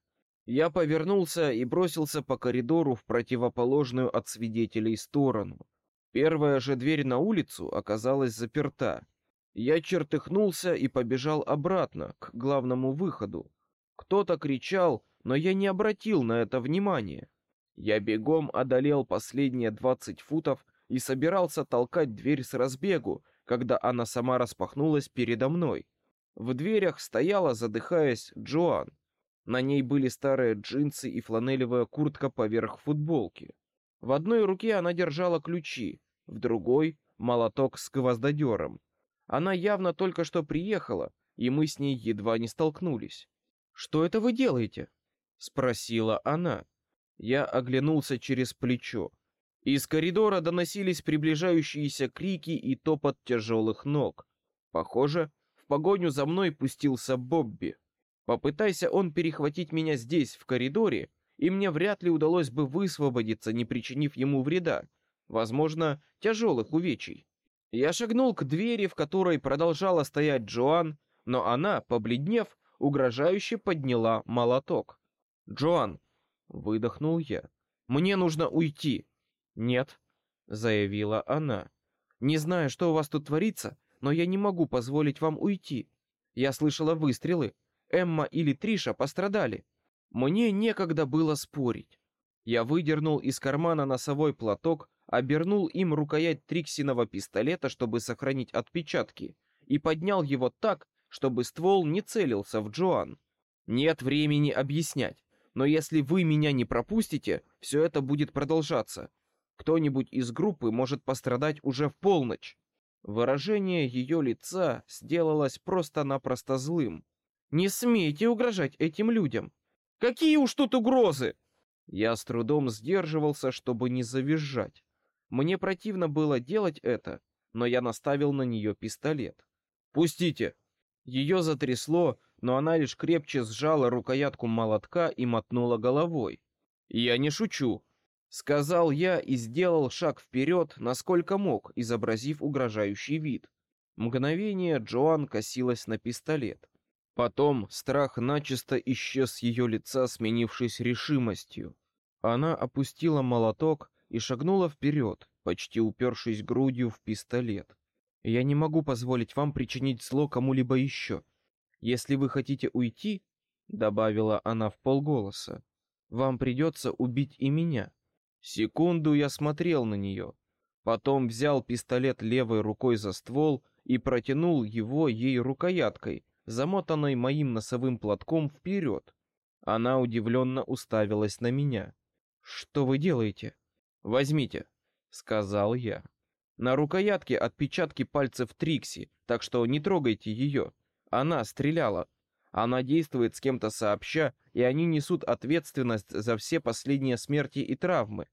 Я повернулся и бросился по коридору в противоположную от свидетелей сторону. Первая же дверь на улицу оказалась заперта. Я чертыхнулся и побежал обратно, к главному выходу. Кто-то кричал, но я не обратил на это внимания. Я бегом одолел последние двадцать футов и собирался толкать дверь с разбегу, когда она сама распахнулась передо мной. В дверях стояла, задыхаясь, Джоан. На ней были старые джинсы и фланелевая куртка поверх футболки. В одной руке она держала ключи, в другой — молоток с гвоздодером. Она явно только что приехала, и мы с ней едва не столкнулись. «Что это вы делаете?» — спросила она. Я оглянулся через плечо. Из коридора доносились приближающиеся крики и топот тяжелых ног. Похоже, в погоню за мной пустился Бобби. Попытайся он перехватить меня здесь, в коридоре, и мне вряд ли удалось бы высвободиться, не причинив ему вреда, возможно, тяжелых увечий. Я шагнул к двери, в которой продолжала стоять Джоан, но она, побледнев, угрожающе подняла молоток. «Джоан!» — выдохнул я. «Мне нужно уйти!» «Нет», — заявила она. «Не знаю, что у вас тут творится, но я не могу позволить вам уйти. Я слышала выстрелы. Эмма или Триша пострадали. Мне некогда было спорить. Я выдернул из кармана носовой платок, обернул им рукоять Триксиного пистолета, чтобы сохранить отпечатки, и поднял его так, чтобы ствол не целился в Джоан. Нет времени объяснять, но если вы меня не пропустите, все это будет продолжаться. Кто-нибудь из группы может пострадать уже в полночь. Выражение ее лица сделалось просто-напросто злым. Не смейте угрожать этим людям. Какие уж тут угрозы! Я с трудом сдерживался, чтобы не завизжать. Мне противно было делать это, но я наставил на нее пистолет. Пустите. Ее затрясло, но она лишь крепче сжала рукоятку молотка и мотнула головой. Я не шучу. Сказал я и сделал шаг вперед, насколько мог, изобразив угрожающий вид. Мгновение Джоан косилась на пистолет. Потом страх начисто исчез с ее лица, сменившись решимостью. Она опустила молоток и шагнула вперед, почти упершись грудью в пистолет. «Я не могу позволить вам причинить зло кому-либо еще. Если вы хотите уйти, — добавила она в полголоса, — вам придется убить и меня. Секунду я смотрел на нее, потом взял пистолет левой рукой за ствол и протянул его ей рукояткой, замотанной моим носовым платком вперед. Она удивленно уставилась на меня. «Что вы делаете?» «Возьмите», — сказал я. «На рукоятке отпечатки пальцев Трикси, так что не трогайте ее. Она стреляла. Она действует с кем-то сообща, и они несут ответственность за все последние смерти и травмы.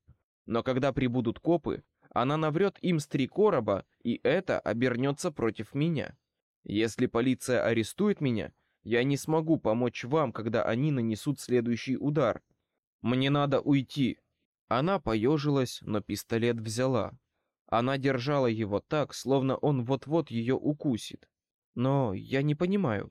Но когда прибудут копы, она наврет им с три короба, и это обернется против меня. Если полиция арестует меня, я не смогу помочь вам, когда они нанесут следующий удар. Мне надо уйти. Она поежилась, но пистолет взяла. Она держала его так, словно он вот-вот ее укусит. Но я не понимаю.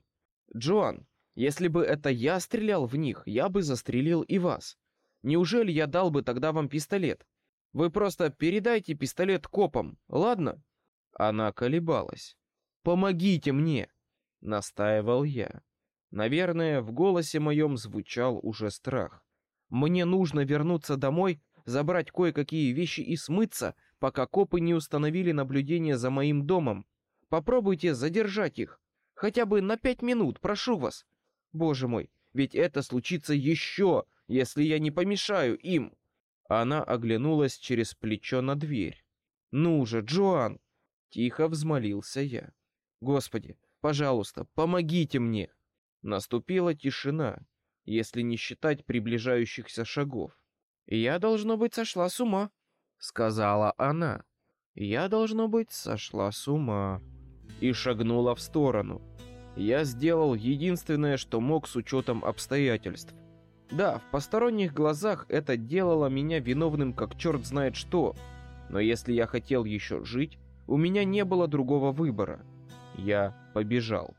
Джоан, если бы это я стрелял в них, я бы застрелил и вас. Неужели я дал бы тогда вам пистолет? Вы просто передайте пистолет копам, ладно? Она колебалась. Помогите мне, настаивал я. Наверное, в голосе моем звучал уже страх. Мне нужно вернуться домой, забрать кое-какие вещи и смыться, пока копы не установили наблюдение за моим домом. Попробуйте задержать их. Хотя бы на пять минут, прошу вас. Боже мой, ведь это случится еще, если я не помешаю им. Она оглянулась через плечо на дверь. Ну же, Джоан, тихо взмолился я. Господи, пожалуйста, помогите мне. Наступила тишина, если не считать приближающихся шагов. Я должно быть сошла с ума, сказала она. Я должно быть сошла с ума и шагнула в сторону. Я сделал единственное, что мог с учетом обстоятельств. Да, в посторонних глазах это делало меня виновным как черт знает что, но если я хотел еще жить, у меня не было другого выбора. Я побежал.